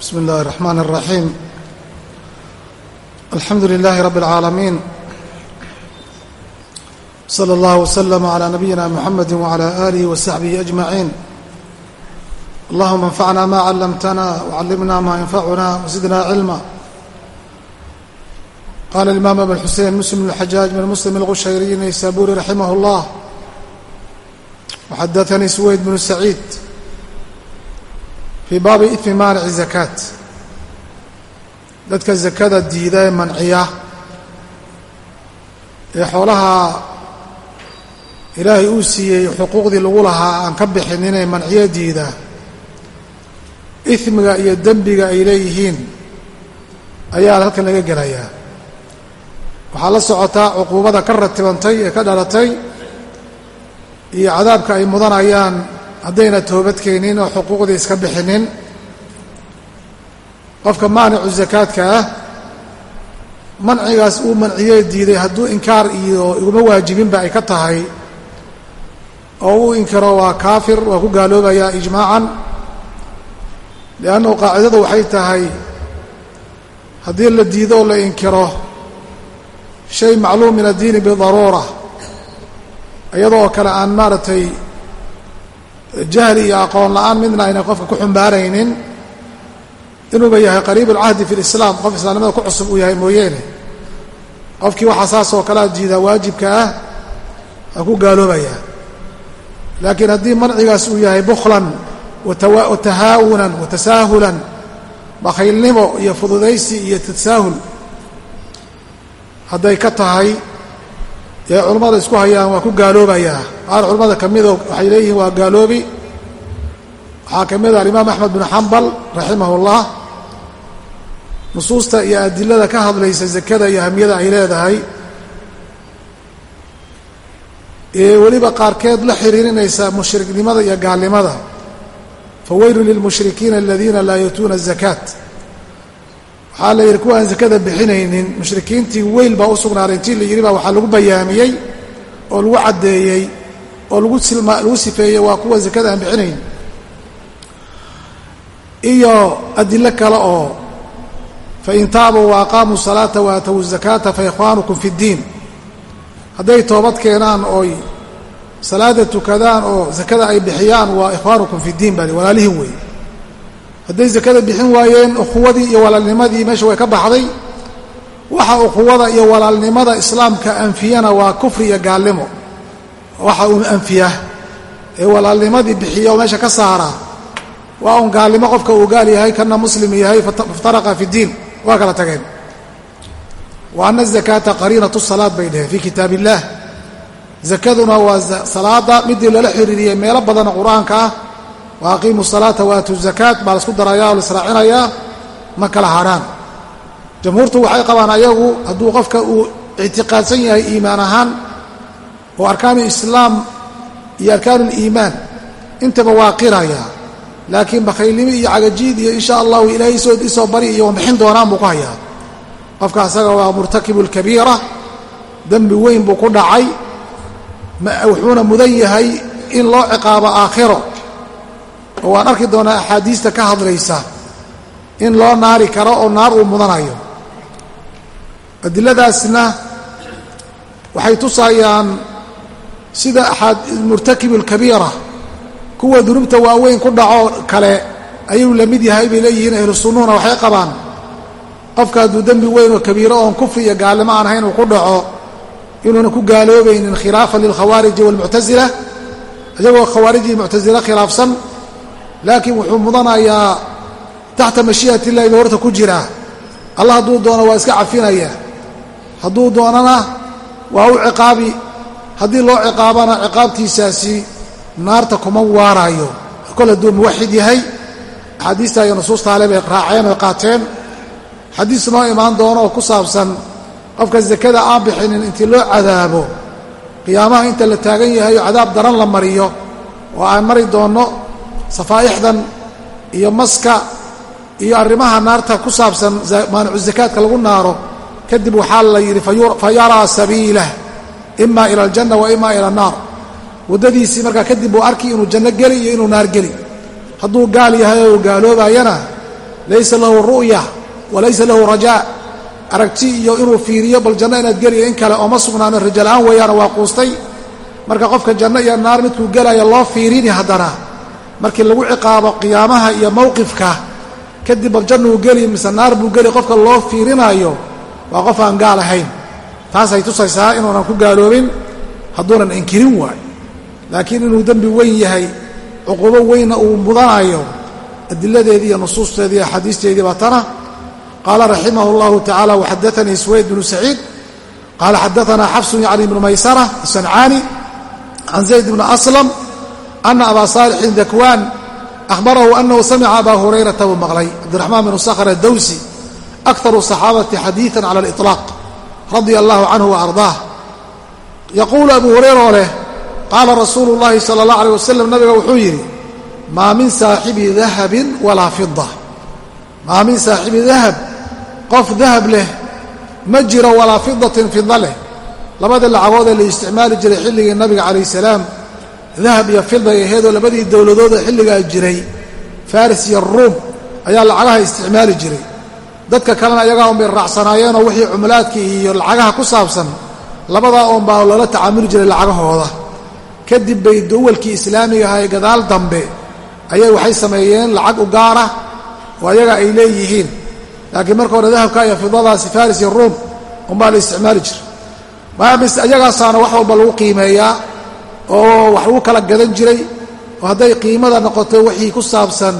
بسم الله الرحمن الرحيم الحمد لله رب العالمين صلى الله وسلم على نبينا محمد وعلى آله وصحبه أجمعين اللهم انفعنا ما علمتنا وعلمنا ما ينفعنا وزدنا علما قال الإمام أبو الحسين مسلم بن الحجاج بن مسلم الغشيري النيسابوري رحمه الله وحدثني سويد بن سعيد fii baabi ifi maanici zakaat. Dadka zakada diida ee manciya ee xoolaha ilaahay uu siiyey xuquuqdii lagu lahaa aan ka bixin inay manciyo diida ifmiga iyo dembiga ay leeyihiin ayaa halkan laga gelayaa. Waxaa la socotaa cuquubada ka ratibantay ee ka dhalatay iyo cadaabka ay mudanayaan haddayna toobadkeenin oo xuquuqdii iska bixinin qofka maanicu zakaadka ah mancigaas uu manciyee diiday hadduu inkaar iyo iguma waajibinba ay ka tahay oo uu inkiro waa kaafir waa ku gaaloobayaa ijmaacan liannahu qaacidadu waxay tahay haddii la diido oo la inkiro shay macluum min addiini bidaruura iyadoo kale aan maaragtay jahli iyo aqoon la'aan midna ayna qofka ku xumbaaraynin. Inuuba yahay qariib alcahdi fi lislaam qof islaamnimada ku cusub uu yahay mooyeene. Qofkii waxaa saas oo kalea jiidaa waajibka ah waa ku gaaloobayaa laakiin haddii mancigaas uu yahay bukhlan wa tahaawunan wa tasaahulan bakhaylnimo iyo fududaysi iyo tasaahul hadday ka tahay ee culammada isku hayaan waa ku gaaloobayaa qaar culammada ka mido waxay leeyihiin waa gaaloobi. Waxaa ka mid a alimaam axmed bin xambal raximah ullah nusuusta iyo adilada ka hadlaysa zakada iyo ahamiyada ay leedahay. Ee weliba qaarkeed la xiriirinaysa mushriknimada iyo gaalnimada. Faweylun lilmushrikiina aladiina laa yu'tuuna azakaat waxaa la yidhi kuwaan zakada bixinaynin mushrikiintii weyl baa u sugnaaday. Intii la yidhi baa waxaa lagu bayaamiyey oo lagu caddeeyey oo lagu sifeeyey waa kuwa zakada aan bixinayn. Iyo adilo kale oo fain taabuu wa aqaamuu salaata wa aatowu zakaata fa ikhwaanukum fi ddiin. Hadday toobad keenaan ooy salaada tukadaan oo zakada ay bixiyaan waa ikhwaanukum fi ddiin baa walaalihin wey hadday zakada bixin waayeen ukhuwadii iyo walaalnimadii meesha way ka baxday. Waxa ukhuwada iyo walaalnimada islaamka anfiyana waa kufri iyo gaalnimo. Waxa uun anfiya ee walaalnimadii bixiya meesha ka saara waa un gaalnimo qofka uu gaal yahay kana muslim yahay faftaraqa fi ddiin waa kala tageen. Wa ana azakaata qariinatu salaad bay dheheen fii kitaab illaah zakaduna waa salaada midii lala xiriiriyey meelo badana qur'aanka. ah wa aqiimu salaata wa aatu zakaat baa la isku darayaa oo la israacinayaa ma kala hadhaan jamhuurtu waxay qabaan ayagu hadduu qofka uu ictiqaadsan yahay iimaan ahaan oo arkaanu islaam iyo arkaanuliimaan intaba waa qiraya laakiin bakhaylnimo iyo cagajiid iyo insha allahu ilaahay isoo bari iyo wambixin doonaan buu ku hayaa. Qofka asaga waa murtakibu lkabiira dembi weyn buu ku dhacay wuxuuna mudan yahay in loo ciqaabo aakhiro oo waan arki doonaa axaadiista ka hadlaysa in loo naari karo oo naar uu mudanayo. Adiladaasna waxay tusayaan sida murtakibu lkabiira kuwa dunuubta waaweyn ku dhaco kale ayuu la mid yahay bay leeyihiin ahlu waxay qabaan. Qofka hadduu dembi weyn oo kabiiro oon kufri iyo gaalnimo aan ahayn uu ku dhaco inuuna ku gaaloobaynin khilaafan lilkhawaariji waalmuctasila iyagoo khawaarijii muctasilo khilaafsan laakiin wuxuu mudanayaa taxta mashii'at illahi horta ku jiraa allah hadduu doono waa iska cafinaya. Hadduu doonana waa u ciqaabi. Haddii loo ciqaabana ciqaabtiisaasi naarta kuma waaraayo. Kol hadduu muwaxid yahay axaadiista iyo nusuustaale bay raaceen oy qaateen. Xadiis noo imaan doono oo ku saabsan qofka zakada aan bixinin intii loo cadaabo qiyaamaha inta la taagan yahay oo cadaab daran la mariyo oo aan mari doonno safaa'ixdan iyo maska iyo arrimaha naarta ku saabsan maanicu zakaadka lagu naaro kadib waxaa la yidhi fa yaraa sabiilah ima ila aljanna wa ima ila annaar waddadiisii markaa kadib uu arki inuu janno geli iyo inuu naar geli. Hadduu gaal yahay oo gaaloobayana laysa lahu ru'ya walaysa lahu rajaa. Aragti iyo inuu fiiriyo bal janno inaad geliyo in kale ooma sugnaano rajala'aan weeyaana waa quustay. Marka qofka janno iyo naar midkuu gelaya loo fiirini haddana markii lagu ciqaabo qiyaamaha iyo mowqifka kadib bal jannuu geli mise naar buu geli qofka loo fiirinaayo waa qof aan gaal ahayn. Taasay tusaysaa inuunan ku gaaloobin hadduunan inkirin waayo. Laakiin inuu dembi weyn yahay cuqubo weynna uu mudanayo adiladeedii iyo nusuusteedii iyo baa tana. Qaala raximah اllahu tacala waxadaanii suwayd bnu saciid. Qaala xadaanaa xafsun yacni ibnu maysara asancaani can zayd bni aslam ana abaa saalixin dakwaan ahbarahu anahu samica abaa hurayrata buu maqlay cabdiraxmaan binu sakhr adawsi akharu saxaabati xadiian cala aliطlaaq radia allahu canhu wa ardaah yaquulu abu hurayra oo leh qaala rasuulu llaahi sala allah aleh wasalam nabiga wuxuu yidhi maa min saaxibi dahabin walaa fida maa min saaxibi dahab qof dahab leh ma jiro walaa fidatin fida leh labadii lacagood ee la isticmaali jiray xilligii nabiga calayh salaam dahab iyo fida ay aheedoo labadii dowladood ee xilligaa jiray faris iyo ruum ayaa lacagaha isticmaali jiray. Dadka kalena ayagaa unbay raacsanaayeenoo wixii cumlaadka iyo lacagaha ku saabsan labadaa oon baa loola tacaamuli jiray lacagahooda. Kadib bay dowalkii islaamiga ahaa ee gadaal dambe ayay waxay sameeyeen lacag u gaara oo ayaga ay leeyihiin. Laakiin marka hore dahabka iyo fidadaasi faris iyo ruum unbaa la isticmaali jiray. Ayagaasaana wax walba lagu qiimeeyaa oo wax lagu kala gadan jiray oo hadday qiimada noqoto wixii ku saabsan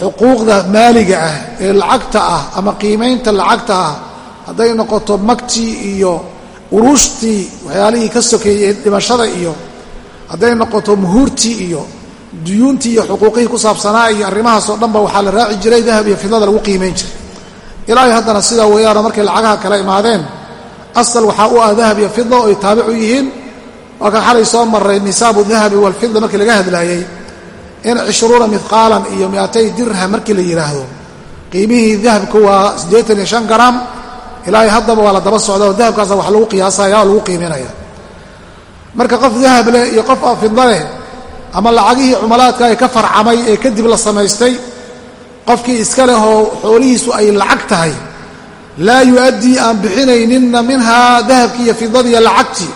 xuquuqda maaliga ah ee lacagta ah ama qiimaynta lacagta ah hadday noqoto magtii iyo uruushtii waxyaalihii ka sokeeyey dhimashada iyo hadday noqoto muhuurtii iyo duyuuntii iyo xuquuqihii ku saabsanaa iyo arrimahaasoo dhanba waxaa la raaci jiray dahab iyo fidada lagu qiimayn jiray. Ilaahay haddana sidaa weeyaano markay lacagaha kala imaadeen asal waxaa u ah dahab iyo fida oo ay taabicu yihiin waa kan xalay soo maray nisaabu dahabi walfida markii laga hadlaayey in cishruuna midqaalan iyo miatay dirham markii la yidhaahdo qiimihii dahabku waa siddeetan iyo shan garaam ilaahay haddaba waa la daba socda oo dahabkaasa wax lagu qiyaasaya oo lagu qiiminaya marka qof dahab leh iyo qof fida leh ama lacagihii cumalaadka ay ka farcamay ee kadib la samaystay qofkii iska leh oo xoolihiisu ay lacag tahay laa yu'addii aan bixinayninna minhaa dahabkii iyo fidadiiyo lacagtii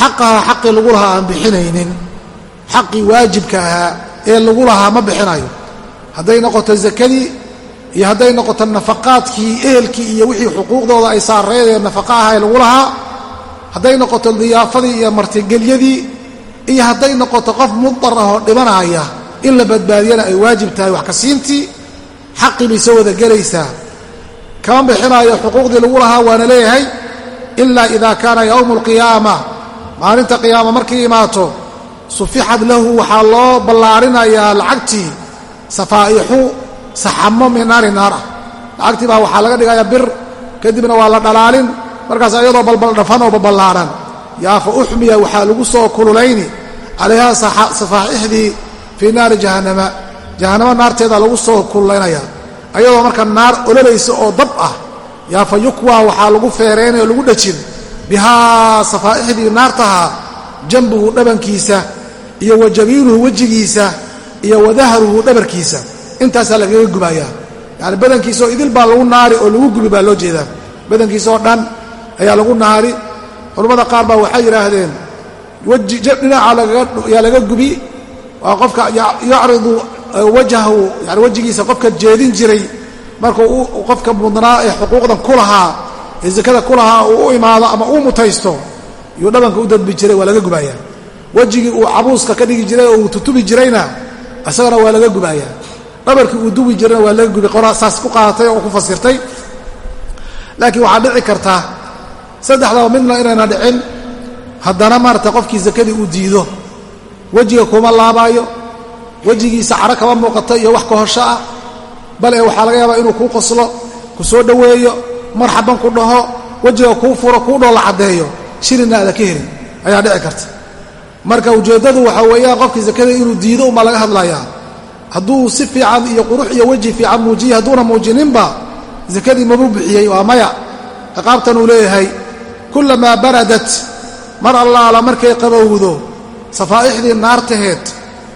xaqaha xaqii lagu lahaa aan bixinaynin xaqii waajibka ahaa ee lagu lahaa ma bixinayo hadday noqoto sakadii iyo hadday noqoto nafaqaadkii ehelkii iyo wixii xuquuqdooda ay saareedee nafaqa aha ee lagu lahaa hadday noqoto diyaafadii iyo martigelyadii iyo hadday noqoto qof mudar ah oo dhibanaaya in la badbaadiyana ay waajib tahay wax ka siintii xaqii bay soo wada gelaysaa. Kama bixinaayo xuquuqdii lagu lahaa waana leeyahay ilaa idaa kaana yowmu alqiyaama maalinta qiyaama markay imaato sufixad lahu waxaa loo ballaarinayaa lacagtii safaa'ixu saxamo min naari naar ah. Lacagtii baa waxaa laga dhigayaa bir kadibna waa la dhalaalin markaas iyadoo balbaldhafan oo baballaaran yaa fa uxmiya waxaa lagu soo kululayni calayhaa safaaixdii fii naari jahannama. Jahannamo naarteeda lagu soo kululaynaya. Ayadoo marka naar ololaysa oo dab ah yaa fa yukwaa waxaa lagu feeraynay oo lagu dhajin bihaa safaa'ixdii naartaha jambuhu dhabankiisa iyo wa jabiinuhu wejigiisa iyo wa dahruhu dhabarkiisa. Intaasaa lagaga gubayaa yacani badankiisa oo idil baa lagu naari oo lagu gubi baa loo jeedaa. Badankiisa oo dhan ayaa lagu naari. Culammada qaar baa waxay yidhaahdeen dhinaca yaa laga gubi. Waa qofka yacridu wajhahu yani wejigiisa qofka jeedin jiray. Markuu qofka mudnaa ee xuquuqdan ku lahaa ee sakada ku lahaa uu u imaado ama uu mutaysto yuu dhabanka u dadbi jiray waa laga gubayaa. Wejigii uu cabuuska ka dhigi jiray oo uu tutubi jirayna isagana waa laga gubayaa. Dhabarkii uu dubi jirayna waa laga gubi qolaa saas ku qaadatay oo ku fasirtay. Laakiin waxaa dhici karta saddexdaba midna inayna dhicin haddana maarata qofkii sakadii uu diido. Wejiga kuma laabaayo wejigiisa caro kama muuqato iyo wax kahosho ah. Bale waxaa laga yaabaa inuu kuu qoslo ku soo dhoweeyo marxaban ku dhaho wejiga kuu furo kuu dhoolla caddeeyo. Shilinna ka helin. Ayaa dhici karta. Marka ujeeddadu waxaa weeyaan qofkii sakada inuu diido umaa laga hadlayaa. Hadduu si fiican iyo qurux iyo weji fiican muujiyey hadduuna muujininba sakadii mabuu bixiyey waa maya. Ciqaabtan uu leeyahay kullamaa baradat mar allaala markay qabowdo safaa'ixdii naartaheed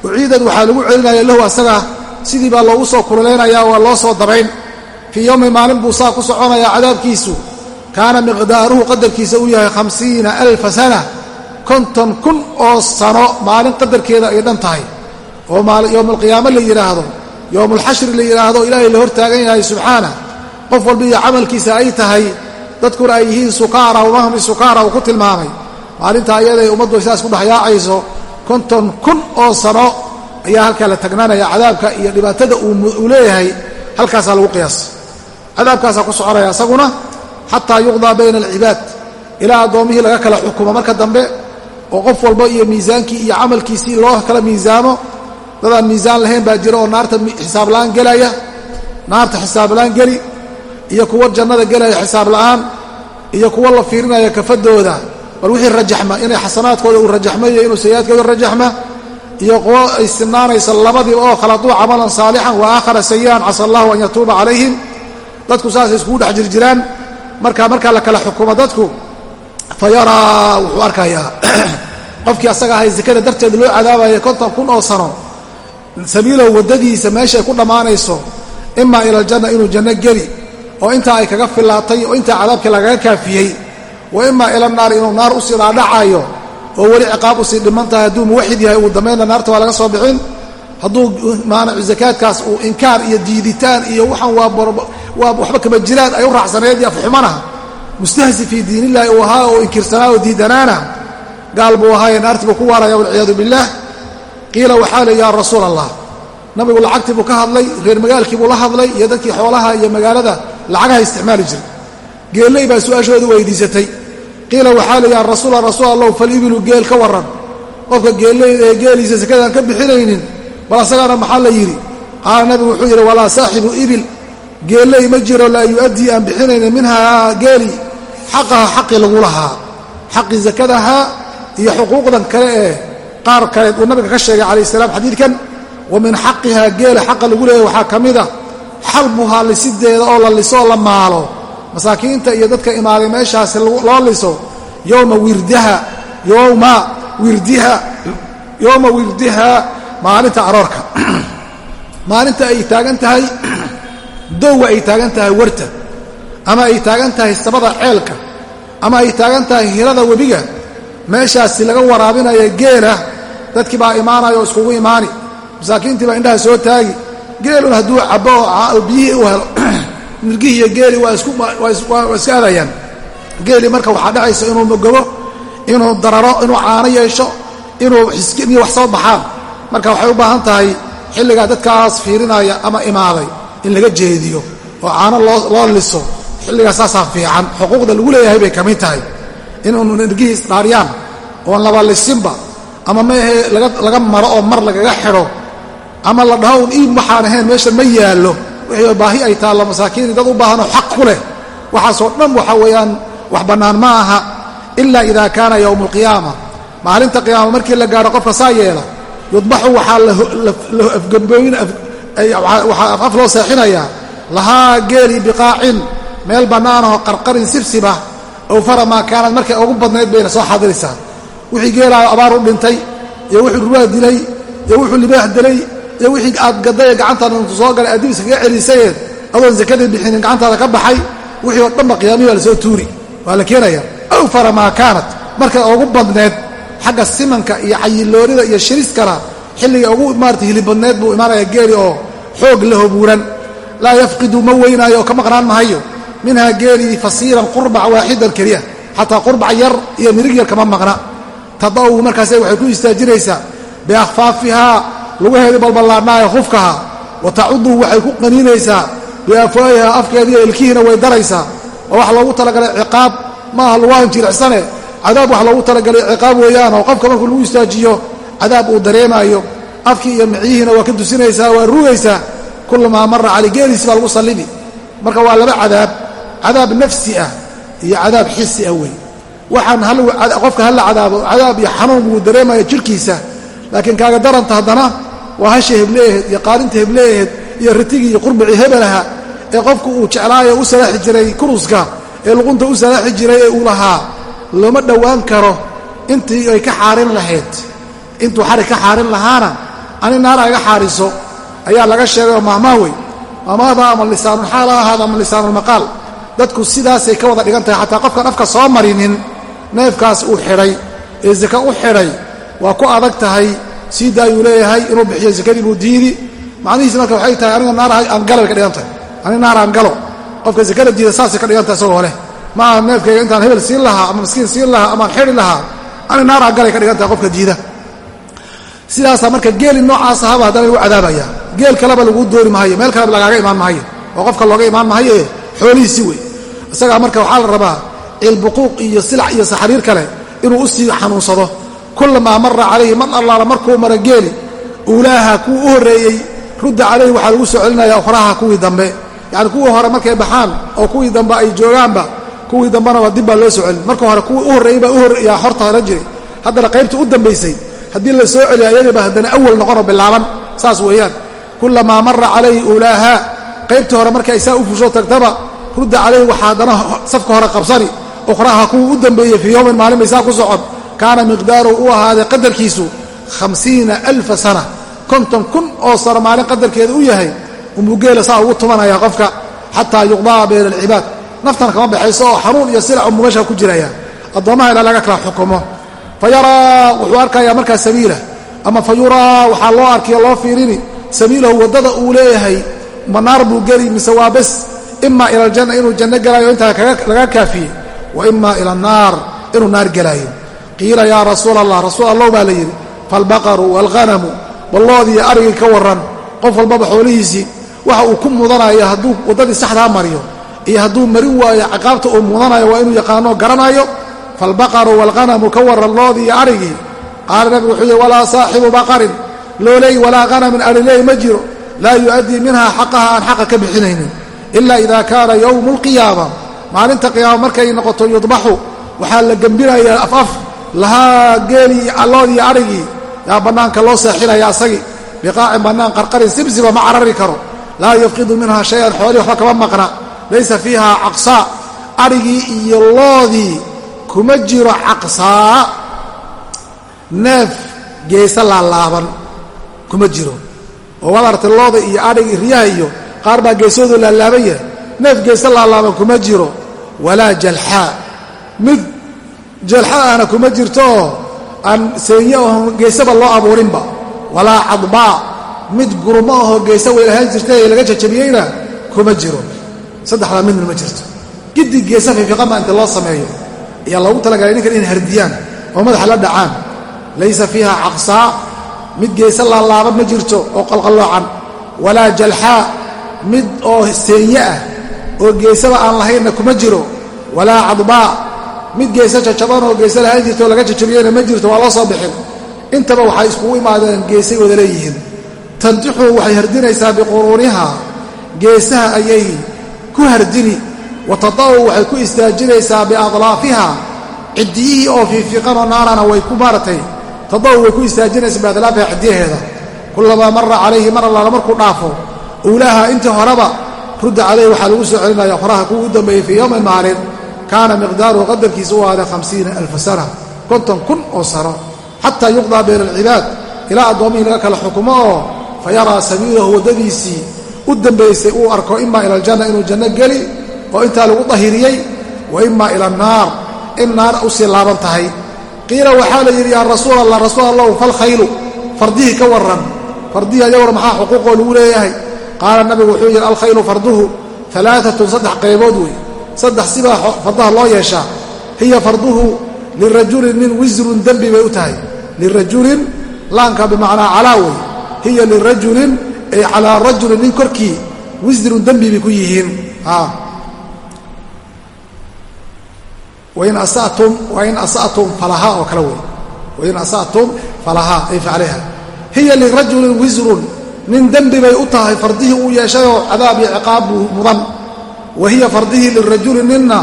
uciidad waxaa lagu celinaya lahu asaga sidii baa loogu soo kululaynaya waa loo soo dabayn fii yowmi maalin buu saa ku soconaya cadaabkiisu. Kaana miqdaaruhu qadarkiisa uu yahay hamsiina alfa sana konton kun oo sano maalin qadarkeeda ay dhan tahay. Oo yowmalqiyaamo la yidhaahdo yowmulxashri la yidhaahdo ilaahay la hortaagan yahay subxaana qof walba iyo camalkiisa ay tahay dadkuna ay yihiin sukaara wamahum bisukaara uu ku tilmaamay. Maalinta ayaday ummaddu sidaas ku dhexyaacayso konton kun oo sano ayaa halkaa la tagnaanaya cadaabka iyo dhibaatada uu leeyahay halkaasaa lagu qiyaasa cadaabkaasaa ku soconaya isaguna xataa yuqdaa bayna alcibaad. Ilaa addoommihii laga kala xukumo marka dambe oo qof walba iyo miisaankii iyo camalkiisii loo kala miisaamo dadaan miisaan lahayn baa jira oo naarta xisaab la'aan gelaya naarta xisaab la'aan geli iyo kuwa jannada gelaya xisaab la'aan iyo kuwa la fiirinaya kafadooda. Bal wixii rajaxma inay xasanaadkooda uu rajaxma iyo inuu sayi'aadkooda rajaxma iyo kuwo ay sinaanaysa labadiiba oo khaladuu camalan saalixan wa aakhara sayi'an casa allahu an yatuuba calayhim dadku saasay iskugu dhex jirjiraan. Markaa markaa la kala xukumo dadku fa yaraa wuxuu arkayaa qofkii asaga ahay sakada darteed loo cadaabaya konton kun oo sano sabiilow waddadiisa meeshay ku dhammaanayso imaa ila aljanna inuu janno geli oo intaa ay kaga fillaatay oo intaa cadaabkii lagaga kaafiyey wa imaa ila naari inuu naar u sii dhaadhacayo oo weli ciqaab u sii dhiman tahay hadduu muwaxid yahay ugu dambaynna naarta waa laga soo bixin hadduu maanacu zakaadkaas uu inkaar iyo diiditaan iyo waxaan waa waxba kama jiraan ay u raacsaneed iyo afxumana mustahsi fii diinillahi uu ahaa oo inkirsanaa oo diidanaana. Gaal buu naartii buu ku waaraya walciyaadu billaah. Qiila waxaa le yaa rasuul allah nabigu lacagtii buu ka hadlay reer magaalkii buu la hadlay iyo dadkii xoolaha iyo magaalada lacagaha isticmaali jiray. Geelley baa su'aashooda weydiisatay. Qiila waxaa le yaa rasuula rasuul allahu falibilu geel ka warran. Qofka geelleyda ee geeliisa sakadaan ka bixinaynin bal asagaana maxaa la yidhi? Qaala nabigu wuxuu yidhi walaa saaxibu ibil. Geelley ma jiro laa yu'addii aan bixinaynin minhaa geeli. Xaqaha xaqii lagu lahaa. Xaqii sakadahaa iyo xuquuqdan kale ee qaar kaleed uu nabiga ka sheegay calayh salaam xadiidkan wa min xaqihaa geela xaqa lagu leeyahy waxaa ka mida xalbuhaa lisideeda oo la lisoo la maalo. Masaakiinta iyo dadka imaaday meeshaasi loo liso yowma wirdaha yowma wirdiha yowma wirdiha maalinta aroorka. Maalinta ay taagan tahay dowga ay taagan tahay warta ama ay taagan tahay sabada ceelka ama ay taagan tahay hirada webiga meeshaasi laga waraabinaya geela dadkii baa imaanaya oo iskugu imaani. Masaakiintii baa indhaha soo taagi geelun hadduu cabbo oo biyihii u helo nirgihii iyo geeli waa iska adayaan geeli marka waxaa dhacaysa inuu mogobo inuu dararo inuu caano yeesho inuu xisniyo wax soo baxaan marka waxay u baahan tahay xilligaa dadkaas fiirinaya ama imaaday in laga jeediyo oo caano loo liso xilligaa saasaa fiican. Xuquuqda lagu leeyahay bay ka mid tahay inuu nirgihii isdhaariyaan oon laba lisinba ama maahe laga maro oo mar lagaga xidho ama la dhaho un iib waxaan ahayn meesha ma yaallo. Wixii baahi ay taallo masaakiini dad u baahanoo xaq ku leh. Waxaasoo dhan waxa weeyaan wax bannaan ma aha ilaa idaa kaana yowmu alqiyaama maalinta qiyaama markii la gaadho qofka saa yeela yudbaxu waxaa laafgambooyin waxaa af loo seexinayaa lahaa geeli biqaacin meel bannaanahoo qarqarin sibsibah ow fara maa kaanad markay ugu badnayd bayna soo xadiraysaa wixii geelaa abaar u dhintay iyo wuxuu ruwaa dilay iyo wuxuu libaax dilay iyo wixii aad gaddaye gacantaada intu soo galay aad dib iskaga celisayeed adoon sakadii bixinin gacantaada ka baxay wixii oo dhanba qiyaamihi waa la soo tuuri. Waa la keenaya. Ow fara maa kaanat markay ugu badneed xagga simanka iyo cayiloonida iyo shiriskana xilliga ugu maarata hilibadneed buu imaanaya geeli oo xoog la hobuuran. Laa yafqidu ma weynaayo oo ka maqnaan mahayo minhaa geelii fasiilan qurbac waaxidan keliya xataa qurbac yar iyo mirig yar kama maqna. Tada'u markaase waxay ku istaajinaysaa. Biakhfaafihaa lugaheedii balballaadhnaaye khufkaha. Wa tacudu waxay ku qaniinaysaa. Biafwaahihaa afkeediiyo ilkihiina way daraysaa. Waa wax loogu talagalay ciqaab. Maaha lugahan jilicsane cadaab wax loogu talagalay ciqaab weeyaan oo qofka markuu lagu istaajiyo cadaab uu dareemaayo. Afkii iyo micyihiina waa ka dusinaysaa waa rugaysaa kulamaa mara cali geeliisi baa lagu sallibi. Marka waa laba cadaab cadaab nafsi ah iyo cadaab xisi ah wey. Waxaan qofka hala cadaabo cadaab iyo xanuun buu dareemaya jirhkiisa laakiin kaaga daranta haddana waa hasha hebleeheed iyo qaarinta hebleeheed iyo ritigii iyo qurbicii hebelaha ee qofku uu jeclaayo u salaaxi jiray kuruska ee luqunta u salaaxi jiray ee uu lahaa looma dhowaan karo. Intii ay ka xaarin lahayd intuu xarig ka xaarin lahaana ani naara iga xaariso ayaa laga sheegay oo mahmaah wey mahmaahda ama lisaanulxaal ha ahaada ama lisaanulmaqaal dadku sidaasay ka wada dhigan tahay xataa qofkan afka soo marinin neefkaas uu xidhay ee zaka u xidhay waa ku adag tahay sii daayuu leeyahay inuu bixiyo zakadii buu diidi. Macnihiisi marka waxay tahay aniga naar aan galo ka dhigan tahay. Aniga naar aan galo. Qofka zakada diida saasay ka dhigan tahay isagoo leh ma aha neefkayga intaan hebel siin lahaa ama miskiin siin lahaa amaan xidhi lahaa aniga naar aan galay ka dhigan tahay qofka diida sidaasaa marka geeli noocaas ahaba haddana lagu cadaabaya. Geel kaleba laguu doori maayo meel kaleba lagaaga imaan maayo oo qofka looga imaan maayo ee xoolihiisi wey. Isagaa marka waxaa la rabaa cilbuquuq iyo silac iyo saxariir kale inuu u sii xanuunsado. Kulamaa mara calayhi mar allaala markuu mara geeli uulaaha kuwa u horreeyey rudda calayhi waxaa lagu soo celinaya ukhraha kuwii dambe. Yacni kuwii hore markay baxaan oo kuwii dambe ay joogaanba kuwii dambena dib baa loo soo celin marka hore kuwii u horreeyey baa yaa horta hore jiray haddana qaybtii u dambaysay haddii la soo celiyo ayagaba haddana awal noqonoo bilaaban. Saas weeyaan. Kulamaa mara calayhi uulaaha qaybtii hore markay saa u fusho tagtaba rudda calayhi waxaa haddana safka hore qabsani. Ukhraha kuwii u dambeeyey fii yowmin maalin bay saa ku socon. Kaana miqdaaruhu u ahaaday qadarkiisu hamsiina alfa sana. Konton kun oo sano maalin qadarkeeda u yahay umugeela saa ugu tumanaya qofka xataa yuqdaa bayna alcibaad naftana kama baxayso oo xanuun iyo silac umu meesha ku jiraya. Addoommaha ilaa laga kala xukumo. Fa yaraa wuxuu arkayaa markaa sabiilah ama fa yuraa waxaa loo arkiyo loo fiirini. Sabiilahu waddada uu leeyahay ma naar buu geli mise waa bes. Ima ila aljanna inuu janno gelaayo intaa laga kaafiyey. Wa ima ila annaar inuu naar gelaayo qiila yaa rasuul allah rasuul allah baa la yidhi faalbaqaru waalghanamu balloodii arigii ka warran qof walbaba xoolihiisii waxa uu ku mudanayo hadduu waddadii saxdaa mariyo iyo hadduu marin waayo ciqaabta uu mudanayo waa inuu yaqaanoo garanayo faalbaqaru waalghanamu ka warran loodii iyo arigii. Qaala nabigu wuxuu yidhi walaa saaxibu baqarin looley walaa hanamin arileey ma jiro laa yu'addii minhaa xaqaha aan xaqa ka bixinaynin ila ida kaana yowmu alqiyaama maalinta qiyaama markay noqoto yudbaxu waxaa la gembinayaa afaf lahaa geelii alloodii arigii. Yaa bannaanka loo seexinaya asagii biqaacin bannaan qarqarin sibsiba ma carari karo laa yafqidu minha shay-an xoolii waxba kama maqna laysa fiiha caqsaa arigii iyo loodii kuma jiro caqsaa neef geesa laalaaban kuma jiro. Oo waad artay looda iyo adhigi riyaha iyo qaar baa geesoodu laalaaban yahay. Neef geesa laalaaban kuma jiro. Walaa jalxaa mid jalxa ahna kuma jirtooo aan seenye oon geesaba loo abuurinba. Walaa cadbaa. Mid gurmo ahoo geesa weylahaan jirta ee laga jajabiyeyna kuma jiro saddexdaa midna ma jirto. Giddi geesa fiifiqama inta loo sameeyo ayaa loogu talagalay ninkan inay hardiyaan oo madaxa la dhacaan. Laysa fiiha caqsaa mid geesa laalaaban ma jirto oo qalqalloocan. Walaa jalxaa mid oo seenye ah oo geesaba aan lahaynna kuma jiro. Walaa cadbaa mid geesa jajaban oo geesa lahaan jirto oo laga jajabiyeyna ma jirto waa loo soo bixin. Intaba waxay iskugu imaadeen geesay wada leeyihiin. Tantixu waxay hardinaysaa biquruuniha. Geesaha ayay ku hardini wa tada'u waxay ku istaajinaysaa biadlaafiha ciddiyihii oo fiifiiqanoo naarana way ku maaratay tada'u way ku istaajinaysaa biadlaafiha ciddiyaheeda. Kulamaa mara calayhi mar allaala markuu dhaafo uulaaha intii horeba rudda calayhi waxaa lagu soo celinaya qoraha kuwa dambeeyey fii yowmin maalin kaana miqdaaruhu qadarkiisa u ahaaday hamsiina alfa sana konton kun oo sano. Xataa yuqdaa bayna alcibaad ilaa addoommihii laga kala xukumo oo fa yaraa sabiilahu waddadiisii u dambaysay uu arko ima ila aljanna inuu janno geli oo intaa lagu dahiriyey wa ima ila annaar in naar u sii laaban tahay. Qiila waxaa la yidhi yaa rasuul allah rasuul allahu falkhaylu fardihii ka warran fardihii ayaguna maxaa xuquuqoo lagu leeyahay? Qaala nabigu wuxuu yidhi alkhaylu farduhu alaaatun saddex qaybood wey saddex sibaa fardaha loo yeeshaa hiya farduhu lirajulin nin wisrun dembi bay u tahay lirajulin laanka bimacnaa calaa wey hiya lirajulin calaa rajulin nin korkii wisrun dembi bay ku yihiin. Wain asatum wain asatum falahaa oo kale wey. Wain asatum falahaa ay facalayha hiya lirajulin wisrun nin dembi bay u tahay fardihii uu yeeshayoo cadaab iyo ciqaab buu mudan. Wa hiya fardihii lirajuli ninna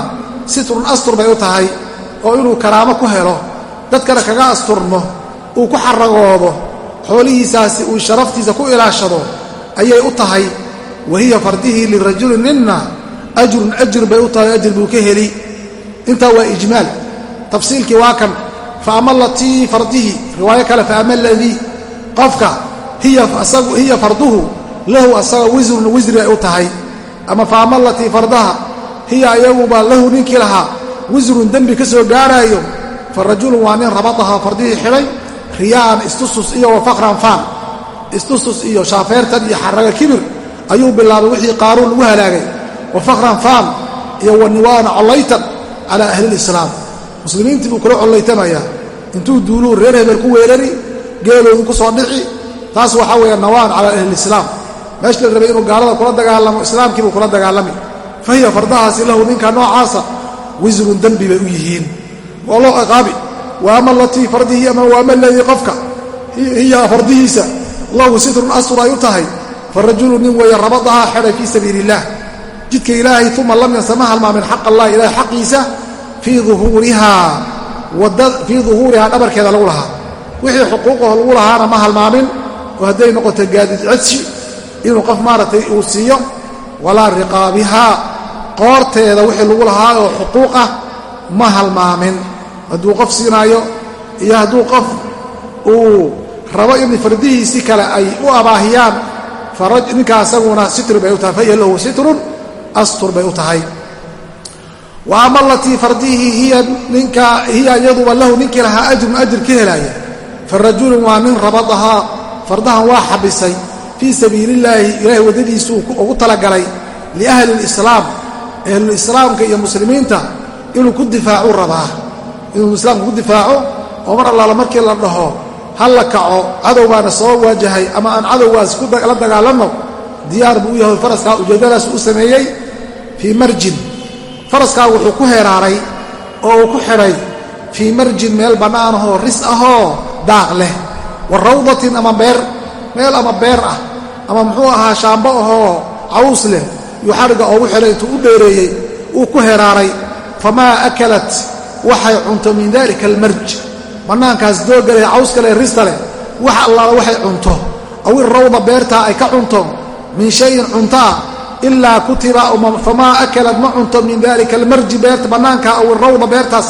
sitrun astur bay u tahay oo inuu karaamo ku helo. Dadkana kaga asturmo uu ku xaragoodo xoolihiisaasi uu sharaftiisa ku ilaashado ayay u tahay wa hiya fardihii lirajuli ninna ajrun ajr bay u tahay ajr buu ka heli. Intaa waa ijmaal. Tafsiilkii waa kan fa ama latii fardihi riwaayo kale fa ama aladii qofka hiya farduhu lahu asaga wisrun wisri ay u tahay. Ama faamalatii fardaha hiya ayaguba lahu ninkii lahaa wisrun dembi ka soo gaaraayo fa rajulun waa nin rabadaha fardihii xidhay riyaa'an istusus iyo wa faqran faan istusus iyo shaafeertan iyo xaraga kibir ayuu bilaabay wixii qaaruun lagu halaagay. Wa faqran faan iyo wa niwaana collaytan calaa ahli lislaam muslimiintii buu kula collaytamayaa intuu duuluu reer hebel ku weerari geeloodu ku soo dhici taas waxaa weeye nawaan calaa ahliislaam meesha la rabay inuu gaalada kula dagaalamo islaamkiibuu kula dagaalami. Fa hiya fardahaasi lahu ninka noocaasa wisrun dembi bay u yihiin. Waa loo ciqaabi. Wa ama alatii fardihi ama waama aladii qofka hiya fardihiisa lahu sitrun astur ay u tahay fa rajulu nin weeye rabadahaa xedhay fii sabiili illaah jidka ilaahay uma lam yansa ma halmaamin xaq allahi ilahay xaqiisa fii uhuurihaa dhabarkeeda lagu lahaa. Wixii xuquuqaho lagu lahaana ma halmaamin oo hadday noqoto gaadid codsi inuu qof maaragtay uu siiyo walaa riqaabihaa. Qoorteeda wixii lagu lahaa oo xuquuq ah ma halmaamin. Hadduu qof siinaayo iyo hadduu qof uu rabo in fardihiisi kale ay u abaahiyaan ninkaa isaguna sitr bay u tahay fahiya lahu sitrun astur bay u tahay. Wa ama alatii fardihii hiya ninka hiya iyaduba lahu ninkii lahaa ajrun ajir ka helaaya. Farajulun waa nin rabadahaa fardahan waa xabisay fii sabiilillaahi ilaahay waddadiisuu ugu talagalay liahli lislaam ahlulislaamka iyo muslimiinta inuu ku difaacu rabaa. Inuu islaamka ku difaaco oo mar allaala markii la dhaho ha la kaco cadow baana soo waajahay ama aan cadowgaas la dagaalanno diyaar buu yahay faraskaa ujeeddadaas u sameeyey fii marjin. Faraskaa wuxuu ku heeraaray oo uu ku xidhay fii marjin meel bannaanahoo ris ahoo daaq leh. Wa rawdatin ama beer meel ama beer ah ama muxuu ahaa shaambo ahoo caws leh yuu xarigga oogu xidhay intuu u dheereeyey uu ku heraaray famaa akalat waxay cunto min dalika almarj bannaankaas dooggaleh cawskale rista leh wax allaala waxay cunto. Aw irawda beertaa ay ka cunto. Min shayin cuntaa ilaa kutiba famaa akalat ma cunto min dalika almarji beerta bannaanka aw irawda beertaas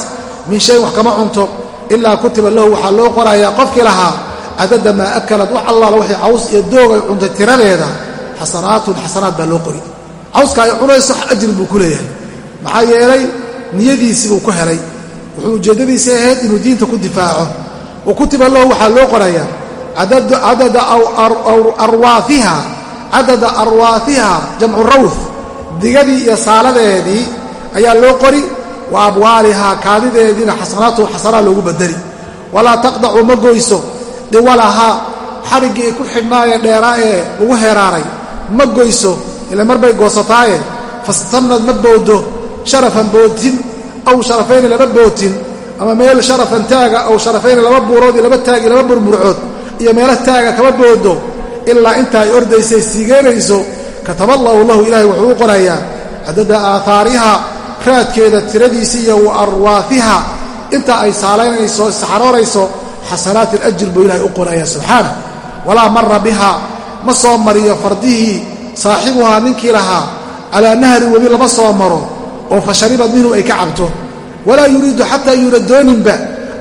min shayin wax kama cunto. Ilaa kutiba lahu waxaa loo qorayaa qofkii lahaa cadada maa akalat wax allaala waxay caws iyo doog ay cuntay tiradeeda. Xasanaatun xasanaad baa loo qori cawska ay cunayso ajri buu ku leeyahay. Maxaa yeelay niyadiisii buu ku helay wuxuu ujeeddadiisii ahayd inuu diinta ku difaaco. Wa kutiba lahu waxaa loo qorayaa. Cadada arwaafiha cadada arwaafiha jamcu rawf digadii iyo saaladeedii ayaa loo qori. Wa abwaalihaa kaadideediina xasanaatu xasanaa loogu badeli walaa taqdacu ma goyso dhiwalahaa xariggii ku xidhnaayee dheeraa ee lagu heeraaray. Ma goyso ila mar bay goosataaye. Fastannad ma boodo sharafan bootin aw sharafayni laba bootin ama meel sharafan taaga aw sharafayni laba buurood iyo laba taagi laba burmurcood iyo meelo taaga kama boodo ilaa inta ay ordaysay siigeynayso kataballaahu lahu ilaahay wuxuu u qorayaa cadada aahaariha raadkeeda tiradiisa iyo wa arwaafiha inta ay saalaynayso saxaroorayso xasanaati alajir buu ilaahay u qorayaa subxaana walaa mara biha ma soo mariyo fardihii saaxibuhaa ninkii lahaa calaa nahri webi lama soo maro oo fa sharibad minhu ay ka cabto. Walaa yuriidu xataa yuuna dooninba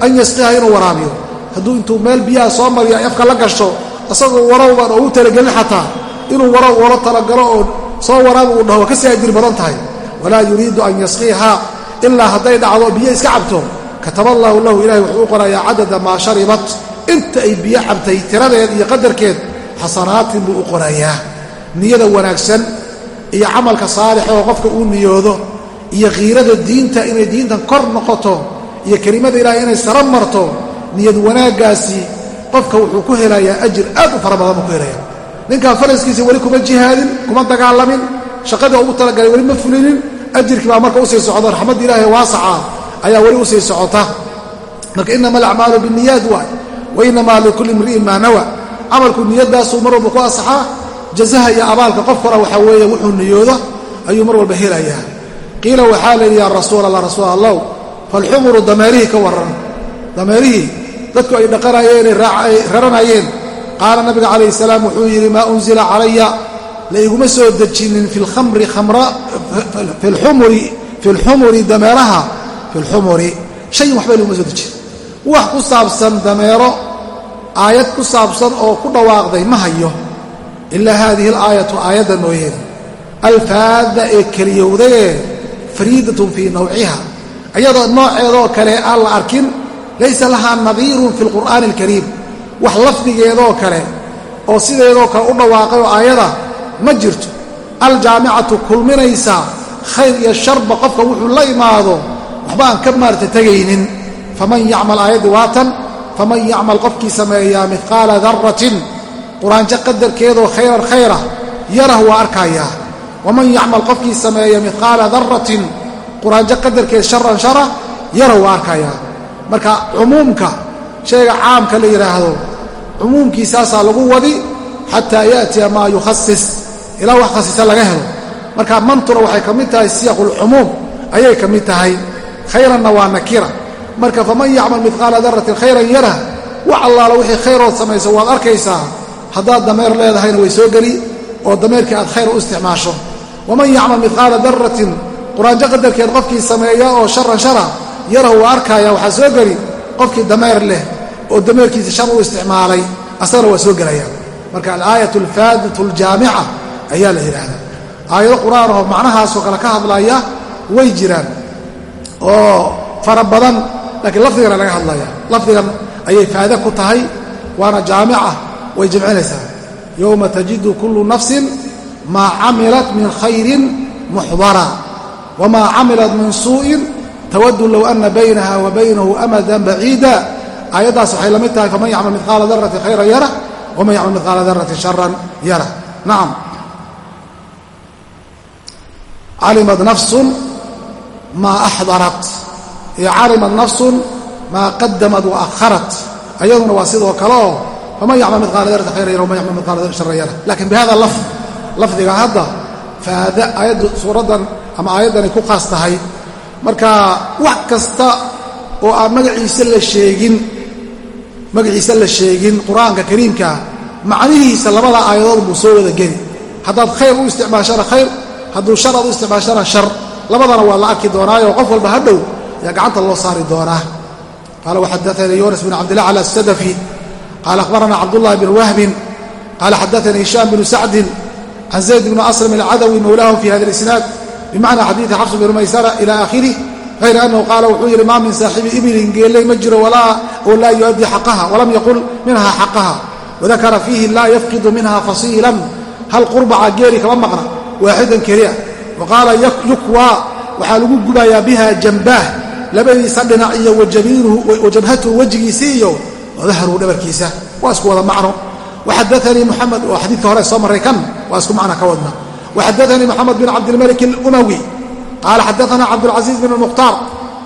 an yasqiha inuu waraabiyo. Hadduu intuu meel biyaha soo mariyo ay afka la gasho isagoo warowban oo u talagelin xataa inuu warow oola talagalo oo soo waraabi uu dhaho ka sii ajir badan tahay. Walaa yuriidu an yasqiihaa ilaa hadday dhacdo biyo iska cabto. Kataba allaahu lahu ilahay wuxuu u qorayaa cadada maa sharibat. Inta ay biyo cabtay tiradeed iyo qadarkeed xasanaatin buu u qorayaa. Niyada wanaagsan iyo camalka saalixa oo qofka uu niyoodo iyo khiirada diinta inay diintan kor noqoto iyo kelimada ilaahay inay sara marto niyad wanaaggaasi qofka wuxuu ku helayaa ajir aad u fara badan buu ku helaya ninkaan faraskiisa weli kuma jihaadin kuma dagaalamin shaqadii ugu talagalay weli ma fulinin ajirkii baa marka u sii socda raxmadda ilaahay waasaca ayaa weli u sii socota. Marka inama alacmaalu binniyaad waay wa inamaa likulli imri'in maa nawa. Camalku niyadaasuu mar walba ku asaxaa jazaha iyo abaalka qof kora waxaa weeye wuxuu niyoodo ayuu mar walba helayaa qiila waxaa la yidhi yaa rasuul allah rasuul allow falxumuru dameerihii ka warran. Dameerihii dadku ay dhaqanayeen ay raranayeen. Qaala nabiga calayhi salaam wuxuu yidhi maa unzila calaya la iguma soo dejinin fi lkhamri fi lxumuri dameeraha fi lxumuri shayin waxba laguma soo dejin wax ku saabsan dameero aayad ku saabsan oo ku dhawaaqday ma hayo. Ilaa haadihi alaayatu aayadda mooyeene alfaada ee keliyowdayee fariidatun fii nawciha. Iyadoo nooceedoo kale aan la arkin laysa lahaa nadiirun fi lqur'aani alkariim. Wax lafdigeedoo kale oo sideedoo kale u dhawaaqay oo aayada ma jirto. Aljaamicatu kulminaysa khayr iyo sharba qofka wuxuu la imaado waxba aan ka maarta tegaynin faman yacmal aayaddii waatan faman yacmal qofkii sameeyaa midqaala daratin quraanjo qadarkeedoo khayran khayra yarah waa arkayaa waman yacmal qofkii sameeya midqaala daratin quraanjo qadarkeed sharan shara yarah waa arkayaa marka cumuumka shayga caamka la yidhaahdo cumuumkiisaasaa lagu wadi xataa yaatiya maa yukhasis ilaa wax khasisa laga helo marka mantuna waxay ka mid tahay siyaqulcumuum ayay ka mid tahay khayranna waa nakira marka faman yacmal midqaala daratin khayran yarah wax allaala wixii khayrood samayso waad arkaysaa haddaad dameer leedahayna way soo geli oo dameerkii aad khayr u isticmaasho waman yacmal midqaala daratin quraanjo qadarkeed qofkii sameeya oo sharan shara yarahu waa arkaaya waxaa soo geli qofkii dameer leh oo dameerkiisa shar u isticmaalay asagana waa soo gelaya marka alaayat alfaadatu aljaamica ayaa la yidhaahdaa aayado qur'aan oo macnahaasoo kale ka hadlaya way jiraan oo fara badan laakiin lafdigana laga hadlaya lafdigan ayay faade ku tahay waana jaamica way jamcinaysaa yowma tajidu kullu nafsin maa camilat min khayrin muxdara wamaa camilat min suu'in tawadu low ana baynaha wa baynahu amadan baciida aayaddaas waxay la mid tahay faman yacmal midqaala daratin khayran yara waman yacmal midqaala daratin sharan yara nacam calimad nafsun maa axdarat iyo calimad nafsun maa qadamad wa akharat ayaduna waa sidoo kale oo faman yacmal midqaala daratin khayran yara waman yacmal midqaala daratin sharan yara lakiin bihada lafd lafdiga hadda faada aayaddu suuraddan ama aayaddanay ku khaas tahay. Marka wax kasta oo aan magaciisa la sheegin magaciisa la sheegin qur'aanka kariimka macnihiisa labada aayadood buu soo wada geli. Haddaad khayr u isticmaashana khayr hadduu shar aad u isticmaashana shar. Labadana waa la arki doonaayo qof walba hadhow yaa gacanta loo saari doonaa. Qaala waxadaanii yunas bn cabdillah cala asadafi qaala akhbarana cabdullahi bn wahbin qaala xadaanii hishaam bnu sacdin can zayd bni aslam alcadawi mowlaahu fi hada alisnaad bimacna xadiidi xafs bn maysara ila aakhirih hayra annahu qaala wuxuu yidhi maa min saaxibi ibilin geelley ma jiro oo laa yu'addii xaqaha walam yaqul minha xaqaha wadakara fiihi laa yafqidu minha fasiilan hal qurbaca geeli kama maqna waaxidan keliya wa qaala yukwaa waxaa lagu gubayaa biha jambaah labadiisa dhinac iyo wajabhatuhu wejigiisii iyo dahruhu dhabarkiisa waa isku wada macno waxadaanii muxamed oo xadiidka hore soo marray kan waa isku macna ka wadna waxadaanii moxamed bin cabdilmalik alumawi qaala xadaana cabdulcasiis bin mukhtaar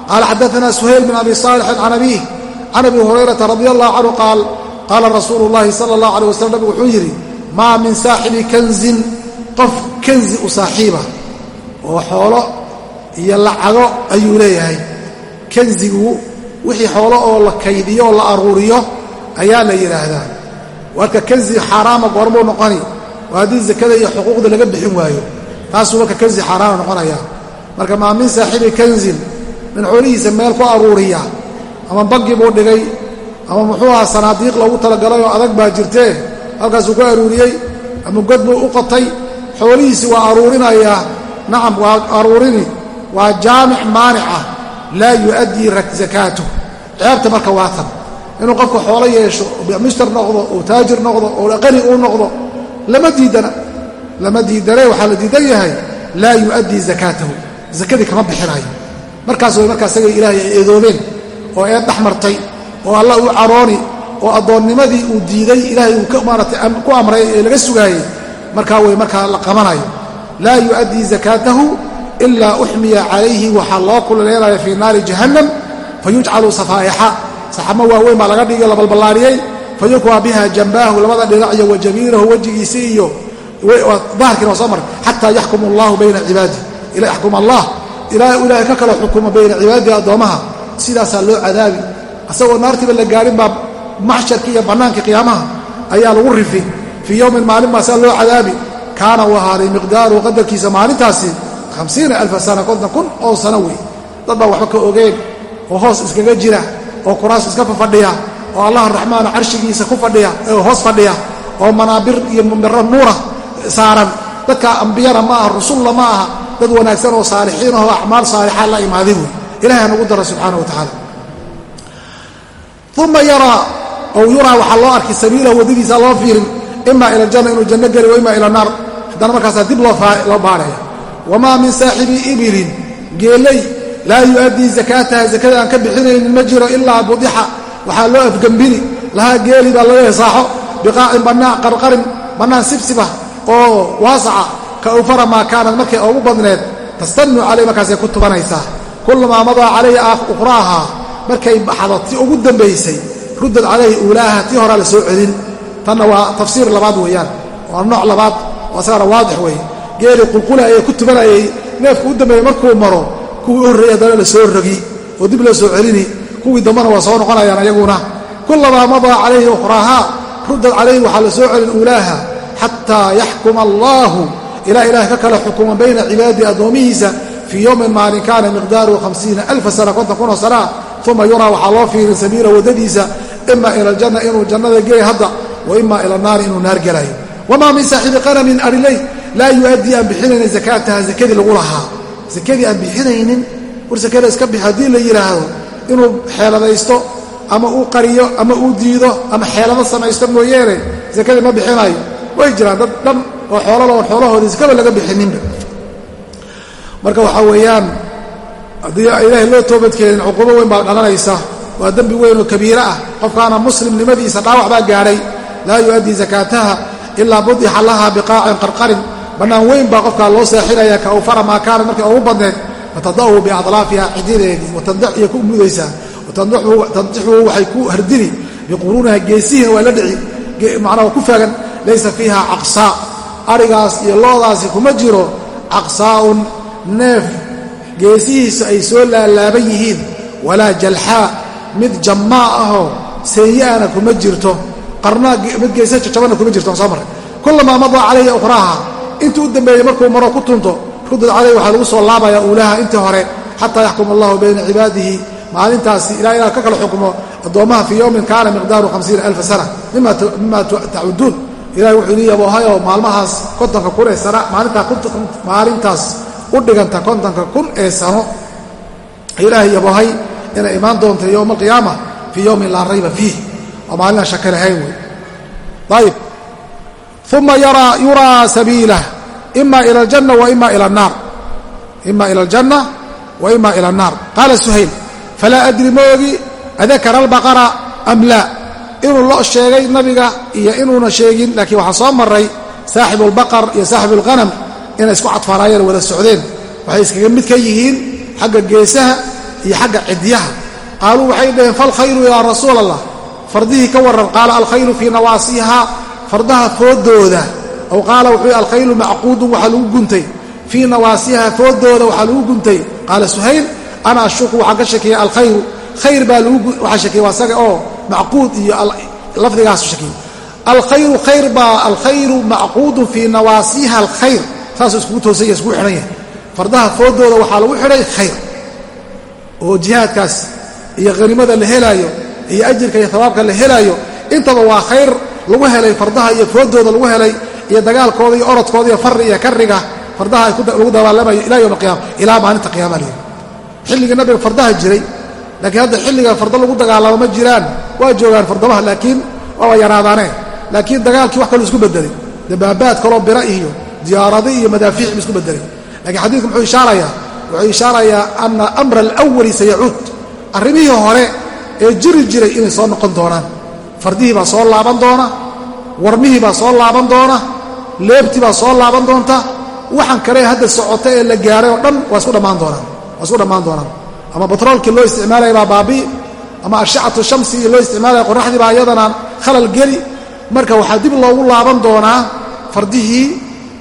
qaala xadaana suhayl bin abi saalixin can abiih can abi hurayrata radi allahu canhu qaal qaala rasuulu llaahi sala allah aleh wasalam nabigu wuxuu yidhi maa min saaxibi kanzin qof kanzi u saaxiiba oo xoolo iyo lacago ayuu leeyahay kanzigu wixii xoolo oo la kaydiyo oo la aruuriyo ayaa la yidhaahdaa marka kanzi xaaraama goormuu noqoni. Waa haddii zakada iyo xuquuqda laga bixin waayo. Taasuu marka kanzi xaaraama noqonaya. Marka maa min saaxibi kanzin min xoolihiisa meel ku aruuriya ama bangi buu dhigay ama muxuu ahaa sanaadiiq loogu talagalay oo adag baa jirtee halkaasuu ku aruuriyey ama god buu u qotay xoolihiisi waa aruurinayaa. Nacam waa aruurini. Waa jaamic maanic ah. Laa yu'addii zakaatuh ceebta marka waa tan inuu qofka xoolo yeesho mushtar noqdo oo taajir noqdo oo qani uu noqdo lama diidana. Lama diidane waxaa la diidan yahay laa yu'addii zakaatahu zakadii kama bixinayo markaas way markaa isagay ilaahay ay eedoobeen oo eed dhex martay oo alla uu carooni oo addoonnimadii uu diiday ilaahay uu maaratay ku amray ee laga sugaayey markaa way markaa la qabanayo laa yu'addii zakaatahu ilaa uxmiya calayhi waxaa loo kululeelaya fii naari jahannam fayujcalu safaa'ixa saxamo waaweyn baa laga dhigay la balballaariyey fayukwaa biha jambaahu labada dhinac iyo wa jamiirahu wejigiisii iyo daharkiina waa soo maray xataa yaxkum allahu bayna cibaadih ila yaxkum allah ilaa ilaahay ka kala xukumo bayna cibaadihi addoommaha. Sidaasaa loo cadaabi asagoo naartiiba la gaarin baa maxsharkii iyo bannaankii qiyaamaha ayaa lagu rifi. Fii yowmin maalin baa saa loo cadaabi. Kaana uu ahaaday miqdaaruhu qadarkiisa maalintaasi hamsiina alfa sana konton kun oo sano wey dad baa waxba ka ogeen oo hoos iskaga jira oo kuraas iska fafadhiya oo allah araxmaana carshigiisa ku fadhiya oo hoos fadhiya oo manaabir iyo miro nuura saaran. Dadka ambiyana ma aha rusulla ma aha dad wanaagsan oo saalixiin ahoo acmaal saalixaa la imaaday wey ilahay nagu dara subxaana wa tacaala. Uma yaraa ow yuraa waxaa loo arkay sabiilahu waddadiisa loo fiirin ima ila aljanna inuu janno geli wa ima ila naar. Haddana markaasaa dib loo baaraya wamaa min saaxibi ibilin geelay laa yu'addii zakaataha zakada aan ka bixinaynin ma jiro ilaa budixa. Waxaa loo afgembini lahaa geeli baa laga saaxo biqaacin bannaan qarqarin bannaan sibsibah oo waasaca ka awfara maa kaanad markay ugu badneed tastannu calayh markaasay ku tubanaysaa. Kullamaa madaa calayhi ukhraahaa markay baxdo ti ugu dambaysay ruddad calayhi uulaaha tii horaa la soo celin. Tanna waa tafsiir labaad weeyaan waa nooc labaad oo asagana waadix weeye geeli qulqulayee ku tubanayay neefku u dambeeyey markuu maro kuwii u horreeyey haddana la soo rogi oo dib loo soo celini kuwii dambana waa soo noqonayaan ayaguna. Kullamaa madaa calayhi ukhraahaa ruddad calayhi waxaa la soo celin uulaaha xataa yaxkuma allaahu. Ilaa ilaah ka kala xukuma bayna cibaadii addoomihiisa fii yowmin maalin kaana miqdaaruhu hamsiina alfa sana konton kunoo sanaa uma yuraa waxaa loo fiirin sabiila waddadiisa ima ila aljanna inuu jannada geey hadda wa ima ila naari inuu naar gelayo wamaa min saaxibi qanamin ariley laa yu'addii aan bixinaynin zakaataha zakadii lagu lahaa zakadii aan bixinaynin war sakada iska bix haddii la yidhaahdo inuu xeeladaysto ama uu qariyo ama uu diido ama xeelado samaysto mooyeene zakadii ma bixinayo way jiraan dad dhan oo xoolala oon xoolahoodii sakaba laga bixininba marka waxaa weeyaan haddii ilaahay loo toobadkeenin cuquubo weyn baa dhalanaysa waa dembi weyn oo kabiira ah. Qofkaana muslimnimadiisa dhaawac baa gaadhay laa yu'addii zakaataha ilaa budixa laha biqaacin qarqarin bannaan weyn baa qofkaa loo seexinaya ka awfara maa kaana markay ugu badneed watadahu biadlaafiha xidideedii iyo ku mudaysaa tandixu waxay ku hardini biquruuniha geesihiina waa la dhici macnaa ku faagan laysa fiiha caqsaa. Arigaas iyo loodaasi kuma jiro caqsaa'un neef geesihiisu ay soo laalaaban yihiin walaa jalxaa mid jammaa ahoo seeyaana kuma jirto. Qarnaa mid geesa jajabana kuma jirto soo marray kullamaa madaa calayhi ukhraaha intuu dambeeyey markuu maro ku tunto rudad calayhi waxaa lagu soo laabaya uulaha intii hore xataa yaxkuma allahu bayna cibaadihi maalintaasi ilaa ilaa ka kala xukmo addoommaha fii yowmin kaana miqdaaru hamsiina alfa sana mima tacuduun ilahay wuxuu idin yaboohayoo maalmahaas kontonka kun ee sana maalintaas u dhiganta kontonka kun ee sano. Ilaahay yaboohay inay imaan doonto yowma alqiyaama fii yowmin laa rayba fiih. Oo maalinaan shaka lahayn wey. Ayib uma yuraa sabiilah ima ila aljanna wa ima ila annaar ima ila aljanna wa ima ila annaar qaala suhayl falaa adri moogi adakara albaqara am laa inuu lo sheegay nabiga iyo inuuna sheegin laakiin waxaa soo maray saaxibu albaqar iyo saaxibu alghanam inay isku cadfaanaayeen wada socdeen waxay iskaga mid ka yihiin xagga geesaha iyo xagga cidyaha qaaluu waxay dhaheen falkhayru yaa rasuul allah fardihii ka warran qaala alkhaylu fii nawaasiha fardaha foodooda. Aw qaala wuxuu alkhaylu macquudun waxaa lagu guntay. Fii nawaasiha foodooda waxaa lagu guntay. Qaala suhayl ana ashuku waxaan ka shakiyey alkhayru. Khayr baa waxaa shakiyey waa saga oo macquud iyo lafdigaasu shakiyey alkhayru khayr baa alkhayru macquudun fii nawaasiha alkhayr. Saasuu iskugu toosanya iskugu xidhan yahay. Fardaha foodooda waxaa lagu xidhay khayr oo jihaadkaas iyo hanimada la helaayo iyo ajirka iyo hawaabka la helaayo. Intaba waa khayr lagu helay fardaha iyo foodooda lagu helay iyo dagaalkooda iyo orodkooda iyo fari iyo kariga fardaha lagu dagaalamayo ilaa yowm alqiyama ilaa maalinta qiyama leeyi xilligii nabiga fardaha jiray laakiin hadda xilliga farda lagu dagaalamo ma jiraan. Waa joogaan fardabaha laakiin waaba yaraadaanee laakiin dagaalkii wax kaloo isku bedelay dabaabaad kaloo bira iyo diyaaradi iyo madaafiic ba isku bedelay lakiin xadiidku muxuu ishaarayaa wuxuu ishaarayaa ana amra alawali sayacuud arrimihii hore ee jiri jiray inay soo noqon doonaan fardihii baa soo laaban doona warmihii baa soo laaban doona leebtii baa soo laaban doonta waxaan kale hadda socota ee la gaaray oo dhan waa isku dhammaan doonaan waa isku dhammaan doonaan. Ama batroolkii loo isticmaalaya baa baabi'i ama ashacatu shamsigii loo isticmaalaya qoraxdii baa iyadana khalal geli. Marka waxaa dib loogu laaban doonaa fardihii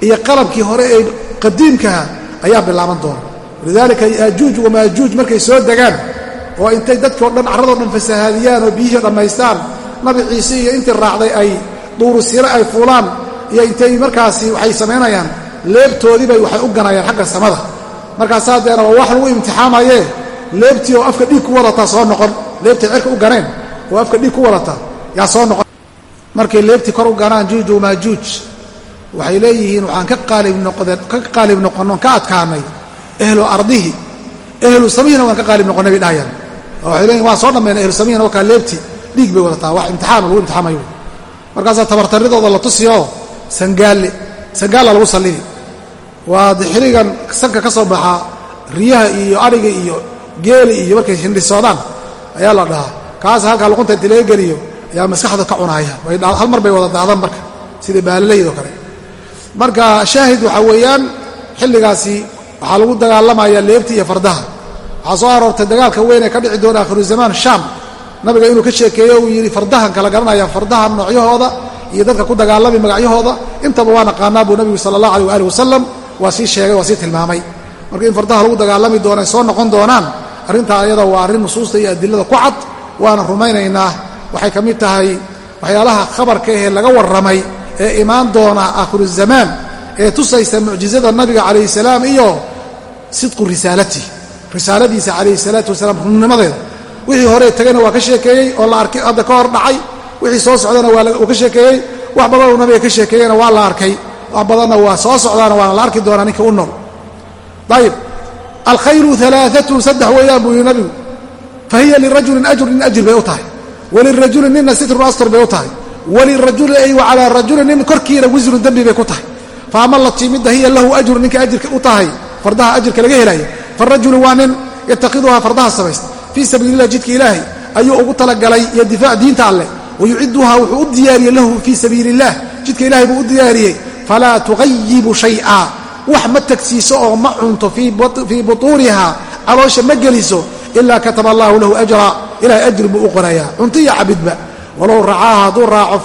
iyo qalabkii hore ee qadiimkaha ayaa bilaaban doona. Walidaalika yaajuuj wamaajuuj markay soo degaan oo intay dadkao dhan carradoo dhan fasahaadiyaan oo biyihii dhammaystaan nabi ciise iyo intii raacday ay duurusiro ay fuulaan iyo intay markaasi waxay samaynayaan leebtoodiibay waxay u ganayaan xagga samada. Markaasaa deena waa wax lagu imtixaamayee leebtii oo afka dhiig ku wadataa soo noqon leebtay cerka u ganeen oo afka dhiig ku wadata yaa soo noqon. Markay leebtii kor u ganaan juuj wamaajuuj waxay leeyihiin waxaan ka qaalib noqonno ka adkaanay ehlu ardihi ehlu samihina waan ka qaalib noqonnay bay dhahayaan waxay leeyihiin waan soo dhammayna ehlu samihina wakaa leebti dhiig bay wadataa wax imtixaan lagu imtixaamayo markaasaa tabartaridooda la tusiyo sangaalle sangaalla lagu sallidi waa dixirigan sanka ka soo baxaa riyaha iyo adhiga iyo geeli iyo markay hindhisoodaan ayaa la dhahaa. Kaas halkaa luqunta inti laga geliyo ayaa maskaxda ka cunaaya hal mar bay wada daadaan marka sida baalilaydo kale. Marka shaahid waxaa weeyaan xilligaasi waxaa lagu dagaalamaya leebti iyo fardaha. Waxaa soo aroortay dagaalka weyn ee ka dhici doona akhiru zamaan shaam nabiga inuu ka sheekeeyo uu yidhi fardahan kala garanaya fardaha noocyahooda iyo dadka ku dagaalami magacyahooda. Intaba waa naqaanaa buu nabigu sala allah aleh waali wasalam waa sii sheegay waa sii tilmaamay. Marka in fardaha lagu dagaalami doono ay soo noqon doonaan arrintaa ayada waa arrin nusuusta iyo adilada ku cad waana rumaynaynaa. Waxay ka mid tahay waxyaalaha khabarka ahee laga warramay ee imaan doona aakhiru zamaan ee tusaysa mucjizada nabiga calayhi salaam iyo sidqu risaalati. Risaaladiisa calayhi salaatu wasalaam runnimadeeda wixii horee tagayna waa ka sheekeeyey oo la arkay hadda ka hor dhacay. Wixii soo socdana waa ka sheekeeyey. Wax badanuu nabiga ka sheekeeyena waa la arkay. Wax badanna waa soo socdaana waana la arki doonaa ninka u nool. Ayib alkhayru alaaatun saddex weeyaan buu yihi nabigu. Fa hiya lirajulin ajrun nin ajir bay u tahay. Walirajulin nina sitrun astur bay u tahay. Walirajuli ay calaa rajulin nin korkiina wisrun dembi bay ku tahay. Fa ama latii midda hiya lahu ajrun ninka ajirka u tahay fardaha ajirka laga helaya farajulu waa nin yatakhiduhaa fardaha samaysta fii sabiililah jidka ilaahay ayuu ugu talagalay iyo difaac diinta alleh. Wayuciduhaa wuxuu u diyaariyey lahu fii sabiili illah jidka ilahay buu u diyaariyey. Falaa tuqayibu shay'a. Wax ma tagsiiso oo ma cunto fii butuuniha caloosha ma geliso ilaa kataba allahu lahu ajra. Ilahay ajri buu u qorayaa. Cunto iyo cabidba. Walow racaaha hadduu raaco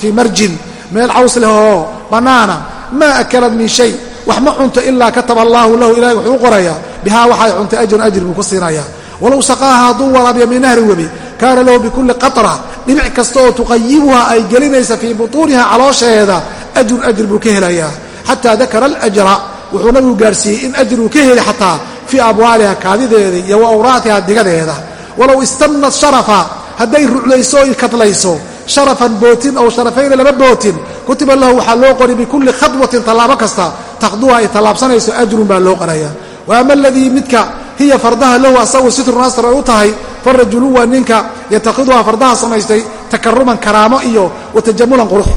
fii marjin meel caws leh oo bannaana maa akalad min shay. Wax ma cunto ilaa kataba allaahu lahu. Ilahay wuxuu u qorayaa. Bihaa waxay cuntay ajran ajri buu ku siinayaa walow saqaaha hadduu waraabiyo min nahrin webi kaana lahu bikulli qatra dhinac kasta oo tuqayibuha ay gelinaysa fii butuuniha caloosheeda ajrun ajri buu ka helayaa xataa dakara alajra wuxuu nabigu gaarsiiyey in ajruu ka heli xataa fii abwaaliha kaadideeda iyo wa awraatiha digadeeda. Walow istannat sharafa hadday ruclayso oy kadlayso sharafan bootin ow sharafayna laba bootin kutiba lahu waxaa loo qori bikulli khadwatin tallaabo kasta hiya fardaha lahu asagu sitrun asr ay u tahay farajulu waa ninka yatakhiduhaa fardaha samaystay takaruman karaamo iyo wa tajamulan qurux.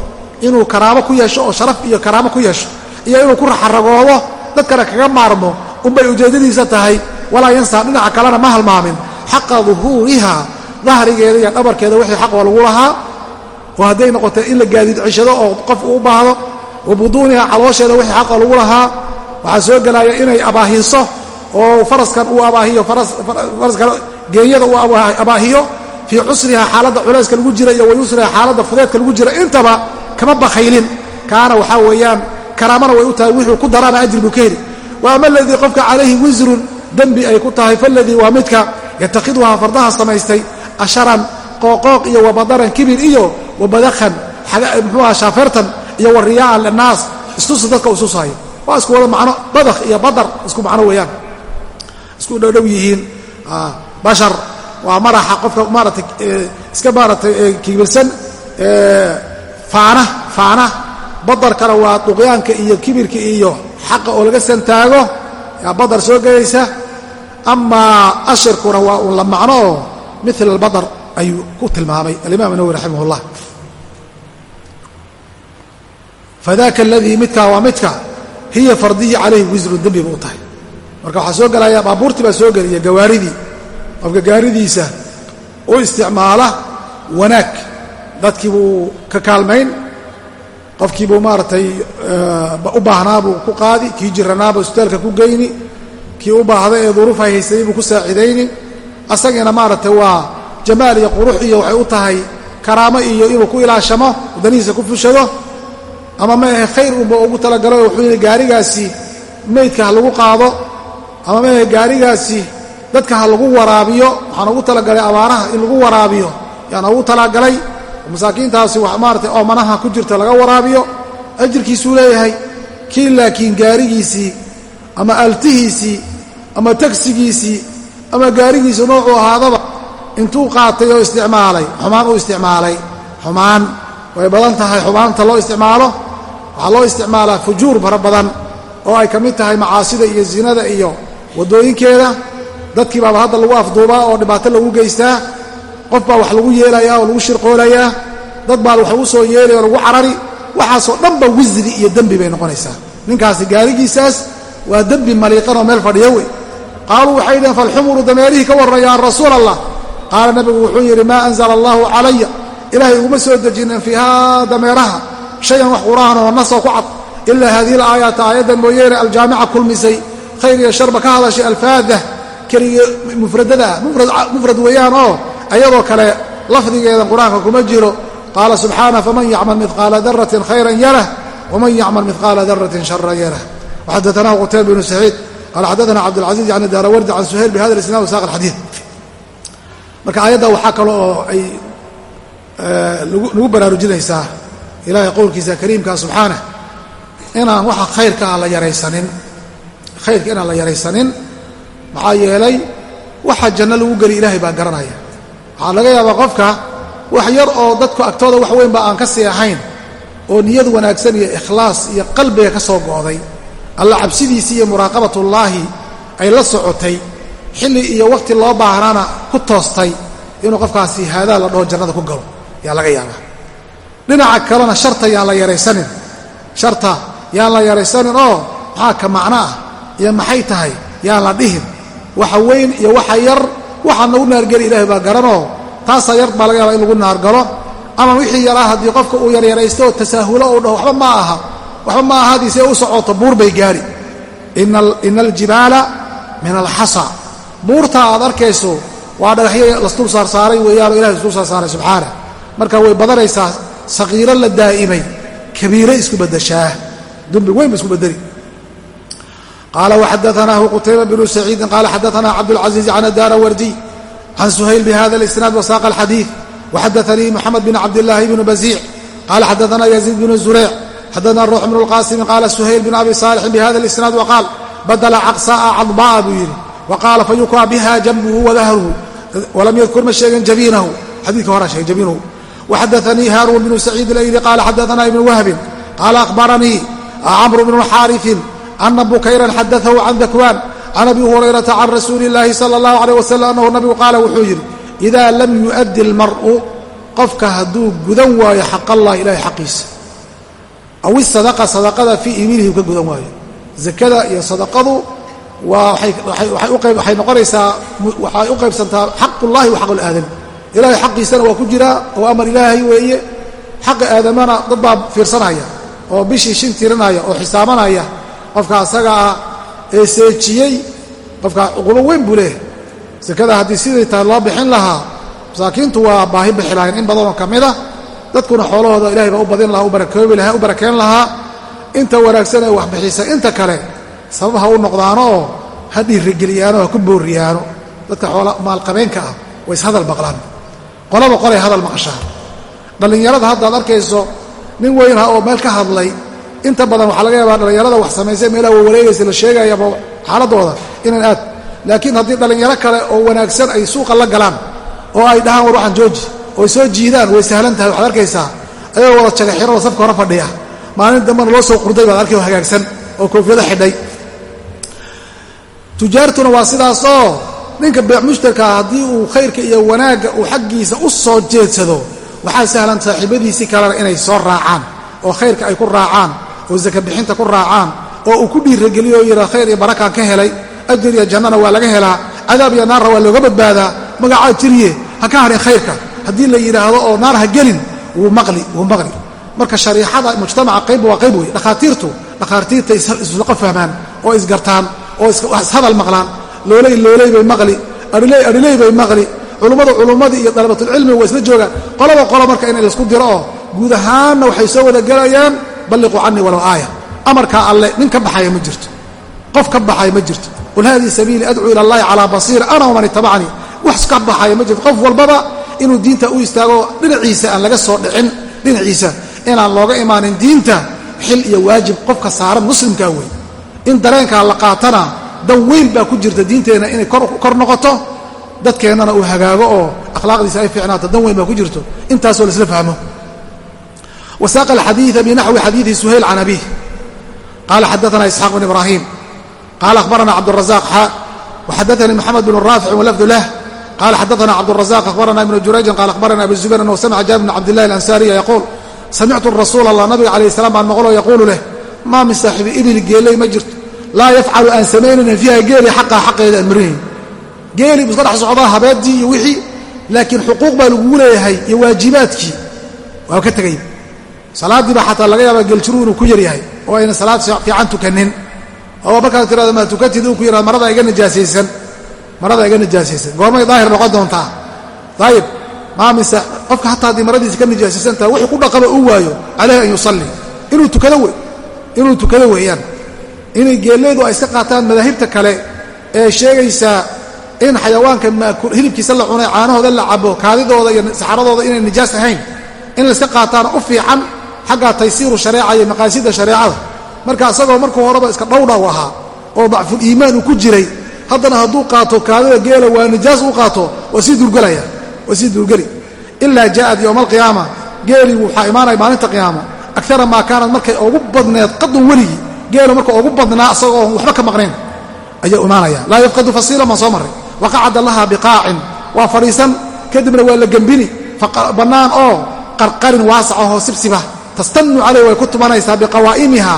Inuu karaamo ku yeesho oo sharaf iyo karaamo ku yeesho iyo inuu ku raxaragoodo dadkana kaga maarmo unbay ujeeddadiisa tahay walaa yansaa dhinaca kalena ma halmaamin. Xaqa duhuuriha dahrigeeda iyo dhabarkeeda wixii xaq oo lagu lahaa oo hadday noqotay in la gaadiid cishado oo qof u baahdo wa buduuniha caloosheeda wixii xaqoo lagu lahaa. Waxaa soo gelaya inay abaahiso oo faraskan uu abaahiyo faraska geenyada uu abaahiyo fii cusriha xaaladda culayska lagu jira iyo wa yusriha xaaladda fudeedka lagu jira intaba kama bakhaylin. Kaana waxaa weeyaan karaamana way u tahay wuxuu ku daraana ajri buu ka heli. Wa ama aladii qofka calayhi wisrun dembi ay ku tahay faladii waa midka yatakhiduhaa fardaha samaystay asharan qooqooq iyo wabadaran kibir iyo wabadakhan muxuuaha shaafeertan iyo wa riyaa'an linnaas istusi dadka u isusaayo waa isku wada macno badakh iyo badar isku macno weeyaan isku dhowdhow yihiin. Bashar waa maraxa qofka maaratay iska maaratay kibirsan faana faana. Badarkana waa duqyaanka iyo kibirka iyo xaqa oo laga santaago. Yaa badar soo gelaysa. Amaa ashirkuna waa uun la macno oo mil albadar ayuu ku tilmaamay alimaam nawowi raximah اllah fadaka aladii midkaa waa midka hiya fardiyi calayhi wisrun dembi ba u tahay marka waxaa soo gelaya baabuurtii baa soo geliya gawaaridii qofka gaaridiisa u isticmaala wanaag. Dadkii buu ka kaalmayn qofkii buu maaragtay u baahnaa buu ku qaadi kii jiranaabuu isbitaalka ku geyni kii u baahda ee duruuf ay haystayay buu ku saacidayni. Asagiina maaragtay waa jamaal iyo qurux iyo waxay u tahay karaamo iyo inuu ku ilaashamo wadanihiisa ku fushado. Ama maahe khayr unba ugu talagalo wuxuu yidhi gaarigaasi meydka ha lagu qaado ama maahe gaarigaasi dadka ha lagu waraabiyo waxaan ugu talagalay abaaraha in lagu waraabiyo. Yaan ugu talagalay? Masaakiintaasi wax maaratay oomanaha ku jirta laga waraabiyo. Ajirkiisuu leeyahay kii laakiin gaarigiisii ama altihiisii ama tagsigiisii ama gaarigiisii noocuu ahaadaba intuu qaatay oo isticmaalay. Xumaan u isticmaalay. Xumaan way badan tahay xumaanta loo isticmaalo. Waxaa loo isticmaalaa fujuur fara badan oo ay ka mid tahay macaasida iyo zinada iyo waddooyinkeeda dadkii baaba hadda lagu afduubaa oo dhibaato lagu geystaa qof baa wax lagu yeelayaa oo lagu shirqoolayaa dad baa wax lagu soo yeelaya oo lagu carari waxaasoo dhanba wisri iyo dembi bay noqonaysaa. Ninkaasi gaarigiisaas waa dembi maliiqanoo meel fadhiyo wey. Qaaluu waxay dhaheen falxumuru dameerihii ka warran yaa rasuul allah qaala nabigu wuxuu yidhi maa anzala allaahu calaya ilaahay uguma soo dejinin fiiha dameeraha. Shayan wax qur'aan oo nasoo ku cad. Ilaa haadihi alaayaata aayaddan mooyeene aljaamica kulmisay khayr iyo sharba ka hadashay alfaada keligii mufradada ah mufrad weeyaan oo ayadoo kale lafdigeedan qur'aanka kuma jiro. Qaala subxaana faman yacmal midqaala daratin khayran yarah waman yacmal midqaala daratin sharan yarah. Waxadaanahu qutayba bnu saciid qaala xadaana cabdilcaziiz can daarawardi can suhayl bihada isnad wasaaq alxadiid. Marka aayadda waxaa kale oo ay nagu baraarujinaysaa ilaahay qowlkiisa kariimka subxaanah inaan waxa khayrka aan la yaraysanin khayrka inaan la yaraysanin maxaa yeelay waxa janno lagu geli ilaahay baa garanaya. Waxaa laga yaabaa qofka wax yar oo dadku agtooda wax weynba aan ka sii ahayn oo niyad wanaagsan iyo ikhlaas iyo qalbiga ka soo go'day alla cabsidiisii iyo muraaqabatullaahi ay la socotay xilli iyo wakhti loo baahnaana ku toostay inuu qofkaasi haadaa la dhaho jannada ku galo. Yaa laga yaabaa. Dhinaca kalena sharta yaan la yaraysanin. Sharta yaan la yaraysanin oo maxaa ka macno ah iyo maxay tahay? Yaan la dhihin. Waxa weyn iyo waxa yar waxaa nagu naargeli ilaahay baa garanoo. Taasaa yar baa laga yaabaa in lagu naargalo. Ama wixii yaraa haddii qofka uu yaryaraysto oo tasaahulo uu dhaho waxba ma aha. Waxba ma aha haddii see u socoto buur bay gaari. Ina aljibaala min alxasa buurta aad arkayso waa dhagaxyo lasdul saarsaaray weeyaanoo ilahay isdul saarsaaray subxaana. Marka way badanaysaa saqiiro la daa'imay kabiire isku beddeshaa. Dumbi weyn ba isku bedeli qaala waxadaanaahu qutayba bnu saciidin qaala xadaanaa cabdulcaziiz can daara wardiy can suhayl bihada اlisnaad wasaaqa alxadiid waxadaanii moxamed bin cabdillaahi bnu baziic qaala xadaanaa yaziid bnu zureyc xadaana ruux bnu lqaasimi qaala suhayl bin abi saalixin bihada اlisnaad waqaal badala caqsa'a cadba'a buu yidhi wa qaala fayukaa biha janbuhu wadahruhu walam yadkur ma sheegin jabiinahu xadiidka horaa sheegay jabiinuhu waxadaanii haaruun bnu saciid alayli qaala xadaana ibnu wahbin qaala akhbaranii camru bnu xaariثin ana bukayran xadaahu can dakwaan can abi hurayrata can rasuuli illaahi sala allahu caleyh wasalam annahu nabigu qaala wuxuu yidhi idaa lam yu'addi almar'u qofka hadduu gudan waayo xaqallah ilaahay xaqiisa aw isadaqa sadaqada fii ibilihi u ka gudan waayo zakada iyo sadaqadu waa waxay noqonaysaa waxay u qaybsantaa xaqullahi wa xaquulaadami ilaahay xaqiisana waa ku jiraa oo amar ilaahay weeye xaqa aadamana dad baa fiirsanaya oo bishii shin tirinaya oo xisaabanaya qofka asaga ah ee seejiyey qofka cuqubo weyn buu leeyahay. Sakada haddii sidii tahay loo bixin lahaa masaakiintu waa baahi bixi lahayn in badanoo ka mid a dadkuna xoolahooda ilahay baa u badin lahaa u barakoobi lahaa u barakeen lahaa. Inta wanaagsan ee wax bixisa inta kale sabab ha u noqdaano oo ha dhiirigeliyaano ha ku booriyaano. Dadka xoola maalqabeenka ah way ishadal maqlaan. Qolaba qolay hadal maqashaa. Dhallinyarada haddaad arkayso nin weyn ha oo meel ka hadlay inta badan waxaa laga yaabaa dhallinyarada wax samaysay meelaha wawareegaysa la sheegayaba xaaladooda inaan aad. Laakiin haddii dhallinyaro kale oo wanaagsan ay suuqa la galaan oo ay dhahaan war waxaan jooji oo soo jiidaan way sahlan tahay waxaad arkaysaa ayagoo wada jagaxirada safka hore fadhiya. Maalin dambena loo soo qurday baad arkay oo hagaagsan oo koofiyado xidhay. Tujaartuna waa sidaas oo ninka beec mushtarkaa haddii uu khayrka iyo wanaagga uu xaggiisa u soo jeedsado waxaa sahlan saaxiibadiisii kalena inay soo raacaan oo khayrka ay ku raacaan oo saka bixinta ku raacaan oo uu ku dhiirageliyo oo yidhaa khayr iyo barakaan ka helay ajar iyo jannana waa laga helaa cadaab iyo naarra waa looga badbaadaa magacaa tiriye ha ka harin khayrka. Haddii la yidhaahdo oo naar ha gelin wuu maqli wuu maqli. Marka shariixada mujtamaca qaybba waa qayb wey dhakhaatiirtu dhakhaatiirta isla fahmaan oo isgartaan oo ishadal maqlaan. Looley looley bay maqli ariley ariley bay maqli. Culummadu culummadii iyo dalabatulcilmi waa isla joogaan. Qolaba qolo marka in laysku diro oo guud ahaanna waxay soo wada gelayaan balliquu canii walow aaya amarkaa alle nin ka baxaya ma jirto. Qof ka baxaya ma jirto. Qul haadihi sabiilii adcuu ila allahi calaa basiira ana waman itabacanii wax ka baxaya ma jirto. Qof walbaba inuu diinta u istaago dhinaciisa aan laga soo dhicin dhinaciisa inaan looga imaanin diinta xil iyo waajib qofka saaran muslimkaa wey in dareenkaa la qaatana dan weyn baa ku jirta diinteenna inay kor noqoto dadkeennana uu hagaago oo akhlaaqdiisa ay fiicnaato dan weyn wasaaqa alxadiida binaxwi xadiidi suhayl can abiih qaala xadaana isxaaq bn ibraahim qaala akhbarana cabdurazaq xa waxadaanii moxamed bn raafic walafdu lah qala xadaana cabdurazaq akhbarana ibnu jurayjin qala akhbarana abu zubayr anhu samica jaabir bn cabdillahi alansariya yaquul samictu rasuul allah nabiga calayh salam baan maqloo yaquulu leh maa min saaxibi ibil geeley ma jirto laa yafcalu aan samaynaynin fiiha geeli xaqaa xaqeeda aan marinayn geeli bu iska dhex socdaa habeedii iyo wixii laakiin xuquuq baa lagugu leeyahay iyo waajibaadkii waa ka tegay salaaddiiba xataa laga yaaba geeljiru inuu ku yaryahay oo ayna salaad fiican tukanin oo markaad tirado maa tukatid? Uu ku yihahdo marada iga nijaasaysan marada iga nijaasaysan goormay daahir noqon doontaa. Ayib maa mise qofka hataa haddii maradiisi ka nijaasaysantaha wuxuu ku dhaqaba uu waayo calayhi an yusalli. Inuu tukado wey inuu tukado weeyaan. Inay geelleedu ay iska qaataan madaahibta kale ee sheegaysaa in xayawaanka hilibkiisa la cunay caanahooda la cabo kaadidooda iyo saxaradooda inay nijaas ahayn in layska qaataana u fiican xagga taysiiru shareeca iyo maqaasida shareecada. Marka isagoo markuu horeba iska dhowdhaw ahaa oo dacful iimaan uu ku jiray haddana hadduu qaato kaadida geela waa nijaas u qaato waa sii durgelaya waa sii durgeli ilaa jaa'ad yowma alqiyaama geelii waxaa imaanaya maalinta qiyaama akara maa kaanad markay ugu badneed qadun weligii geelu marka ugu badnaa isagoo waxba ka maqnayn ayuu imaanaya. Laa yafqadu fasiila maan soo marray waqacada laha biqaacin waa fadhiisan kadibna waa la gembini bannaan oo qarqarin waasacahoo sibsiba tastannu calayh way ku tumanaysaa biqawaa'imiha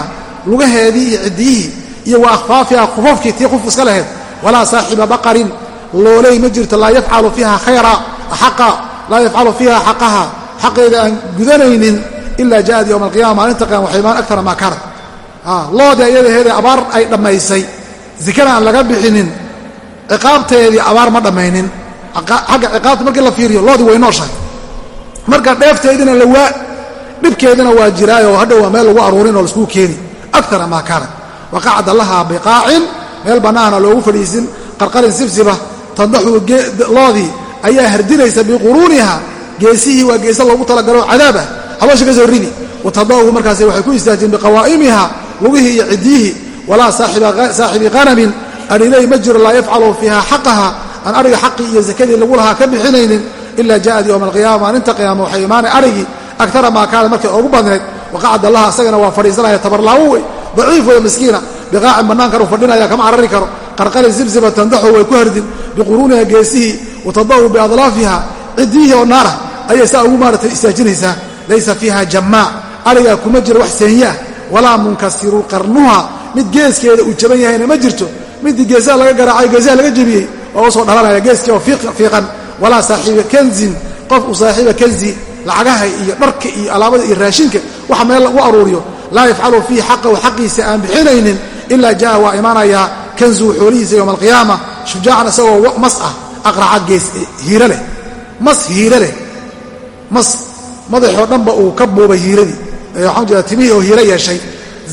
lugaheedii iyo ciddiyihii iyo wa akhfaafiha khufafkii tii quf iska laheyd walaa saaxiba baqarin looley ma jirto laa yafcalu fiiha khayra xaqa laa yafcalu fiiha xaqaha. Xaqeeda aan gudanaynin ilaa ja'ad yowma alqiyama maalinta qiyama waxay imaan akara maa kana loodii ayadaheedee abaar ay dhammaysay zikana aan laga bixinin ciqaabteedii abaar ma dhammaynin. Xagga ciqaabta markii la fiiriyo loodii way nooshahay. Marka dheefteediina la waa dhibkeedina waa jiraayoo hadhow waa meel lagu aruurin oo laiskugu keeni. Akara maa kana waqacda lahaa biqaacin meel bannaana loogu fadhiisin qarqarin sibsiba tandaxu loodii ayaa hardinaysa biquruuniha. Geesihii waa geese loogu talagalo cadaab ah. Xaboosha ka soo ridi watada'uhu markaas waxay ku istaajeen biqawaa'imiha lugihii iyo ciddiyihii walaa saaxibi qanamin. Ariley ma jiro laa yafcalu fiiha xaqaha. Aan ariga xaqii iyo sakadii lagu lahaa ka bixinaynin. Ila ja'ad yowma alqiyaama maalinta qiyaama waxay imaanay arigii agtara maa kaana markay ugu badnayd waqacda laha isagana waa fadhiisanaya tabarlaawo wey daciif wey miskiina biqaacin bannaankanu fadhinaya kama carari karo qarqarin sibsiba tandaxu way ku hardin biquruuniha geesihii watada'u biadlaafiha ciddiyihii oo naara ayay saa ugu maaratay istaajinaysaa laysa fiiha jammaa arigaa kuma jiro wax seenya walaa munkasiru qarnuha mid geeskeeda uu jaban yahayna ma jirto midii geesaha laga garaacay geesaha laga jebiyey oo u soo dhalanaya geeskii oo fiiqan walaa saaxiiba kanzin qof uu saaxiiba kanzi lacagaha iyo dharka iyo alaabada iyo raashinka waxa meel lagu aruuriyo. Laa yafcalu fiihi xaqahu xaqiisa aan bixinaynin ilaa jaa waa imaanayaa kanzuhu xoolihiisa yowma alqiyaama shujaacan isagoo mas ah aqraca gees hiiro leh. Mas hiiro leh. Mas madaxoo dhanba uu ka buubay hiiradii. Waxaan jeeda timihii oo hiiro yeeshay.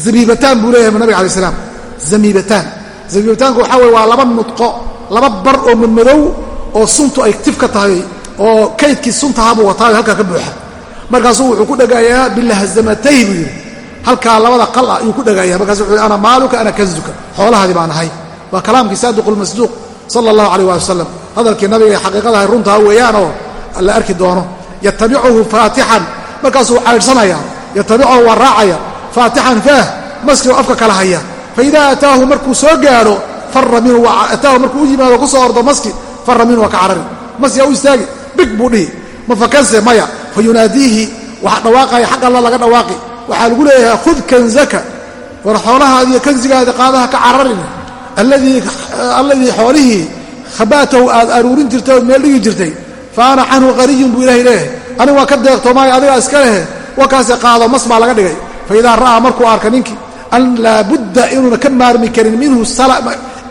Zamiibataan buu leeyahay nabiga alai salaam. Zamiibataan. Zamiibataanku waxaa weye waa laba nudqo laba bar oo madmadow oo suntu ay tif ka tahay oo kaydkii suntahabuu wataayo halkaa ka buuxa. Markaasuu wuxuu ku dhagayaa bilahzamatay buu yidhi. Halkaa labada qal ah ayuu ku dhagayaa markaasu wuxuu yhi ana maaluka ana kanzuka xoolahaadii baan ahay. Waa kalaamkii saadiqu lmasduuq sala allahu calayh waali wasalam hadalkii nabiga xaqiiqadahay runtaa weeyaanoo la arki doono yatabicuhu faatixan. Markaasuu caydhsanaya yatabicuhu waa raacaya. Faatixan faah maskigoo afka kala haya. Faidaa ataahu markuu soo gaadho fara minhu ataahu markuu u yimaado ku ordo maski fara minhu waa ka carari. Maskigaa u istaagi big buu dhihi. Ma fakanse maya? Fa waxa dhawaaqaya xag alla laga dhawaaqi. Waxaa lagu leeyahay khud kanzaka war xoolahaadiiyo kanzigaadi qaadaha ka cararin alladii xoolihii khabaatahu aad aruurin jirtay ood meel dhigi jirtay. Fa ana canhu qariyun buu ilahay leeyahay. Anigu waa ka deeqtoomaayo adigaa iska lehe. Wakaase qaado mas baa laga dhigay. Fa ra'aa markuu arka ninkii an laabudda inuuna ka maarmi karin minhu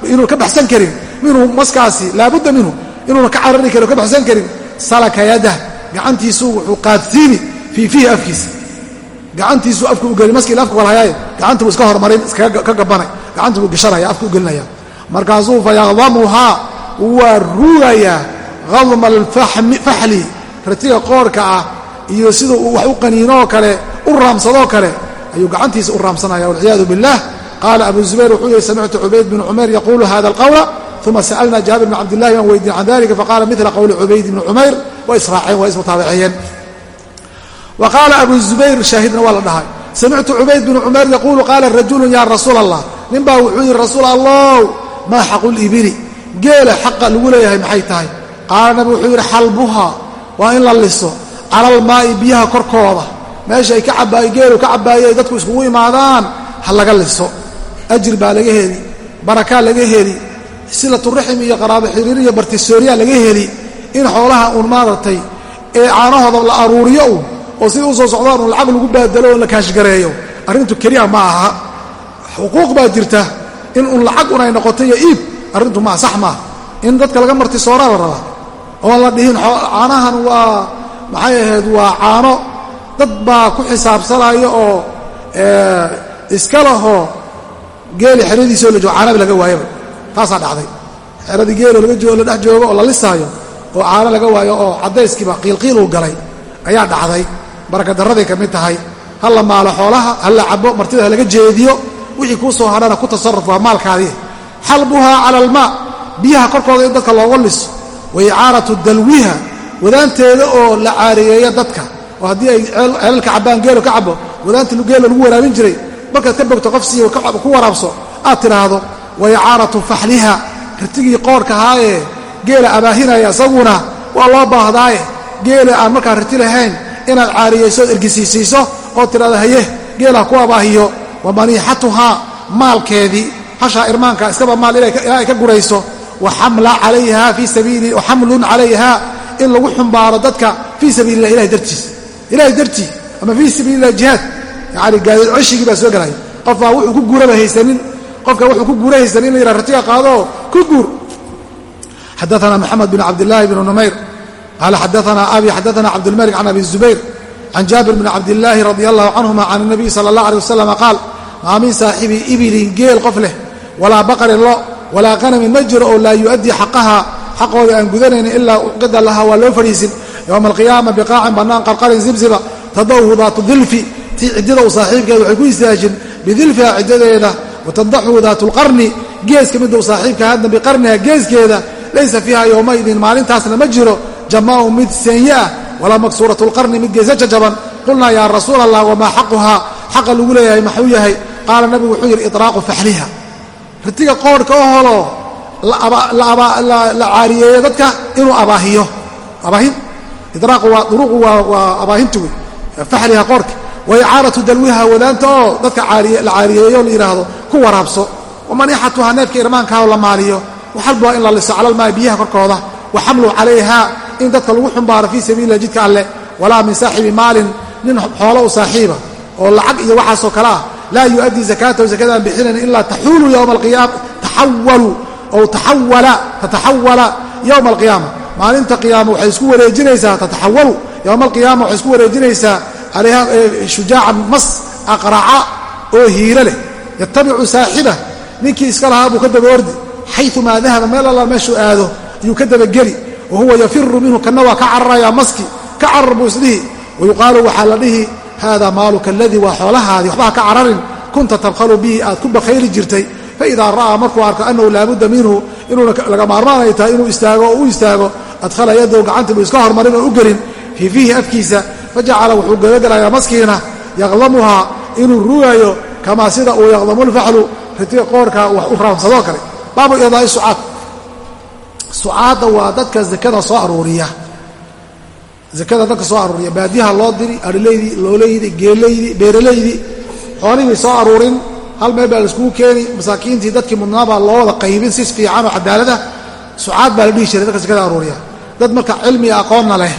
inuuna ka baxsan karin. Minhu maskaasi laabudda minhu inuuna ka carari karin ka baxsan karin salaka yadah gacantiisuu wuxuu qaadsiini fii fiihi afkiisa. Gacantiisuu afka u geli maskii afka walhayaaye gacantu iska hormarin iska gabanay gacantu buu gashanaya afka u gelinaya markaasuu fa yaqdamuhaa waa ruugayaa qadma alfaxli ratiga qoorhka ah iyo siduu uu wax u qaniinoo kale u raamsadoo kale ayuu gacantiisa u raamsanaya walciyaadu biاllah qaala abu zubayr wuxuu yihi samictu cubayd bn cumayr yaquulu hada alqawla uma sa'alna jaabir bn cabdillahi waan weydiin can dalika faqala mila qowli cubayd bni cumayr waa israaceen waa ismutaabiciyeen wa qaala abu zubayr shaahidna waa la dhahay samictu cubayd binu cumayr yaquulu qaala rajulun yaa rasuul allah nin baa wuxuu yidhi rasuul allow maa xaqulibili geela xaqa lagu leeyahay maxay tahay qaala nabi wuxuu yidhi xalbuha waa in la liso calalmaa'i biyaha korkooda meesha ay ka cabaaye geelu ka cabaaye dadku iskugu silaturaxim iyo qaraabo xiriir iyo bartisooriyaa laga heli in xoolaha uun maaragtay ee caanahooda la aruuriyo uun oo sida u soo socdaan uun lacag lagu baadalo oo la kaashgareeyo. Arrintu keliya ma aha. Xuquuq baa jirta in uun lacag un ay noqoto iyo iib. Arrintu maa sax maaha in dadka laga martisooraa la rabaa oon la dhihin caanahan waa maxay ahayd waa caano. Dad baa ku xisaabsanaya oo iska lahoo geeli xeradiisoo la joogo. Caanabi laga waayaba taasaa dhacday. Xeradii geelo la dhex joogo oo la lisaayo oo caano laga waayo oo caddayskiiba qiilqiiluu galay ayaa dhacday. Barakadaraday ka mid tahay. Ha la maalo xoolaha ha la cabo martida ha laga jeediyo wixii kuu soo hadhana ku tasarruf waa maalkaadii xalbuhaa cala almaa biyaha korkooda in dadka looga liso. Wa icaaratu dalwiha wadaanteeda oo la caariyeeya dadka. Oo haddii ay ceelalka cabbaan geelo ka cabo wadaanti geelo lagu waraabin jiray. Markaad ka bogto qof siiyo ku waraabso aad tidhaahdo wa icaaratu faxliha ritigii qoorka ahaayee geela abaahinaya isaguna waa loo baahdaaye. Geela aan markaa riti lahayn inaad caariyayso od ergisiisiiso oo tidhahdo haye geela ku abaahiyo wa maniixatuhaa maalkeedii. Hashaa irmaanka iskaba maal ilaa ka gurayso. Wa xamlun calayha in lagu xumbaaro dadka fii sabiililah ilahay dartiis ilahay dartii ama fii sabiililah jihaad. Yani gaadiid ceshigii baa soo gelaya qof baa wuxuu ku guuraba haysanin qofka wuxuu ku guurahaysan in la yidha ratiga qaadoo ku guur. Xadaana maxamed bin cabdilaahi bn numayr qaala xadaana abi xadaana cabdilmalik can abi zubayr can jaabir bni cabdilaahi radi allahu canhuma can nabiy sala allah aleh wasalam qaal maa min saaxibi ibilin geel qof leh walaa baqarin lo walaa qanamin ma jiro oo laa yu'addii xaqaha xaqooda aan gudanaynin ilaa uqida laha waa loo fadhiisin. Yowma alqiyaama biqaacin bannaan qarqarin zibziba tadawhu dilfi tii ciddada saaxiibkeeda waxay ku istaajin bidilfiha ciddadeeda watadaxu daatu lqarni geeska midda u saaxiibka hadna biqarniha geeskeeda laysa fiiha yowmaidin maalintaasna ma jiro jamaau mid seenye ah walaa maksuuratu lqarni mid geesa jajaban. Qulnaa yaa rasuul allah wamaa xaquhaa? Xaqa lagu leeyahay maxuu yahay? Qaala nabigu wuxuu yidhi iطraaqu faxliha. Ritiga qoorhka oo holo la caariyeeyo dadka inuu abaahiyo. Abaahin? Idraaqu waa duruqu waa abaahinta wey. Faxliha qoorka. Wa icaaratu dalwiha wadaanta oo dadka la caariyeeyo la yidhaahdo ku waraabso. Wamanixatuha neefka irmaankaao la maaliyo. Waxalbuha in la liso calalmaai biyaha korkooda. Wa xamlu calayha in dadka lagu xumbaaro fii sabiililah jidka alleh walaa min saaxibi maalin nin xoolo u saaxiiba. Oo lacag iyo waxaasoo kale ah laa yu'addii zakaatahu zakadaan bixinayn ilaa taxuulu yowma alqiyaama taxawalu ow taxawala tataxawala yowma alqiyaama maalinta qiyaama waxay isku wareejinaysaa tataxawalu yowma alqiyaama waxay isku wareejinaysaa calayha shujaacan mas aqraca oo hiiro leh yatabicu saaxibah ninkii iska lahaa buu ka daba ordi xayumaa dahaba meel alla meeshuu aado ayuu ka dabageli wa huwa yafiru minhu kanna waa ka cararayaa maski ka carar buu isdhihi wayuqaalu waxaa la dhihi hada maaluka aladii waa xoolahaadii waxbaha ka cararin. Kunta tabkhalu bihi aad ku bakhayli jirtay. Faidaa ra'aa markuu arko annahu laabudda minhu inuuna laga maarmaan ay tahay inuu istaago oo u istaago adkhala yadahu gacantii buu iska hormarin oo u gelin. Fii fiihi afkiisa fajacala wuxuu gabagelayaa maskiina yaqdamuhaa inuu rugayo kamaa sida uu yaqdamu lfaxlu ritiga qoorka wax u raamsadoo kale. Baabu idaai sucaad. Sucaadda waa dadka zakada soo aruuriya. Zakada dadka soo aruuriya. Baadiyaha loo diri arilaydii looleydii geelaydii beeralaydii xoolihii soo aruurin hal meel baa laiskugu keeni masaakiintii dadkii mudnaa baa loo wada qaybin si fiican oo cadaalada. Sucaad baa la dhihi jiray dadka zakada aruuriya. Dad marka cilmiga aqoonna leh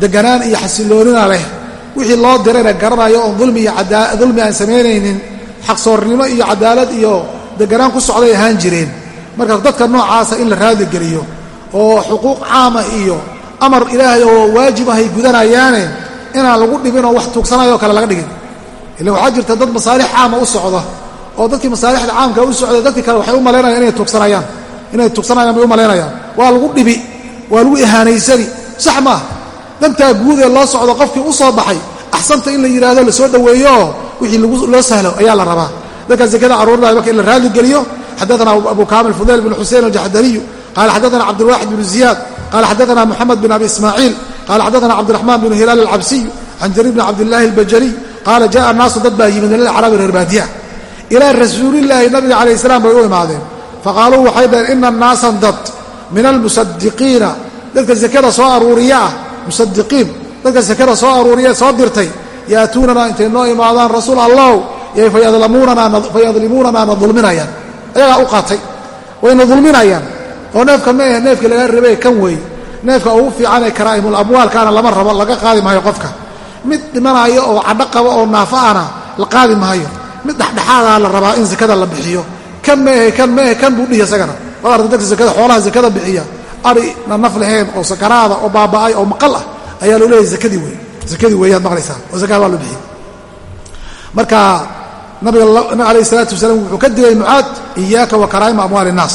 deganaan iyo xasiloonina leh wixii loo dirayna garanayo oon dulmi iyo dulmi aan samaynaynin xaqsoornimo iyo cadaalad iyo deganaan ku socday ahaan jireen. Marka dadka noocaasa in la raadigeliyo oo xuquuq caama iyo amar ilaahay oo waajib ahay gudanayaane inaan lagu dhibin oo wax tuugsanayoo kale laga dhigin. Ila waxaa jirta dad masaalix caama u socda oo dadkii masaalixda caamka u socda dadkii kale waxay u malaynayaan inay tuugsanayaan inay tuugsanayaan bay u malaynayaan. Waa lagu dhibi waa lagu ihaanaysani sax maaha dantaa guud ee loo socdo qofkii u soo baxay axsanta in la yidhaahdo la soo dhoweeyooo wixii loo sahlo ayaa la rabaa. Dadka zakada carruurinayo marka in la raaligeliyo xadaana abu kaamil fudayl bn xusein aljaxdariyu qaala xadaana cabdilwaxid bnu ziyaad qaala xadaana moxamed bin abi ismaaciil qaala xadaana cabdiraxmaan bnu hilaal alcabsiyu can jariir bni cabdillaahi albajaliy qaala jaءa naasu dad baa yimid min alacraabi reer baadiya. Ilaa rasuulillaahi nabiga calayh salaam bay u imaadeen. Faqaaluu waxay dhaheen ina naasan dad min almusadiqiina dadka sekada soo aruuriya ah musadiqiin dadka sekada soo aruuriya soo dirtay yaatuunanaa intay noo imaadaan rasuul allow fayadlimuunanaa na dulminayaan. Ayagaa u qaatay. Wayna dulminayaan. Oo neefka ma ahe neefkii laga rabay kan weeye neefka ugu fiican ee karaa'imul amwaalkaana lama rabo laga qaadi maayo qofka. Mid dhimanayo oo cadho qaba oo naafo ana la qaadi maayo. Mid dhexdhexaadaa la rabaa in sakada la bixiyo. Kan meehe kan meehe kan buu dhihi isagana. Waad arta dadka sakada xoolaha sakada bixiya ari na naf lahayn oo sakaraada oo baaba'ay oo maqal ah ayaa loo leeyahay sakadii wey sakadii weeyaad maqlaysaa oo sakada waa loo bixiyey. Marka nabiga alayh isalaatu wasalaam wuxuu ka digay mucaad iyaaka wa karaa'ima amwaali innaas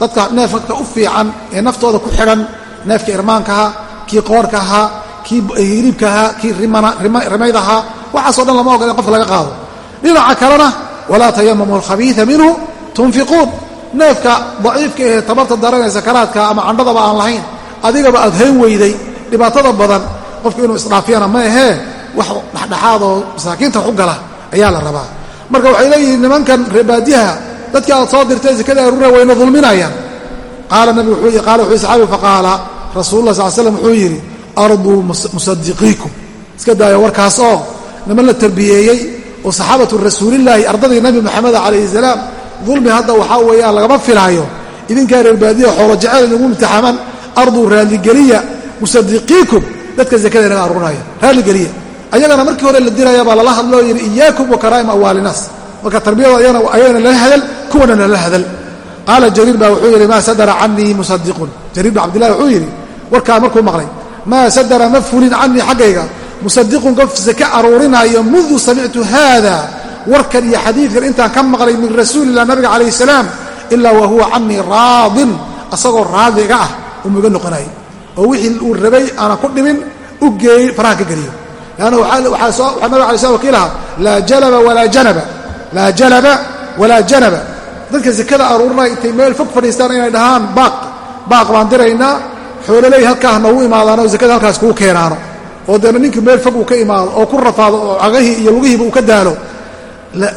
dadka neefka u fiican ee naftooda ku xidhan neefka irmaankaha kii qoorka ahaa kii hiriibka ahaa kii rimayd ahaa waxaasoo dhan lama ogola in qofka laga qaado. Dhinaca kalena walaa tayamamu alkhabiia minhu tunfiquun neefka daciifka ahee tabarta daranee sakaraadka ama candhadaba aan lahayn adigaba aad hayn weyday dhibaatada badan qofku inuu isdhaafiyana ma ahee wax dhexdhexaadoo masaakiinta wax u gala ayaa la rabaa. Marka waxay leeyihiin nimankan reebaadiyaha dadkii aad soo dirtay sakada aruura wayna dulminayaan. Qaala nabigu qaala wuxuu saxaabigu faqaala rasuulullah sal slam wuxuu yidhi arduu musadiqiikum iska daayo warkaas oo niman la tarbiyeeyey oo saxaabatu rasuulillaahi ardadii nabi maxameda calayhi salaam dulmi hadda waxaa weeyaan lagama filaayo. Idinkaa reer baadiya xoolo jecel inagu imtixaaman arduu raalligeliya musadiqiikum dadka sakada inaga aruurinaya raalligeliya. Ayagana markii hore la diraya baa lala hadloo yidhi iyaakum wa karaa'im amwaalinaas. Marka tarbiyada ayagana lala hadal kuwana lala hadal. Qaala jariir baa wuxuu yidhi maa sadara canii musadiqun jariir bin cabdillahi wuxuu yidhi warkaa markuu maqlay maa sadara ma fulin canii xaggayga? Musadiqun qof sake aruurinaayo mundu samictu haada warkan iyo xadiidkan intaan ka maqlay min rasuulillah nabiga calayh salaam ilaa wa huwa canii raadin asagoo raadiga ah umuga noqonayay oo wixii uu rabay aanan ku dhibin u geeyey faraha ka geliyo. Lanna waxaa nabig alay slam wakiilaha laa jalaba walaa janaba laa jalaba walaa janaba. Dadka sakada aruurinaya intay meel fog fadhiistaan inay dhahaan baaq baaq baan diraynaa xoololey halkaah noogu imaadaano sakada halkaas kuu keenaano. Oo deena ninkii meel fog uu ka imaado oo ku rafaado oo cagahii iyo lugihiiba uu ka daalo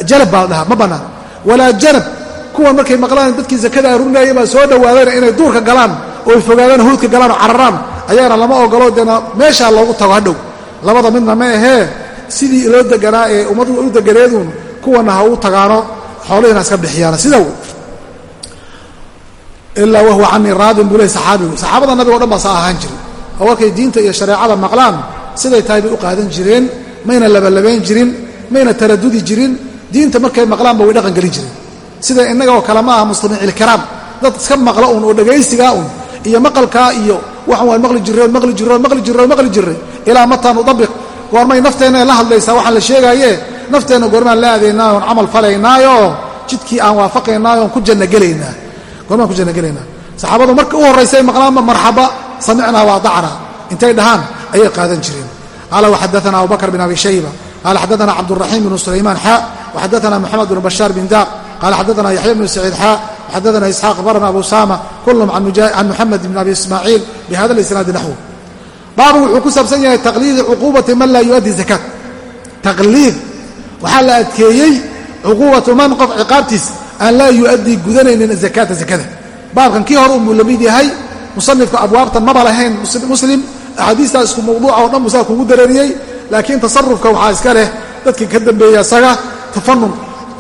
jalab baa la dhahaa ma bannaan walaa janab kuwan markay maqlaan dadkii sakada aruurinaya baa soo dhowaadeen inay duurka galaan oo fogaadaan huudka galaan oo cararaan. Ayagana lama ogolo deena meeshaa loogu tago hadhow. Labada midna ma ahee sidii loo deganaa ee ummadu u deganeeduun kuwana ha u tagaano xoolihina iska bixiyaana. Sida ilaa wahuwa canii raadin buu ley saxaabigu. Saxaabada nabiga o dhan baa saa ahaan jiray. Oo markay diinta iyo shareecada maqlaan siday tahay bay u qaadan jireen mayna labalabayn jirin mayna taradudi jirin diinta markay maqlaanba way dhaqan gelin jireen sida innagoo kale ma aha muslimiicilkiraam dad iska maqla un oo dhegaysigaa un iyo maqalkaa iyo waxan waan maqli oon maqli oon maqli oon maqli jirray. Ilaa mataa nudabiq goormay nafteenna la hadlaysaa waxaan la sheegaaye nafteenna goormaan la aadaynaa oon camal falaynaayoo jidkii aan waafaqaynaayo oon ku jannagelaynaa. Goormaan ku jannagelaynaa. Saxaabadu marka u horraysay maqlaanba marxaba samicnaa waadacnaa intay dhahaan ayay qaadan jireen. Qaala waxadaana abubakr bin abi shayba qaala xadaana cabduraxiim bnu sulaymaan xaa waxadaana moxamed bnu bashaar bin daaq qaala xadaana yaxya bnu saciid xaa waxadaana isxaaq barna abu saama kulum can muxamed bn abi ismaaciil bihada lisnaadi naxwu baabu wuxuu ku saabsan yahay taqliidi cuquubati man laa yuaddi zakaat taqliid waxaa la adkeeyey cuquubatu man qof ciqaabtiis aan laa yu'addii gudanaynin zakaata zakada baabkan kii hore unbuu la mid yahay musanifka abwaabtan maba lahayn muslim axaadiistaa isku mawduuca oo dhan buu saa kugu dareeriyey laakiin tasarufka waxaa iska leh dadkii ka dambeeya isaga tafanun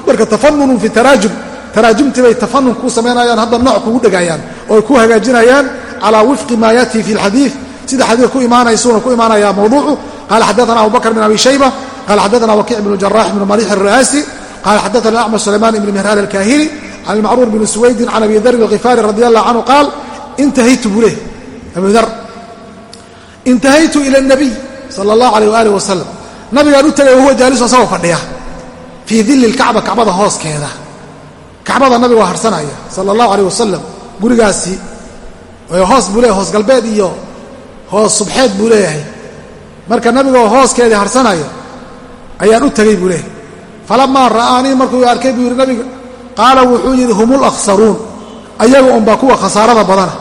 marka tafanunun fi taraajum taraajumtii bay tafanun ku samaynayaan hadda nooc kugu dhegayaan oo ay ku hagaajinayaan calaa wifqi maa yatii fi alxadiid sida xadiid ku imaanaysuuna ku imaanaya mawduucu qala xadaana abu bakr bn abi shayba qala xadaana wakic bnu jarax bnu malix الra'asi qala xadaana acmash sulayman ibn mihran alkahili can ilmacruur bni suwaydin can abi darin alkhifaari radi allah canhu qaal intahaytu buu leh abu dar intahaytu ila اnabiy sala اllahu alayh waalih wasalam nabigaan u tegay wahuwa jaalisu asagoo fadhiya fii dili lkacba kacbada hooskeeda. Kacbada nabiga waa harsanaya sala اllahu alayh wasalam gurigaasi hoos buu leeyahy hoos galbeed iyo hoos subxeed buu leeyahay. Marka nabigoo hooskeedii harsanaya ayaan u tegey buu leeyahay. Falamaa ra'aanii markuu arkay buu yidhi nabiga qaala wuxuu yidhi hum lakhsaruun ayagu unbaa kuwa khasaarada badana.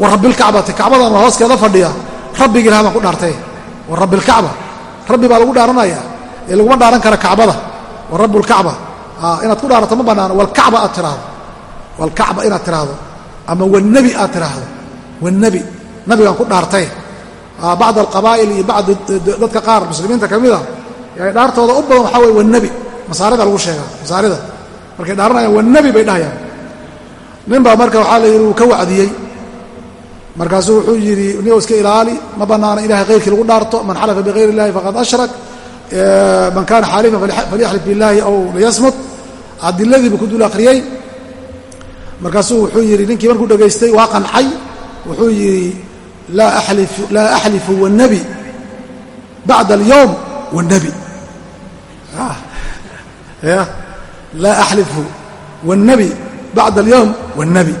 Wa rabbilkacbati kacbadan waa hooskeeda fadhiya rabbigii laha baan ku dhaartay wa rabbilkacba rabbi baa lagu dhaaranaya ee laguma dhaaran kara kacbada wa rabu lkacba inaad ku dhaarato ma bannaano walkacba aad tiraahdo. Walkacba inaad tiraahdo ama wanebi aad tiraahdo. Wanebi nabigaan ku dhaartay. Bacd alqabaa'il iyo bacd dadka qaar muslimiinta ka mid a dhaartooda u badan waxaa weye wanebi masaarida lagu sheegaa masaarida. Markay dhaaranayaan wanebi bay dhahayaan. Nin baa marka waxaa la yidhi uu ka wacdiyey markaasuu wuxuu yidhi niyow iska ilaali ma bannaana ilahay hayrkii lagu dhaarto man xalafa bikayr illahi faqad ashrak man kana xaalifan falyaxlif biاllahi aw liyasmut adiladiibu ku dul akhriyey markaasuu wuxuu yidhi ninkii markuu dhegaystay waa qancay wuxuu yidhi laa axlifu wاnnebi bacda alyowm wاnnebi laa axlifu wاnnebi bacda alyowm wاnnebi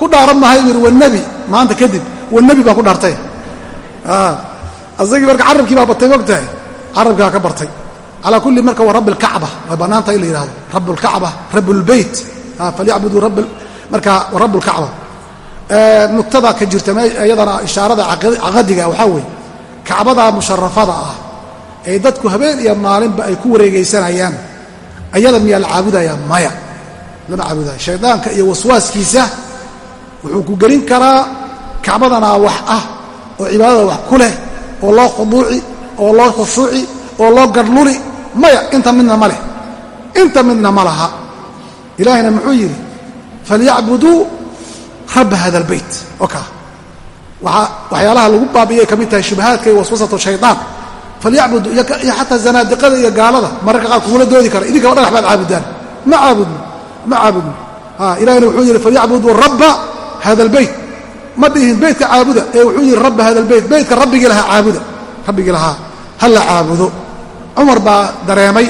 ku dhaaran mahay bu wnebi maanta kadib wanebi baa ku dhaartay. Ah, asagii marka carabkii baa batay mogtahay carabkiibaa ka bartay. Calaa kulli marka waa rabbi alkacba way bannaantahay in la yihahdo rabb lkacba rablbeyt ah, falyacbuduu marka rabb lkacba nugtada eh, ka jirta iyadana ishaarada caqadiga waxaa weeye kacbadaa musharafada ah ee dadku habeen iyo maalinba ay ku wareegaysanayaan. Ayada miyaa la caabudaya? Maya. Lama caabudayo shaydaanka iyo waswaaskiisa wuxuu ku gelin karaa kacbadanaa wax ah oo cibaadada wax ku leh oo loo khuduuci oo loo khushuuci oo loo garluli maya inta midna ma leh. Inta midna ma laha. Ilaahayna muxuu yidhi falyacbuduu rabba hada albeyt oka waxyaalaha lagu baabi'iyay ka mid tahay shubahaadka iyo waswasatu shaydaan falyacbudu iyo xataa zanaadiqada iyo gaalada mararka qaar kugula doodi kara. Idinkaba dhagax baad caabudaan. Ma caabudno. Ma caabudno. Ilahina wuxuu yidhi falyacbuduu rabba hada albeyt ma dhihin beytka caabuda ee wuxuu yidhi rabba hada albeyt beytka rabbigii lahaa caabuda rabbigii lahaa ha la caabudo cumar baa dareemay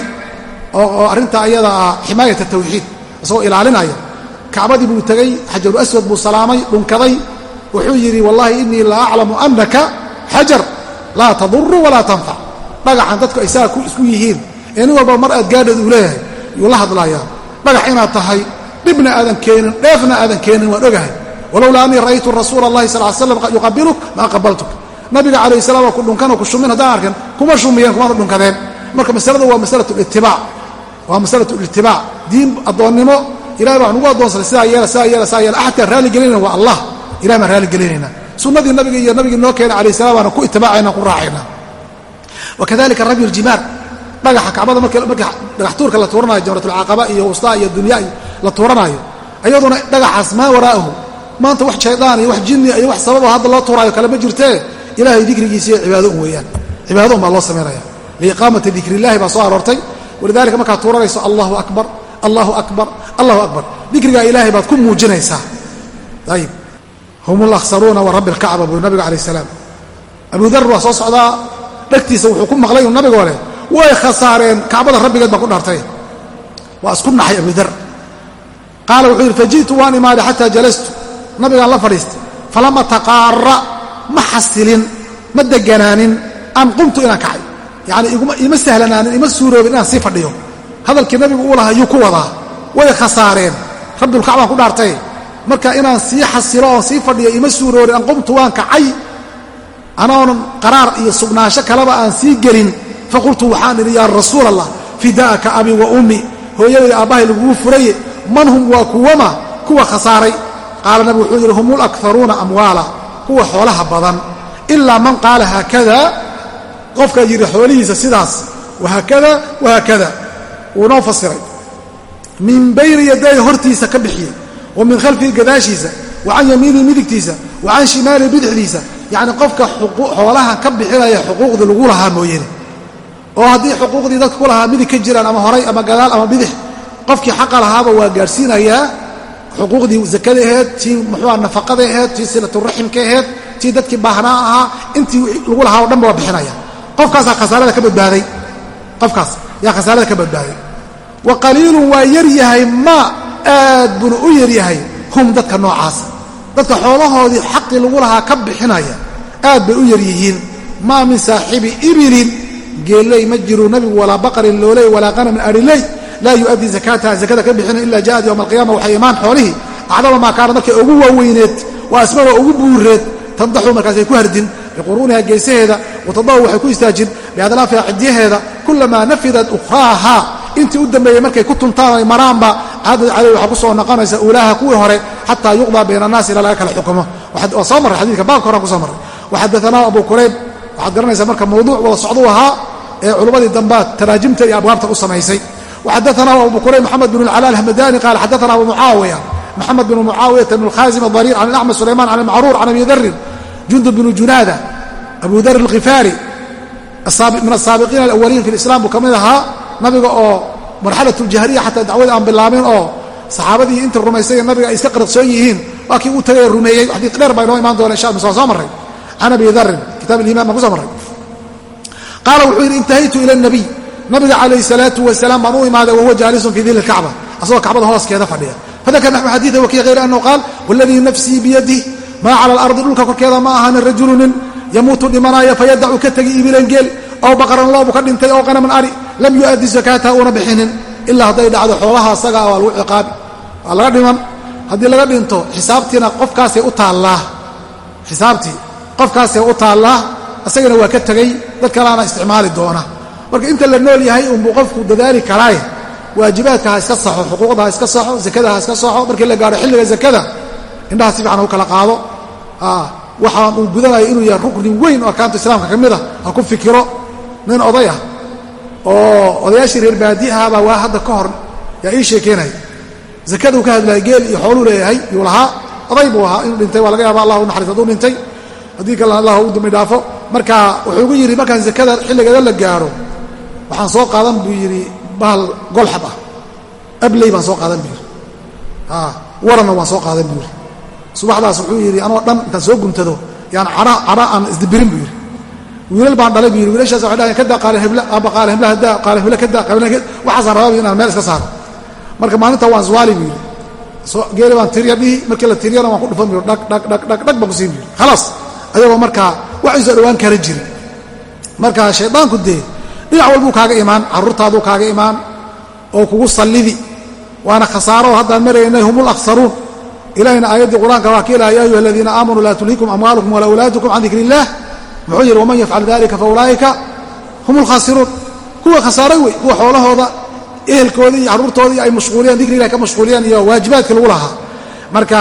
oo arrintaa iyada ah ximaayat tawxiid isagoo ilaalinaya kacbadii buu tegey xajaru aswad buu salaamay dhunkaday wuxuu yidhi wallahi inii la aclamu annaka xajar laa taduru walaa tanfac dhagaxan dadku ay saa isku yihiin ee nin walba mar aad gaadheed uu leeyahay yuu la hadlayaa dhagax inaad tahay dhibna aadan keenin dheefna aadan keenin walowlaa anii ra'aytu rasuula allahi sal l slam yuqabiluk maa qabaltuk nabiga calayh salam waa ku dhunkanoo ku shumin haddaan arkan kuma shumiyeen kumana dhunkadeen marka masalada waa masalatu litibaac waa masalatu litibaac diin addoonnimo ilahay baa nugu addoonsanay sidaa yeela sidaa yeela sidaa yeela axadkaan raalli gelinayna waa allah ilahay baan raalli gelinayna sunnadii nabiga iyo nabigii noo keenay alayh salam baana ku itibaacayna ku raacayna wakadalika ramy ljimaar dhagaxa kacbada markii dhagax tuurka la tuuranayo jamratulcaqaba iyo wustaa iyo dunya la tuuranaayo ayaduna dhagaxaas maa waraa'ahu maanta wax shaydaan iyo wax jinni iyo wax sababo hadda loo tuuraayo kale ma jirtee ilahay dikrigiisiiyo cibaado un weeyaan. Cibaado un baa loo samaynaya liiqaamati dikr illahi baa soo aroortay. Walidalika markaad tuuranayso allahu akbar allahu akbar allahu akbar. Dikrigaa ilaahay baad ku muujinaysaa. Ayib hum lakhsaruuna wa rabbi alkacba buu nabiga calayh salaam. Abu waa soo socdaa. Dhegtiisa wuxuu ku maqlay inu nabigoo leh way khasaareen kacbada rabbigeed baan ku dhaartay. Waa isku naxay abu dar. Qaala wuxuu yidhi faji'tu waan imaaday xataa jalastu nabigaan la fadhiistay. Falam ataqaara ma xasilin ma deganaanin an qumtu inaan kacay. Yacni ima sahlanaanin ima suuroobin inaan sii fadhiyo. Hadalkii nabigu uu lahaa yuu ku wadaa. Way khasaareen. Rabbilkacbaan ku dhaartay. Marka inaan sii xasilo oon sii fadhiyo ima suuroorin an qumtu waan kacay. Anoonan qaraar iyo sugnaansho kaleba aan sii gelin. Faqultu waxaan idhi yaa rasuul allah fidaa'aka abi wa ummi. Hooyaday aabbahay lagugu furaye man hum waa kuwama? Kuwa khasaaray qaala nabigu wuxuu yidhi hum ulakharuuna amwaala kuwa xoolaha badan ilaa man qaala haakada qofka yidhi xoolihiisa sidaas wahaakada wahaakada wuu noo fasiray min bayni yaday hortiisa ka bixiyey wa min khalfihi gadaashiisa wa can yamiinihi midigtiisa wa can shimaalihi bidixdiisa yacni qofka xoolaha ka bixinaya xuquuqdii lagu lahaa mooyane oo haddii xuquuqdii dadka ku lahaa midig ka jiraan ama horay ama gadaal ama bidix qofkii xaqa lahaaba waa gaadhsiinayaa xuquuqdii zakada aheed tii muxuua nafaqada aheed tii silaturaximka aheed tii dadkii baahnaa ahaa intii lagu lahaa o dhanba waa bixinaya. Qofkaasaa khasaarada ka badbaaday. Qofkaas yaa khasaarada ka badbaaday. Wa qaliilun waa yaryahay ma aad buna u yaryahay hum dadka noocaasa dadka xoolahoodii xaqii lagu lahaa ka bixinaya aad bay u yaryihiin maa min saaxibi ibilin geelley ma jiru nabigu walaa baqarin looley walaa qanamin ariley laa yu'addii zakaataha zakada ka bixina ila ja'ad yowma alqiyama waxay imaan xoolihii acdama maa kaana markay ugu waaweyneed waa asmada ugu buureed tandaxu markaasay ku hardin biquruuniha geesaheeda watadahu waxay ku istaajin biadlaafiha cidyaheeda kulamaa nafidat ukhraaha. Intii u dambeeyey markay ku tuntaan ay maraanba caadad caley waxaa ku soo noqonaysa uulaaha kuwii hore xataa yuqdaa bayna annaasi ilaa laga kala xukumo. Waa soo marray xadidka baabka horan kuso marray waxadaanaa abu kurayb. Waxaad garanaysaa marka mawduuc wada socduu ahaa ee culummadii dambaad taraajimta iyo abwaabta u samaysay waxadaanaa abu kurayb maxamed bn alcala alhamadani qaala xadaana abu mucaawiya maxamed bn mucaawiyata bn alkhaasim adariir can acmad sulayman can macruur can abi darin jundub bnu junaada abu dar alkhifaari min asaabiqiina alawaliin fi lislam buu ka mid ahaa nabiga oo marxalat ljahriya xataa dacwada aan bilaabin oo saxaabadii inta rumaysay nabiga ay iska qarsoon yihiin waa kii uu tagay rumeeyey xadiid dheer baa inoo imaan doona insha allah soo marray can abi darin kitab aliman baan kuso marray qaala wuxuu yidhi intahaytu ila nabiy nabiga calayh salaatu wasalaam baan u imaaday wahuwa jaalisun fii dili lkacba asagoo kacbada hooskeeda fadhiya. Fadakar naxwu xadiida wakiya hayr annahu qaal waladii nafsii biyadih maa cala alardi dhulka korkeeda ma ahaanin rajulu nin yamuutu dhimanaayo fayadacu ka tegi ibilan geel aw baqaran loobu ka dhintay oo qanaman ari lam yu'addi zakaataha uuna bixinin ilaa hadday dhacdo xoolaha asaga waa lagu ciqaabi waa laga dhiman. Haddii laga dhinto xisaabtiina qofkaasay u taallaa. Xisaabtii qofkaasee u taallaa isagana dad kalaana isticmaali marka inta la nool yahay unbuu qofku dadaali karaaye waajibaadka iska saxo xuquuqda iska saxo zakada iska saxo. Markii la gaadho xilliga zakada indhaha si fiican u kala qaado. Waxaan uu gudanayo inuu yahay rukni weyn oo arkaanta islaamka ka mid a ha ku fikiro. Nin oday ah oo odayaashii reer baadi waa hadda ka hor yaa ii sheekeynaya zakaduu ka hadlaya geel iyo xooluu leeyahay yuu lahaa. Oday buu ahaa inuu dhintay waa laga yaaba allah u naxariis hadduu dhintay. Haddii kalena allah u dambi dhaafo. Marka wuxuu ugu yidhi markaan zakada xilligeeda la gaaro waxaan soo qaadan buu yidhi bahal golxab ah. Abley baan soo qaadan buu yidhi. Waranna waan soo qaadan buu yidhi. Subaxdaas wuxuu yidhi anoo dhan intaan soo guntado yaan cadha aan isdibirin buu yidhi. Wiilal baan dhalay buu yidhi. Wiilashaas waxay dhahayan kada qaale hebla aaba qaale hebla haddaa qaale hebla kada qaale waxaasaan rabaa inaan meel iska saaro. Marka maalinta waan iswaali buu yidhi. Geeli baan tirya dhihi markii la tiryana waan ku dhufan buu dhag dhag dhag dhag dhag baan ku siin buu yidhi. Khalaas ayagoo markaa waxayso dhowaan kara jirin. Marka shaydaanku dee dhinac walbuu kaaga imaan carruurtaaduu kaaga imaan oo kugu sallidi. Waana khasaaro haddaan maraynay hum laksaruun ilahayna aayaddii qur'aanka waa ka ilaha ya ayuha aladiina aamanuu laa tulhikum amwaalukum walaa awlaadukum can dikri illah muxuu yidhi waman yafcal dalika faulaa'ika hum lkhaasiruun kuwa khasaaray wey kuwa xoolahooda ehelkoodii iyo carruurtoodii ay mashquuliyaan dikri ilahi ka mashquuliyaan iyo waajibaadkii lagu lahaa. Marka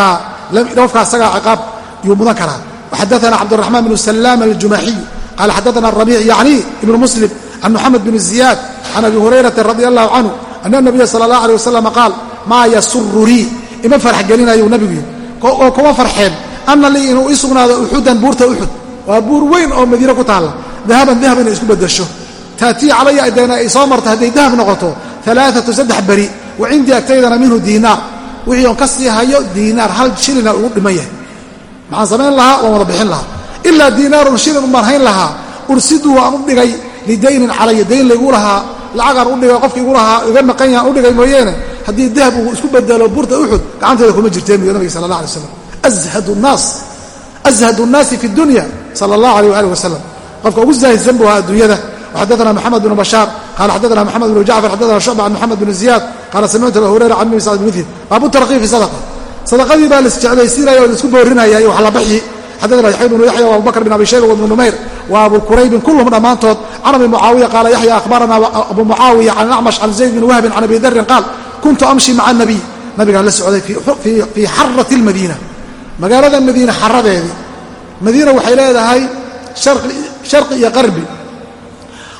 qofka asagaa ciqaab yuu mudan karaa. Waxadaana cabdiraxmaan bnu salaam aljumaxiy qaala xadaana arabiic yacni ibnu muslim can muxamed bn ziyaad can abi hurayrata radi allahu canhu ana nabiya sala allah alay wasalam qaal maa yasurunii ima farx gelinayu nabigu yidhi oo kuma farxeen ana lii inuu ii sugnaado uxudan buurta uxud waa buur weyn oo madiine ku taalla dahaban dahab inay isku bedasho taatii calaya adayna ay soo marto hadday dahab noqoto alaaatu saddex beri wa cindii agtaydana minhu diinaar wixii oon ka sii hayo diinaar hal shilina ugu dhiman yahay maxaan samayn lidaynin calaya dayn laygu lahaa lacagaan u dhigay qofki iga maqan yahan u dhigay mooyeene haddii dahab uu isku bedelo buurta uxud gacanteeda kuma jirteen buy nabiga sala allah alay waslam ashadu nnaasi fi dunya sala allah alayh waalih wasalam qofka ugu zaahidsan buu ahaa adduunyada. Waxadana moxamed bnu bashaar qala xadana moxamed bnu jacfar xadana shucba can moxamed bn ziyaad qaala samictu aba hurayra can nabi sal mil baabu tarkiib fi sadaqa. Sadaqadii baa laisjeclaysiinaya oo la isku boorinaya iyo wax la baxyi xadana yaxya bnu yaxya wa abubakr bin abi shayba wabnu numayr wa abu quraybin kulluhum dhammaantood can abi mucaawiya qaala yaxya akhbarana abu mucaawiya can acmash can zayd bin wahbin can abi darin qaal kuntu amshi maca nabiy nabigaan la socday fii xarati lmadiina magaalada madiina xaradeedii madiina waxay leedahay sharqi iyo qarbi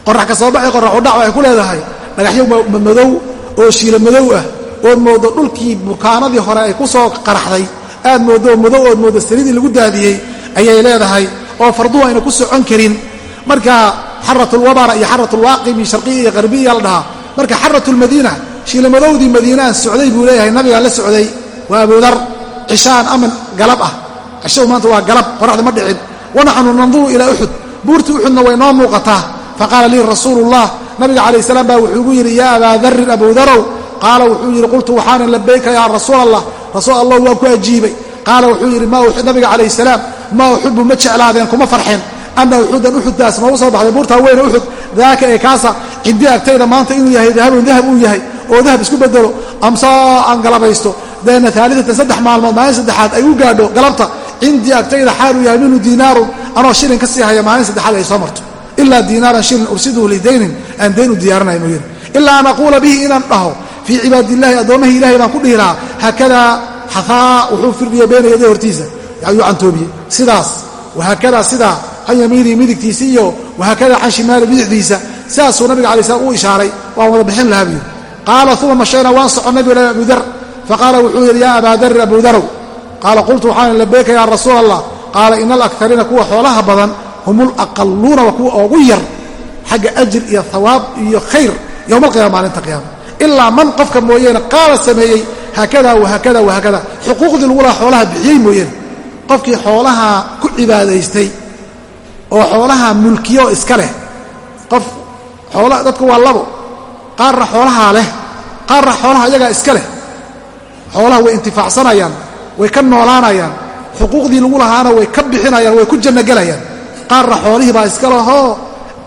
qorax ka soo baxay qorax udhac waxay ku leedahay dhagaxyo madow oo shiilo madow ah ood mooddo dhulkii burkaanadii hore ay ku soo qaraxday aad mooddo madow ood mooddo saliidii lagu daadiyey ayay leedahay oo farduhu ayna ku socon karin. Marka xaratulwabara iyo xaratulwaaqimi sharqiya iyo qarbiya la dhahaa. Marka xaratulmadiina shiilomadowdii madiinaan socday buu leeyahay nabigaa la socday waa abudar cishaan aman galab ah. Cishadu maanta waa galab qoraxda ma dhicin. Wanaxnu nanduru ilaa uxud buurtii uxudna way noo muuqataa. Faqaala lii rasuulu ullah nabiga calayh salaam baa wuxuu igu yidhi yaa abaa darin abudarow qaala wuxuu yidhi qultu waxaana labayka yaa rasuul allah rasuul allah waan ku ajiibay. Qaala wuxuu yidhi nabiga calayh salaam? Maa uxibu ma jeclaadeen kuma farxeen? Ana uxudan uxuddaas noogu soo baxday? Buurtaa weyne uxud daaka ee kaasa cindii agtayda maanta inuu yahay dahabun dahab uu yahay oo dahab isku bedelo amsaa aan galabaysto. Deena aaliatan saddex maalmood maalin saddexaad ay u gaadho galabta. Cindii agtayda xaaluu yahay minhu diinaarun. Anoo shilin ka sii haya maalin saddexaad ay soo marto. Ilaa diinaaran shilin ursiduhu lidaynin aan dayn u diyaarinaya mooyane ilaa an aquula bihi inaan dhaho fii cibaadillahi addoommahii ilahay baan ku dhihi lahaa haakadaa xafaa wuxuu firdhiyey beena yaday hortiisa. Ayuu cantoobiyey sidaas wahaakadaa sidaa can yamiinii midigtiisa iyo wahaakadaa can shimaali bidixdiisa sidaasuu nabiga alay slam u ishaaray waan wada bixin lahaa buyi qaala uma mashayna waan soconnay bu abu dar. Faqaala wuxuu yidhi yaa abaa darin abu darow qaala qultu waxaan labeyka yaa rasuul allah qaala ina alakariina kuwa xoolaha badan hum ulaqaluuna waa kuwa oogu yar xagga ajir iyo hawaab iyo khayr yowma alqiyama maalinta qiyaama ilaa man qofka mooyeene qaala sameeyey haakada wahaakada wahaakada xuquuqdii lagu lahaa xoolaha bixiyey mooyeene. Qofkii xoolaha ku cibaadaystay oo xoolaha mulkiyo iska leh qof xoolaa dadku waa labo. Qaarna xoolahaa leh qaarna xoolaha iyagaa iska leh. Xoolaha way intifaacsanayaan way ka noolaanayaan. Xuquuqdii lagu lahaana way ka bixinayaan way ku jannogelayaan qaarna xoolihii baa iska lahoo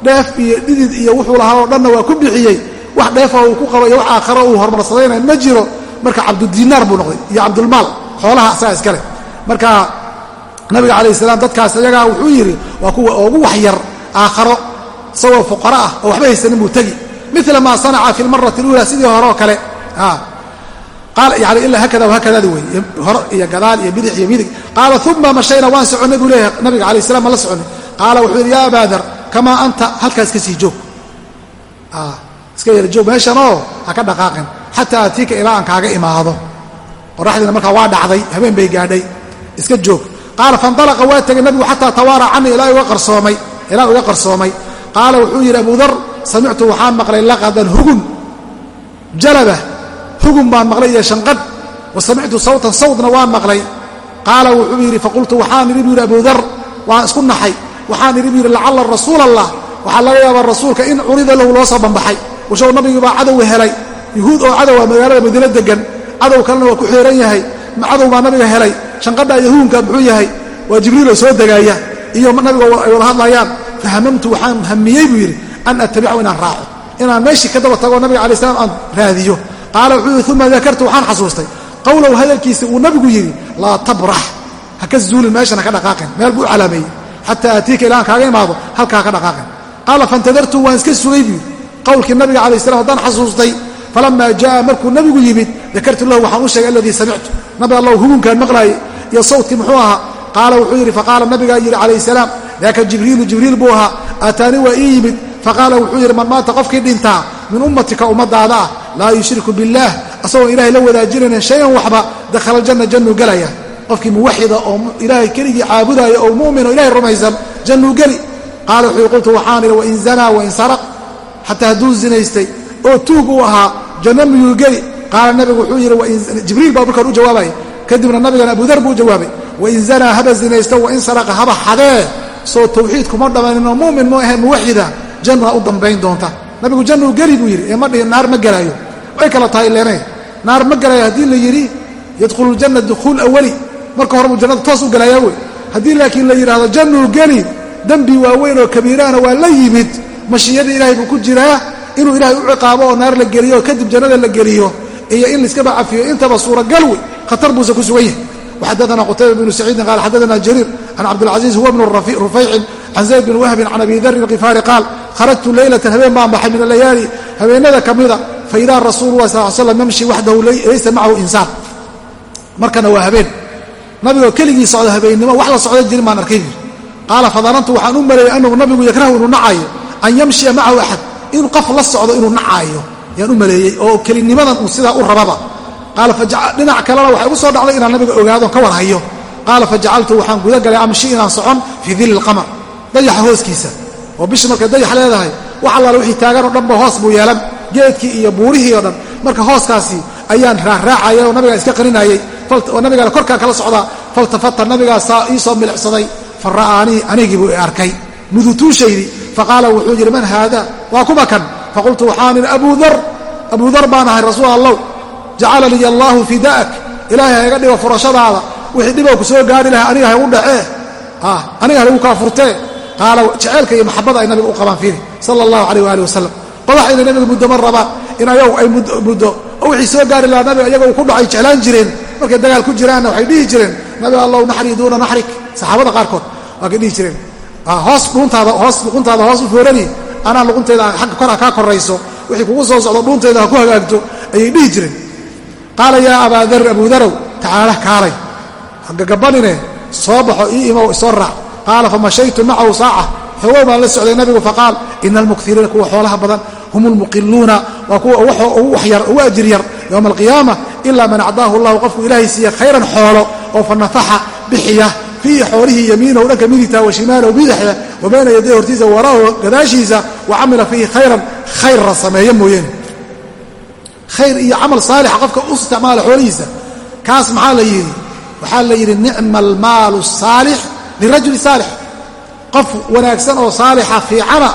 dheef iyo dhidid iyo wuxuu lahaa oo dhanna waa ku bixiyey wax dheefa uu ku qabo iyo wax aakharo uu horumarsadayna ma jiro. Marka cabdudiinaar buu noqday iyo cabdulmaal xoolaha asagaa iska leh. Marka nabiga calayh salaam dadkaas iyagaa wuxuu yidhi waa kuwa ugu waxyar aakharo isagoo fuqara ah oo waxba haysanin buu tegi mila maa sanaca fi lmarati اluula sidii hore oo kale. Yani hakada hakadaadi wey. Hore iyo gadaal iyo bidix iyo midig. Qaala uma mashayna waan soconnay buu leeyahay nabiga alay slam ma la soconnay qaala wuxuu yidhi ya abaadar kamaa anta halkaa iska sii joog iska yara joog meeshanoo ha ka dhaqaaqin. Xataa atiika ilaa aan kaaga imaado. Qoraxdiina markaa waa dhacday habeen bay gaadhay. Iska joog. Qaala faindalaqa waa tegay nabigu xataa tawaara canii ilaa uga qarsoomay. Qaala wuxuu yidhi abu dar samictu waxaan maqlay laqadan hugun. Jalaba hugun baan maqlay iyo shanqadh wa samictu sawtan sawdna waan maqlay. Qaala wuxuu yidhi faqultu waxaan idhi buu yidhi abu dar waan isku naxay. Waxaan idhi buu yidhi lacalla rasuul allah waxaa laga yaabaa rasuulka in curida lahu loo soo bambaxay washow nabigii baa cadowa helay. Yuhuud oo cadowa magaalada madiino degan cadow kalena waa ku xeeran yahay. Cadow baa nabiga helay. Shanqadha iyo hugunka muxuu yahay? Waa jibriiloo soo degaaya. Iyo nabiga ay wada hadlayaan fahamamtu waxaan hamiyey buu yidhi an attabicahu inaan raaco. Inaan meeshii ka daba tago nabiga alai slam aan raadiyo. Qaala wuxuu yidhi uma dakartu waxaan xasuustay. Qowlow hadalkiisa uu nabigu yidhi laa tabrax ha ka zuulin meeshan ha ka dhaqaaqin. Meel buu u calaameeyey xataa aatiika ilaan kaaga imaado halkaa ha ka dhaqaaqin. Qaala faintadartu waan iska sugay buu yidhi qowlkii nabiga alai slam haddaan xasuustay falamaa jaa markuu nabigu yimid dakartu lahu waxaan u sheegay aladii samictu. Nabi allahu hugunkaan maqlaayey iyo sawtkii muxuu ahaa qaala wuxuu yidhi faqaala nabigaa yidhi calayh salaam daaka jibriilu jibriil buu ahaa aataani waa ii yimid? Faqaala wuxuu yidhi man maata qofkii dhintaa min ummatika ummadaada ah laa yushriku billaah asagoon ilahay la wadaajinaynin shayan waxba dakhala aljanna jannuu gelaya qofkii muwaxida oo ilaahay keligii caabudaya oo mu'min oo ilahay rumaysan jannuu geli qaala wuxuu qultu waxaan idhi wain zanaa wain saraq xataa hadduu zinaystay oo tuug uu ahaa janno miyuu geli? Qaala nabigu wuxuu yidhi jibriil baa markaan u jawaabaya kadibna nabigana abudar buu u jawaabay wain zanaa haba zinaysto wain saraqa haba xadee soo tawxiid kuma dhammayninoo mu'min mu ahayn muwaxida jannaa u dambayn doonta. Nabigu jannuu geli buu yidhi ee ma dhihin naar ma gelaayo way kala tahay leene. Naar ma gelaayo haddii la yidhi yadkhulu ljanna dukhuul awali. Marka hore buu jannada toos u gelayaa wey. Haddii laakiin la yidhaahdo jannuu geli dembi waaweyn oo kabiirahana waa la yimid mashiiyadii ilahay buu ku jiraa inuu ilaahay u ciqaabo oo naar la geliyo oo kadib jannada la geliyo iyo in laiskaba cafiyo intaba suuragal wey khatar buusa ku sugan yahay. Waxadana qutayba bnu saciidin qaal xadana jariir can cabdilcaziiz huwa bnu rufaycin can zayd bin wahbin can abi darin alkifaari qaal kharajtu leylatan habeen baan baxay min alayaali habeenada ka mida faidaa rasuulu lah sal slam yamshi waxdahu laysa macahu insaan. Markana waa habeen. Nabigoo keligii socda habeennimo wax la socda jirin baan arkay qaala fadanantu waxaan u maleeyey anahu nabigu yakrahu inuu nacaayo an yamshiya macahu axad inuu qof la socdo inuu nacaayo yaan u maleeyey oo kelinimadan uu sidaa u rababa. Dhinac kalena waxay ugu soo dhacday inaan nabiga ogaadon ka warhayo qaala fajacaltu waxaan guda galay amshi inaan socon fii dilli lqamar dayaxa hooskiisa. Oo bisha markay dayax leedahay. Wax allaale wixii taagan oo dhanba hoos buu yeelan geedkii iyo buurihii oo dhan. Marka hooskaasi ayaan raaraacaya oo nabigaa iska qarinayey oo nabigaana korkaan kala socdaa. Faltafata nabigaasaa ii soo milicsaday fa anigii buu i arkay. Mudutuushaydii faqaala wuxuu yidhi man haada waa kuma kan faqultu waxaan idhi abudar abuu dar baan ahay rasuul allow jacala liya allaahu fidaa'ak ilaahay ha iga dhigo furashadaada wixii dhibow ku gaari lahaa aniga ha igu dhacee aniga ha igu kaa qaala jeceelka iyo maxabada ay nabiga u qabaan fiiri sala allahu calayh waali wasalam qodax inay nabiga muddo ma rabaan in ayagu ay muddo wixii soo gaari lahaa nabiga iyaga ku dhacay jeclaan jireen markay dagaal ku jiraanna waxay dhihi jireen nabi allow naxrii duuna naxrik saxaabada qaarkood waa kay dhihi jireen dhuuntaada hoos luquntaada hoos u foorani. Anaa luqunteeda agga kor kaa korayso wixii kugu soo socdo dhuunteeda ha ku hagaagto ayay dhihi jireen. Qaala yaa abaa dar abuudarow tacaala kaalay. Hagagabanine soo baxo ii imow isoo raac. Qaala famashaytu macahu saaca. Xoogow baan la socday nabigu faqaal ina almukiriina kuwa xoolaha badan hum lmuqiluuna waa kuwa ugu ajir yar yowma alqiyaama ilaa man acdaahu allahu qofku ilaahay siiya khayran xoolo oo fa bixiya fiihi xoolihii yamiinahu dhanka midigta wa shimaalahu bidixda wa bayna yaday hortiisa waraahu gadaashiisa wa camila fiihi khayran khayrra sameeya mooyeene khayr iyo camal saalixa qofka u isticmaala xoolihiisa. Kaas maxaa la yidhi? Waxaa la yidhi nicma almaalu saalix lirajuli saalix. Qof wanaagsan oo saalixa fiicana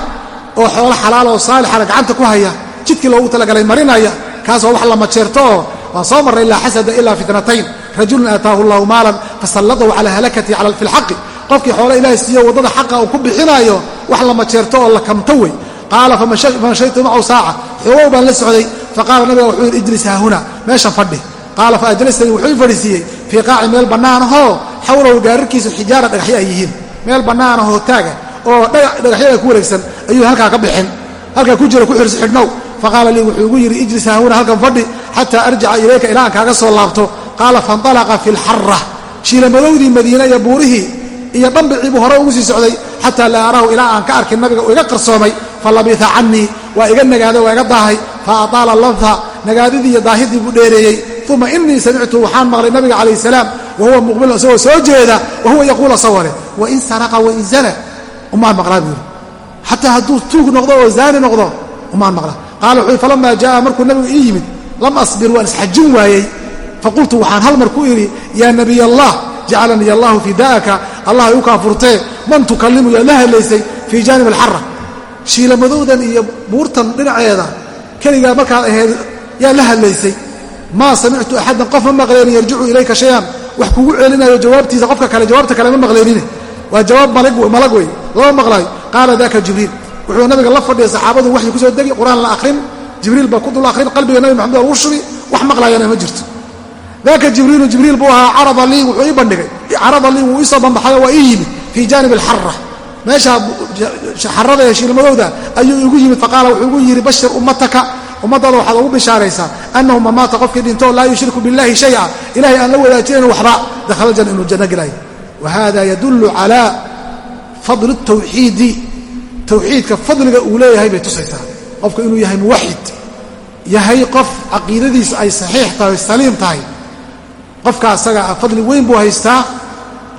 oo xoolo xalaal oo saalixana gacanta ku haya jidkii loogu talagalay marinaya kaasoo wax lama jeerto oo waan soo marray laa xasada ilaa fitnatayn rajulun aataahu allahu maalan fasalladahu calaa halakati fi lxaqi. Qofkii xoolo ilaahay siiyo waddada xaqa uu ku bixinaayo wax lama jeerto oo la kamto wey qaala famashaytu macahu saaca. Xoogow baan la socday. Faqaala nabiga wuxuu yidhi ijlis haahuna meeshan fadhi. Qaala faajlasanii wuxuu i fadhiisiiyey fii qaaci meel bannaanahoo xawlahu gaararkiisu xijaara dhagaxyo ay yihiin. Meel bannaanahoo taaga. Oo dhagaxyada ku wareegsan ayuu halkaa ka bixin. Halkaa ku jiro ku xirsi xidhnow. Faqaala lii wuxuu igu yidhi ijlis haahuna halkan fadhi xataa arjica ilayka ilaa aan kaaga soo laabto qaala faindalaqa fi lxara shiilamadowdii madiine iyo buurihii iyo dhambicii buu hore ugu sii socday xataa laa arahu ilaa aan ka arkin nabiga uu iga qarsoomay fa labisa canii waa iga nagaaday waa iga daahay fa ataala labha nagaadidii iyo daahidii buu dheereeyey. Uma inii samictu waxaan maqlay nabiga calayh salaam wa huwa muqbilun isagoo soo jeeda wa huwa yaquul asawale wain saraqa wain zana umaan maqlaa buu yidhi. Xataa hadduu tuug noqdo oo zaani noqdo umaan maqlaa. Qaala wuxuu falamaa jaa'a markuu nabigu ii yimid lam asbir waan isxajin waayey faqultu waxaan hal mar ku idhi yaa nabiy allah jacalanii allahu fidaa'aka allah igu kaa furtee man tukallimu yaad la hadlaysay fii jaanib alxara shiilamadowdan iyo buurtan dhinaceeda keligaa markaad ahayd yaa la hadlaysay maa samictu axadan qof ma maqleen yarjicu ilayka shayan wax kugu celinayo jawaabtiisa qofka kale jawaabta kale ma maqleenine waa jawaab malag wey lama maqlaayo qaala daka jibriil wuxuu nabiga la fadhiya saxaabadu waxyi ku soo degi qur'aan la akhrin jibriil baa ku dul akhrin qalbiga nabi maxamed lagu shubi wax maqlaayana ma jirto daka jibriilu jibriil buu ahaa carada lii wuxuu ii bandhigay. Carada lii wuu isoo bambaxayo waa ii yimid fii jaanib alxara meesha xarada ee shiilmadowda ayuu igu yimid faqaala wuxuu igu yidhi bashir ummataka. Ummaddaada waxaad ugu bishaaraysaa annahu mamaata qofkii dhintoo laa yushriku biاllahi shaya. Ilahay aan la wadaajinayn waxba dakhala janna inuu janno gelay wahada yadullu calaa fadli اtawxiidi tawxiidka fadliga uu leeyahay bay tusaysaa. Qofku inuu yahay muwaxid yahay qof caqiidadiisa ay saxiix saliim tahay qofka asaga fadli weyn buu haystaa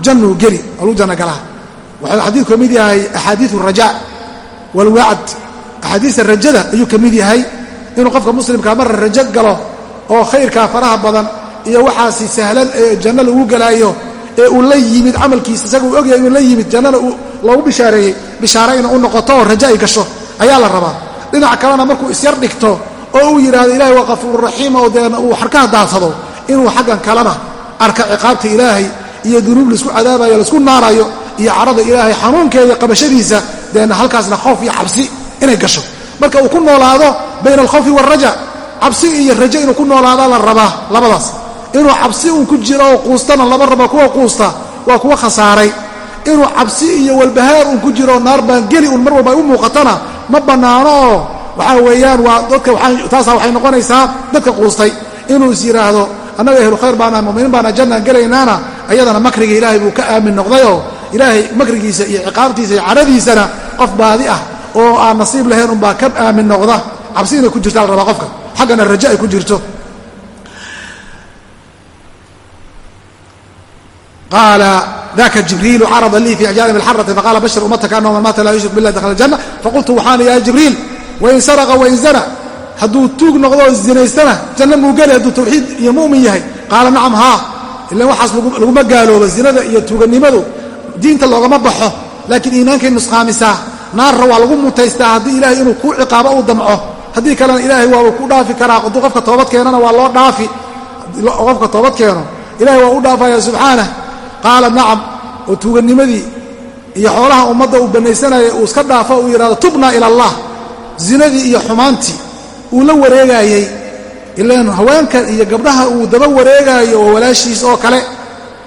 jannuu geli aluu janno galaa waxuu xadiidku ka mid yahay axaadiiu raja. Walwacd axaadiista rajada ayuu ka mid yahay inuu qofka muslimkaa marra rajo galo oo khayrkaa faraha badan iyo waxaasi sahlan ee janno lagu gelaayo ee uu la yimid camalkiisa isaga uu ogyahay inuu la yimid jannana loogu bishaareeyey bishaare inuu u noqoto oo rajo ay gasho ayaa la rabaa. Dhinac kalena markuu isyar dhigto oo uu yidhaahdo ilahay waa kafuururaxiim oo dee uu xarkaha daadsado inuu xaggan kalena arka ciqaabta ilaahay iyo dunuub la isku cadaabayo la isku naarayo iyo carada ilaahay xanuunkeeda qabashadiisa deena halkaasna khoof iyo cabsi inay gasho. Marka uu ku noolaado bayna alkhawfi waalraja cabsi iyo rajo inuu ku noolaada la rabaa labadaas. Inuu cabsi uun ku jiro oo quustana lama raba kuwa quusta waa kuwa khasaaray. Inuu cabsi iyo walbahaar uun ku jiro naar baan geli uun mar walba ay u muuqatana ma bannaano. Oo waxaa weeyaan waa dadka taasaa waxay noqonaysaa dadka quustay. Inuu is yidhaahdo annaga ehlu khayr baana muminiin baana jannaan gelaynaana ayadana makriga ilaahay buu ka aamin noqdayoo ilaahay makrigiisa iyo ciqaabtiisa iyo caradiisana qof baadi ah oo aan nasiib lahayn unbaa ka aamin noqda. Cabsi inay ku jirta la rabaa qofka. Xaggana rajo ay ku jirto. Qaala daka jibriilu carada lii fi jaanib alxarati faqala bashir ummataka anahu man maata laa yushrik billah dakhala aljanna. Faqultu waxaana ya jibriil wain saraqa wain zana hadduu tuug noqdo oo zinaystana janno muu geli hadduu tawxiid iyo mu'min yahay qaala nacam haa. Ilan waxaas laguma gaalooba zinada iyo tuuganimadu diinta loogama baxo laakiin iimaankay nusqaamisaa. Naarra waa lagu mutaystaa haddii ilaahay inuu kuu ciqaabo u damco. Haddii kalena ilaahay waaba ku dhaafi karaa hadduu qofka toobad keenana waa loo dhaafi. Qofka toobad keeno ilahay waa u dhaafaya subxaanah qaala nacam oo tuuganimadii iyo xoolaha ummadda uu bannaysanayay uu iska dhaafo uu yidhahdo tubna ila allah. Zinadii iyo xumaantii uu la wareegaayey ilaan haweenkan iyo gabdhaha uu daba wareegaayo oo walaashiis oo kale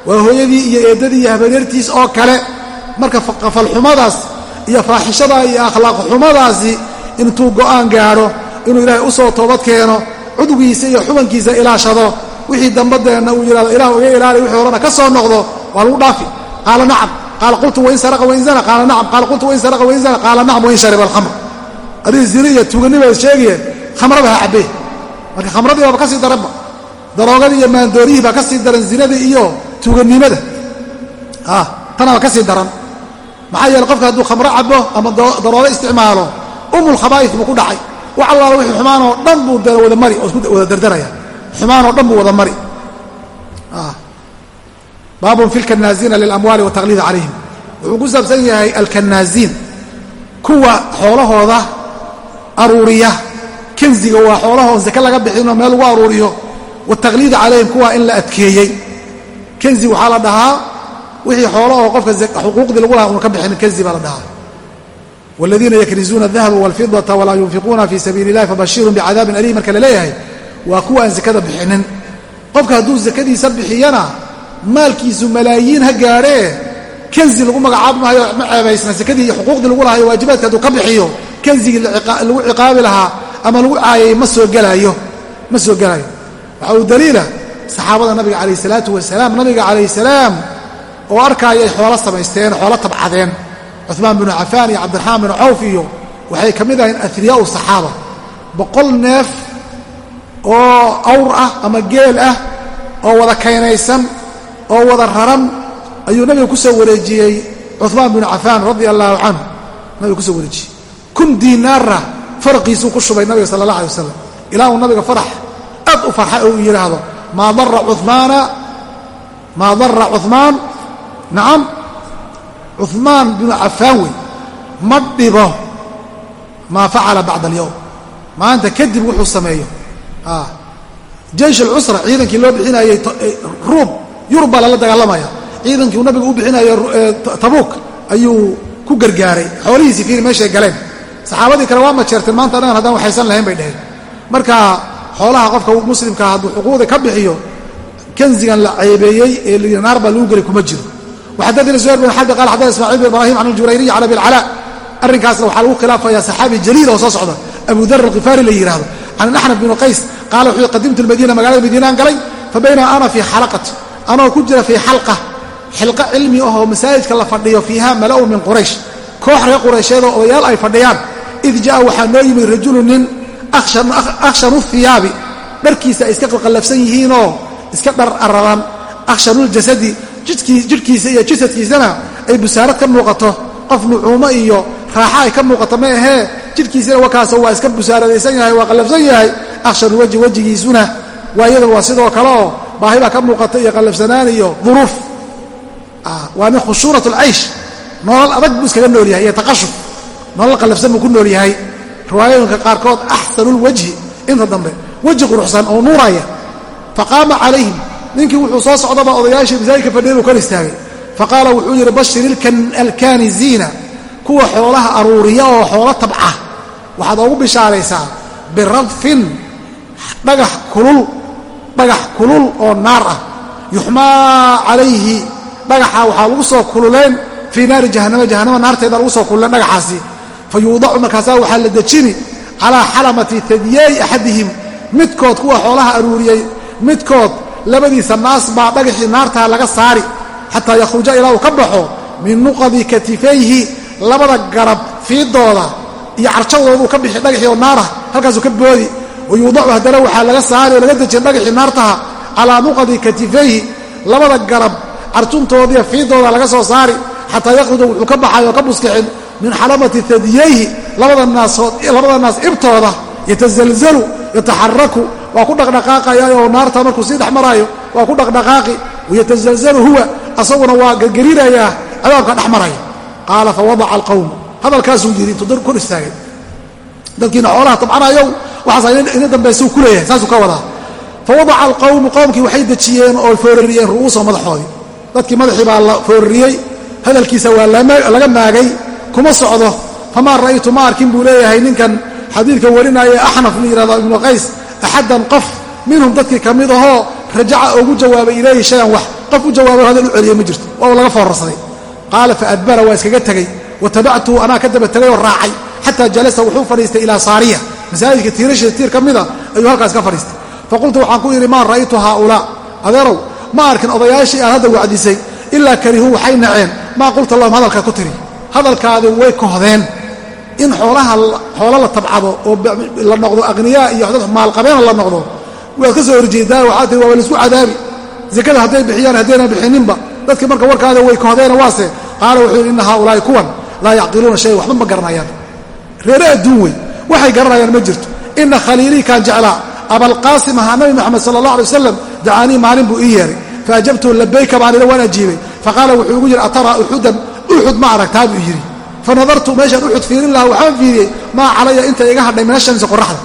waa hooyadii iyo eeddadii iyo habaneertiis oo kale. Marka qafalxumadaas iyo faaxishadaa iyo akhlaaq xumadaasi intuu go'aan gaadho inuu ilaahay u soo toobad keeno cudwigiisa iyo xubankiisa ilaashado wixii dambadeenna uu yidhahdo ilah iga ilaali wixii horena ka soo noqdo waa lagu dhaafi. Qaala nacam. Qaala qultu wain saraqa wain zana qaala nacam. Qaala qultu wain saraqa wain zana qaala nacam wain shariba alkhamr adiga zine iyo tuuganibaad sheegayeen khamraba ha cabbee. Marka khamradii baaba ka daranba daroogadii iyo maandooriyihii baa ka daran zinadii iyo tuuganimada tanaba ka sii daran. Maxaa yeele qofka hadduu khamro cabo ama daroogo isticmaalo umulkhabaa'is buu ku dhacay. Wax allaala wixii xumaanoo dhan buu wada mari wada dardaraya. Xumaanoo dhan buu wada mari. Baabun fi lkanaaziina lilamwaali wataqliid calayhim. Wuxuu ku saabsan yahay alkanaaziin kuwa xoolahooda aruuriya kenziga waa xoolahoon sake laga bixinoo meel lagu aruuriyo wataqliidu calayhim kuwaa in la adkeeyey. Kenzi waxaa la dhahaa wixii xoolahoo qofka xuquuqdii lagu lahaa unu ka bixinin kenzi baa la dhahaa. Waaladiina yaknizuuna adahaba waalfidata walaa yunfiquuna fii sabiili illahi fabashiirun bicadaabin aliim. Marka la waa kuwa aan sakada bixinin. Qofka hadduu sakadiisa bixiyana maalkiisu malaayiin ha gaadhee kenzi lagu magacaabi maayo ma ceebaysna. Sakadii xuquuqdii lagu lahayo waajibaadka hadduu ka bixiyo kenzigii lagu ciqaabi lahaa ama lagu caayay ma soo gelaayo ma soo gelaayo waxa uu daliila saxaabada nabiga calayh isalaatu wasalaam nabiga calayh salaam oo arkaaya ay xoolo samaysteen xoolo tabcadeen. Cumaan binu cafaan iyo cabdiraxmaan binu cawf iyo waxay ka mid ahayn ahriyaau saxaaba. Boqol neef oo awr ah ama geel ah oo wada kaynaysan oo wada raran ayuu nabiga ku soo wareejiyey cumaan binu cafaan radia allaahu canhu nabiga ku soo wareejiyey. Kun diinaara faraqiisuu ku shubay nabiga sala allah alay wasalam ilaa uu nabiga farax aad u farxay oo uu yidhaahdo maa dara cumaana maa dara cumaan nacam cumaan binu cafaan wey ma dhibo maa facala bacda alyowm maanta kadib wuxuu sameeyo. Jaysh alcusra ciidankii loo bixinayey ruub yurub baa lala dagaalamaya. Ciidankii nabigu u bixinayo tabuuk ayuu ku gargaaray. Xoolihiisii fiiri meeshay galeen saxaabadii kale waa majeerteen maanta anagan haddaan waxaysan lahayn bay dheheen marka xoolaha qofka muslimkaa hadduu xuquuqda ka bixiyo kanzigan la ceebeeyey ee liyi naar baa lagu gelay kuma jiro. Waxadadani zuhayr bin xarbi qala xadana ismaaciil bin ibrahim can aljurayriy can abi alcalaa arrinkaasna waxaa lagu khilaafayaa saxaabi jaliil oo soo socda. Abu dar alkhifaari la yidhaahdo can axnaf binu qays qaala wuxuu qadimtu lmadiina magaalada madiinaan galay fa bayna ana fii xalaqati anoo ku jira fii xalqa xilqa cilmi ahoo masaajidka la fadhiyo fiiha mala'un min quraysh koox reer quraysheedoo odayaal ay fadhiyaan id ja'a waxaa noo yimid rajulu nin akhshanu hiyaabi dharkiisa ay iska qalqallafsan yihiinoo iska dhar araran akhshanuljasadi jidhkiisa iyo jisadkiisana ay busaarad ka muuqato qof nucuumo iyo raaxa ay ka muuqato ma ahee jidhkiisana wakaasoo waa iska busaaradaysan yahay waa qallafsan yahay akhshanu wajhi wejigiisuna waa iyada waa sidoo kale oo baahi baa ka muuqata iyo qallafsanaan iyo duruuf waa min khushuurat alcaysh nolol adag buu iskaga nool yahay iyo taqashuf nolol qallafsan buu ku nool yahay. Riwaayooyinka qaarkood axsanulwajhi inta dambe weji quruxsan oo nuuraya. Faqaama calayhim ninkii wuxuu soo socdaba odayaashii masaajidka fadhiya buu kor istaagay. Faqaala wuxuu yidhi bashir alkaaniziina kuwa xoolaha aruuriya oo xoolo tabca waxaad oogu bishaaraysaa biradfin dhagax kulul dhagax kulul oo naar ah. Yuxmaa calayhi dhagaxa waxaa lagu soo kululeen fii naari jahannama jahannama naarteeda lagu soo kululeen dhagaxaasi fa yuudacu markaasaa waxaa la dejini calaa xalamati tadyeey axadihim. Midkood kuwa xoolaha aruuriyey midkood labadiisa naas baa dhagaxii naartaa laga saari. Xataa yakhruja ilaa uu ka baxo min nuqadi katifayhi labada garab fiidooda iyo carjadooduu ka bixi dhagaxii oo naarah halkaasuu ka boodi. Wa yuudacu haddana waxaa laga saari oo laga dejin dhagaxii naartaha calaa nuqadi katifayhi labada garab carjuntoodiiyo fiidooda laga soo saari. Xataa yakhruja wuxuu ka baxay oo ka buskixin min xalamati tadiyayhi labada naas ibtooda yatazalzalu yataxaraku waa ku dhaqdhaqaaqaya oo naarta markuu sii dhex maraayo waa ku dhaqdhaqaaqi wayatazalzalu huwa asaguna waa gargarirayaa cadaabka dhex maraya qaala fawadaca alqawm hadalkaasuu yidhi intuu kor istaagay. Dadkiina xoolaha tabcanayow waxaas ina dambaysuu ku leeyahay saasuu ka wadaa. Fawadaca alqawmu qowmkii waxay dejiyeen oo foorariyeen ru'uusa madaxoodii. Dadkii madaxii baa la foorariyey hadalkiisa waa laga maagay kuma socdo. Famaa ra'aytu ma arkin buu leeyahay ninkan xadiidka warinaya axnaf la yihahdo ibnu qays axaddan qof minhum dadkii ka mid ahoo rajaca ugu jawaabay ilayhi shayan wax qof u jawaabo hadal u celiya ma jirto. Waa uu laga foorarsaday. Qaala faadbara waa iskaga tegey wa tabactuhu anaa ka daba tegay oo raacay xataa jalasa wuxuu fadhiistay ilaa saariya. Masaajidka tiirasha tiir ka mida ayuu halkaas ka fadhiistay. Faqultu waxaan ku yidhi maa ra'aytu haaulaa? Adeerow ma arkin odayaashii aad hadda wacdisay? Ilaa karihuu waxay naceen. Maa qulta lahum hadalkaa ku tiri hadalkaadi way kohdeen in xoolaha xoolo la tabcado oo la noqdo aqniyaa iyo dad maalqabeena la noqdo. Waad ka soo horjeedaa waxaa tii waa la isku cadaabi. Zakada hadday bixiyaan haddayna bixininba dadkii marka warkaada way kohdeena waase. Qaala wuxuu yidhi inna haaulaa'i kuwan laa yacqiluuna shay waxba ma garanayaan. Reere adduun wey. Waxay garanayaan ma jirto. Ina khaliilii kaan jeclaa abalqaasim ahaa nabi moxamed sala allah alay wasalam dacaanii maalin buu ii yeehay faajabtu labayka baan ila waan ajiibay faqaala wuxuu igu yidhi ataraa uxudan uxud ma aragtaa buu yidhi. Fanadartu meeshaan uxud fiirin lahaa waxaan fiiriyey maa calaya inta iga hadhay min ashamsi qoraxda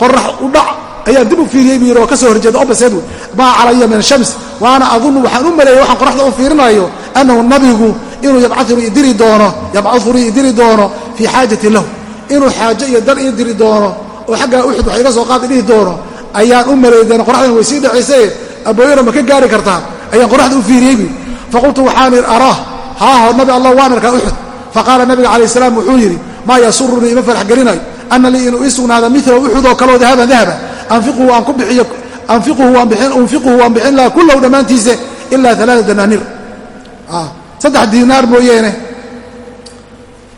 qorax udhac ayaan dib u fiiriyey buu yidhi oo ka soo horjeeda obaseed maa calaya min ashams waana adunnu waxaan u maleeyey waxaan qoraxda u fiirinayo annahu nabigu inuu yabcaunii idiri doono yabcaunii idiri doono fii xaajati lahu. Inuu xaajo iyo dar ii diri doono oo xaggaa uxud wax iga soo qaadi dhihi doono ayaan u maleydeen qoraxdan way sii dhexaysaye abooyana ma ka gaari kartaa ayaan qoraxda u fiiriyey bu faqultu waxaan idhi araah haaho nabi allah waan arkaa uxud faqaala nabiga calayh salaam wuxuu yidhi maa yasurunii ima farax gelinayo ana lii inuu ii sugnaada mila uxud oo kaleo dahaban dahaba. Anfiquhu waan bixin lahaa kullahu dhammaantiise ilaa alaaa danaanir ah, saddex diinaar mooyeene.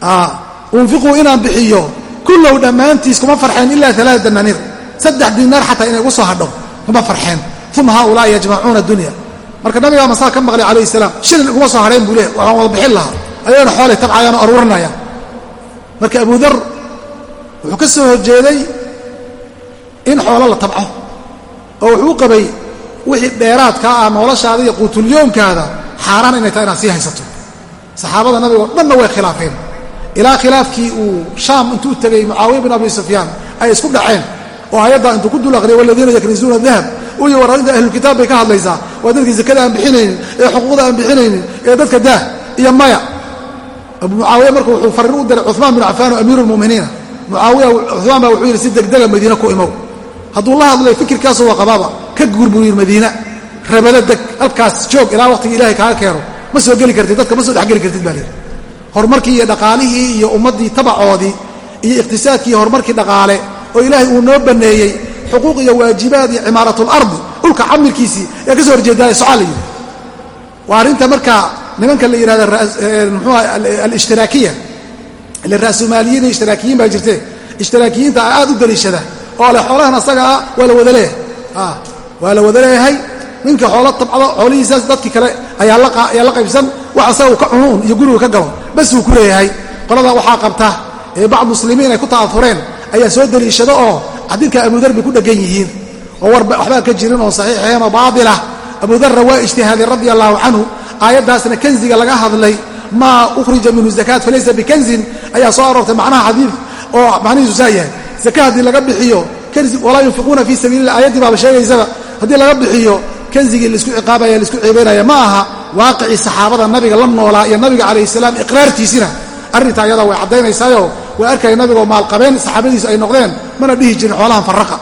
Ah, unfiquhu inaan bixiyo kullahu dhammaantiis kuma farxeen ilaa alaaa danaanir saddex diinaar xataa inay ugu soo hadho kuma farxeen. Uma haulaai yajmacuuna dunya marka nabigaa masaa ka maqlay calayhi salaam? Shilin iguma soo hadheen buu le waxaan wada bixin lahaa. Ayagana xoolay tabcayaan oo aruurinaya. Marka abudar wuxuu ka soo horjeeday in xoolo la tabco oo wuxuu qabay wixii dheeraadkaa ah noloshaada iyo quutulyoomkaada xaaraan inay tahay inaad sii haysato. Saxaabada nabiga o dhanna way khilaafeen. Ilaa khilaafkii uu shaam intuu tegay mucaawiya bin abi sufyaan ay isku dhaceen oo aayaddaa intuu ku dul aqriyay waladiina yaknisuuna dahab uy war arrinta ahlulkitaab bay ka hadlaysaa waa dadkii zakada aan bixinaynin ee xuquuqda aan bixinaynin ee dadka daah iyo maya. Abu mucaawiya marka wuxuu farrin u diray cumaan bin cafaan oo amiiru lmuminiina mucaawiya cumaan baa wuxuu yidhi si degdega madiina ku imow. Hadduu la hadlay fikirkaasoo waa qabaaba ka guur buu yidhi madiina. Rabado deg halkaas joog ilaa waqtiga ilahay kaaga keeno. Ma soo geli kartid dadka ma soo dhexgeli kartid baa lihi horumarkii iyo dhaqaalihii iyo ummaddii tabacoodii iyo iqhtisaadkii iyo horumarkii dhaqaale oo ilaahay uu noo banneeyey xuquuq iyo waajibaad iyo cimaaratulardi dhulka camirkiisii ee ka soo horjeedaaya socaa waa arrinta marka nimanka la yidhahda mxuuha alishtiraakiya ile raasumaaliyiin iyo ishtiraakiyiin baa jirte ishtiraakiyiinta aad u daliishada. Oo ale xoolahan asaga ah waa la wada leeyahay waa la wada leeyahay. Ninka xoolo tabcdo xoolihiisaas dadkii kale ayaa la qaybsan wax asaga uu ka cunuun iyo guriga ka galo bas uu ku leeyahay. Qolada waxaa qabta ee bacd muslimiin ay ku ta'afureen ayaa soo daliishada oo xadiidka abudar bay ku dhegan yihiin oo waxbaa ka jirin oo saxiixeen oo baatilah abudarra waa ijtihaaday radia allahu canhu aayaddaasna kanziga laga hadlay maa ukhrija minhu zakaat falaysa bikanzin? Ayaa soo aroortay macnaha xadiid oo macnihiisu saa yahay. Zaka haddii laga bixiyo kanzi walaa yunfiquuna fii sabiilillah. Aayaddii baaba sheegaysaba haddii laga bixiyo kanzigii la isku ciqaabaya la isku ciibaynaya ma aha waaqicii saxaabada nabiga la noolaa iyo nabiga calayhi salaam iqraartiisina. Arrinta ayadaa way caddaynaysaayo way arkaya nabigoo maalqabeen saxaabadiisu ay noqdeen mana dhihi jirin xoolahan faraqa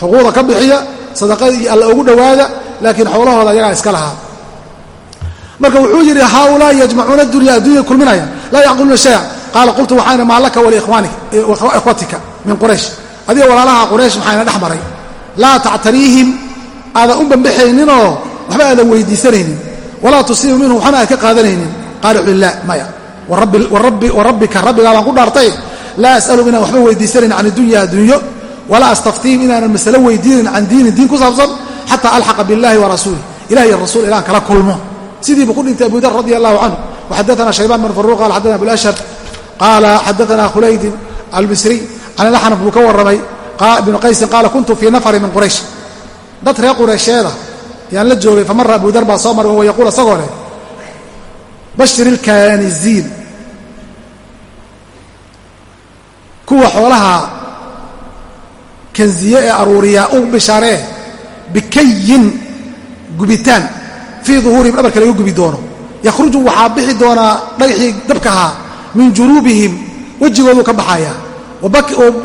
xuquuqda ka bixiya sadaqada iyo alla ugu dhowaada laakiin xoolahooda ayagaa iska lahaa. Marka wuxuu yidhi haaulaai yajmacuuna dunya addunya kulminaya laa yacqiluuna shaya qaala qultu waxaana maa laka min quraysh. Adiga walaalaha quraysh maxayna dhex maray? Laa tactariihim aadan u bambaxayninoo waxba aadan weydiisanaynin. Walaa tusiibu minhum waxna aad ka qaadanaynin. Qaala wuxu la maya. Warabbika rabbigaa baan ku dhaartay. Laa as'alu inaan waxba weydiisanayn can idunya addunyo walaa astaftiihim inaanan masalo weydiinayn can diinin diin ku saabsan xataa alxaqa biاllahi wa rasuulih ilah iyo rasuul ilaan kala kulmo. Sidiibu ku dhintay abu dar radi allahu canhu waxadaana shaybaan bin faruuq qala xadana abulashhab qaala xadaana khulaydin albisriy can ilaxnaf buu ka warramay ibnu qaysin qaala kuntu fii nafari min quraysh. Dad reer qureysheeda yaan la joogay famara abu dar baa soo maray wahuwa yaquul isagoo leh bashir ilkaaniziin kuwa xoolaha kanziye ee aruuriyaa u bishaaree bikayin gubitaan fii duhuurihim dhabarka laga gubi doono. Yakhruju waxaa bixi doonaa dhagaxii dabka ahaa min junuubihim wejigooduu ka baxayaa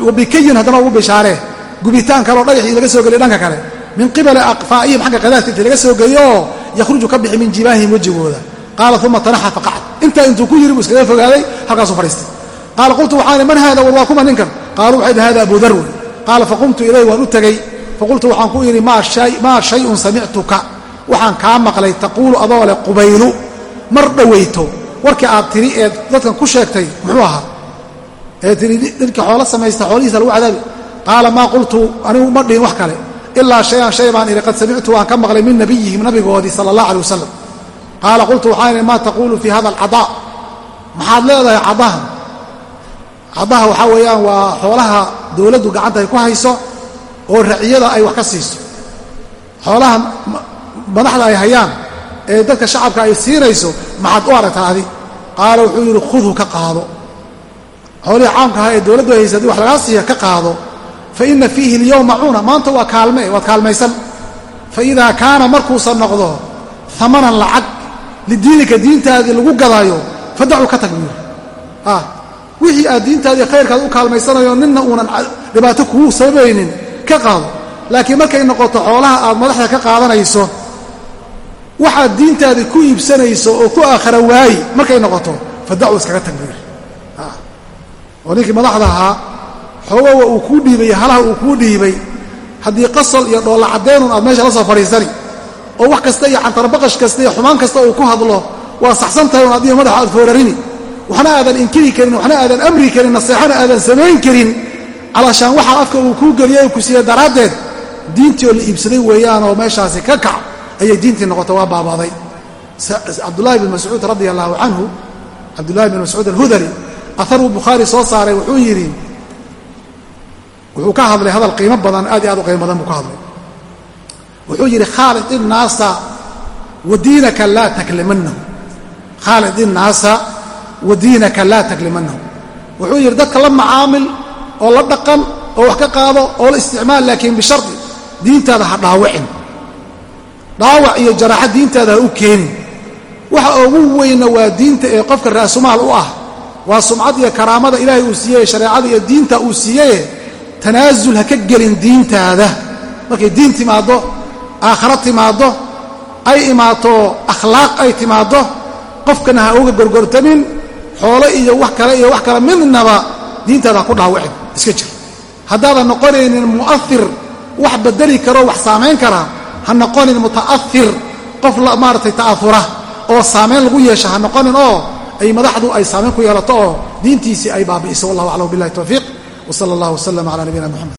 wa bikayin haddana ugu bishaaree gubitaan kaleoo dhagaxii laga soo geliyo dhanka kale. Min qibali aqfaa'ihim xagga qadaadka inti laga soo geliyo oo yakhruju ka bixi min jibaahihim wejigooda. Qaala uma tanaxa faqacad intaa intuu ku yiri buu iskaga fogaaday halkaasuu fadhiistay. Qaala qultu waxaan man hada war waa kuma ninkan. Qaaluu waxay hada abu dar qaala faqumtu ilayh waan u tegey. Faqultu waxaan ku idhi maa shayun samictuka waxaan kaa maqlay taquulu adoo leh qubaylu mar dhowayto. Warkii aad tiri ee dadkan ku sheegtay muxuu ahaa? Ee tiri ninkii xoolo samaysta xoolihiisa lagu cadaabi. Qaala maa qultu anigu ma dhihin wax kale. Ilaa shayan shay baan idhi qad samictu waan ka maqlay min nabiyihim nabigoodii sala allah alay wasalam qaala qultu waxaan idhi maa taquulu fii hada alcadaa? Maxaad leedahay cadahan cadaha waxaa weeyaan waa xoolaha dowladdu gacanta ay ku hayso oo raciyada ay wax ka siiso. Xoolaha madaxda ay hayaan ee dadka shacabka ay siinayso maxaad u aragtaa adi? Qaala wuxuu yidhi khudhu ka qaado. Xoolihii caamka ahaa ee dowladdu haysa haddii wax lagaa siiya ka qaado. Fa ina fiihi alyowma cuna maanta waa kaalme waad kaalmaysan. Fa idaa kaana markuusan noqdo amanan lacag lidiinika diintaadii lagu gadaayo fadacu ka tag buu yidhi wixii aad diintaadii khayrkaad u kaalmaysanayo ninna uunan dhibaato kuu sabaynin ka qaado laakiin markay noqoto xoolaha aad madaxda ka qaadanayso waxaad diintaadii ku iibsanayso oo ku aakhara waayi markay noqoto fadacu iskaga tag buu yidhi oo ninkii madaxda ahaa xoogowa uu kuu dhiibay halaha uu kuu dhiibay. Haddii qasal iyo dhoolla caddeynun aad meesha la soo fadhiisani oo wax kasta iyo cantarbaqash kasta iyo xumaan kasta uu ku hadlo waa saxsan tahay un adiga madaxa aad foorarini waxna aadan inkiri karin waxna aadan amri karin naseexana aadan samayn karin. Calaashaan waxaa afka uu kuu geliyay ku siiye daraaddeed diintii oo la iibsaday weeyaanoo meeshaasi ka kac ayay diintii noqota waa baabaaday. Cabdullahi bin mascuud radia allahu canhu cabdullahi bin mascuud alhudari aharuu bukhaari soo saaray wuxuu yidhi wuxuu ka hadlay hadal qiimo badan aad iyo aad u qiimo badan buu ka hadlay. Wuxuu yidhi khaalid innaasa wa diinaka laa taklimanahu khaalid innaasa wa diinaka laa taklimanahu wuxuu yidhi dadka la macaamil oo la dhaqan oo wax ka qaado oo la isticmaal laakiin bishardi diintaada ha dhaawicin. Dhaawac iyo jaraaxa diintaada ha u keenin. Waxa ugu weynna waa diinta ee qofka ra'sumaal u ah. Waa sumcad iyo karaamada ilaahay uu siiyey shareecada iyo diinta uu siiyeye tanaasul ha ka gelin diintaada. Markay diin timaaddo aakharo timaaddo ay imaato akhlaaq ay timaaddo qofkana ha uga gorgortamin xoolo iyo wax kale iyo wax kale midnaba diintaada ha ku dhaawicin iska jir. Haddaadan noqonaynin mu'afir wax bedeli karoo wax saamayn kara ha noqonin muta'afir qof maaratay ta'afura oo saamayn lagu yeesha ha noqonin oo ay madaxdu ay saamayn ku yeelato oo diintiisii ay baabi'iso. Wallahu aclam billahi towfiiq wsala allah wslama cala nabiyina moxamed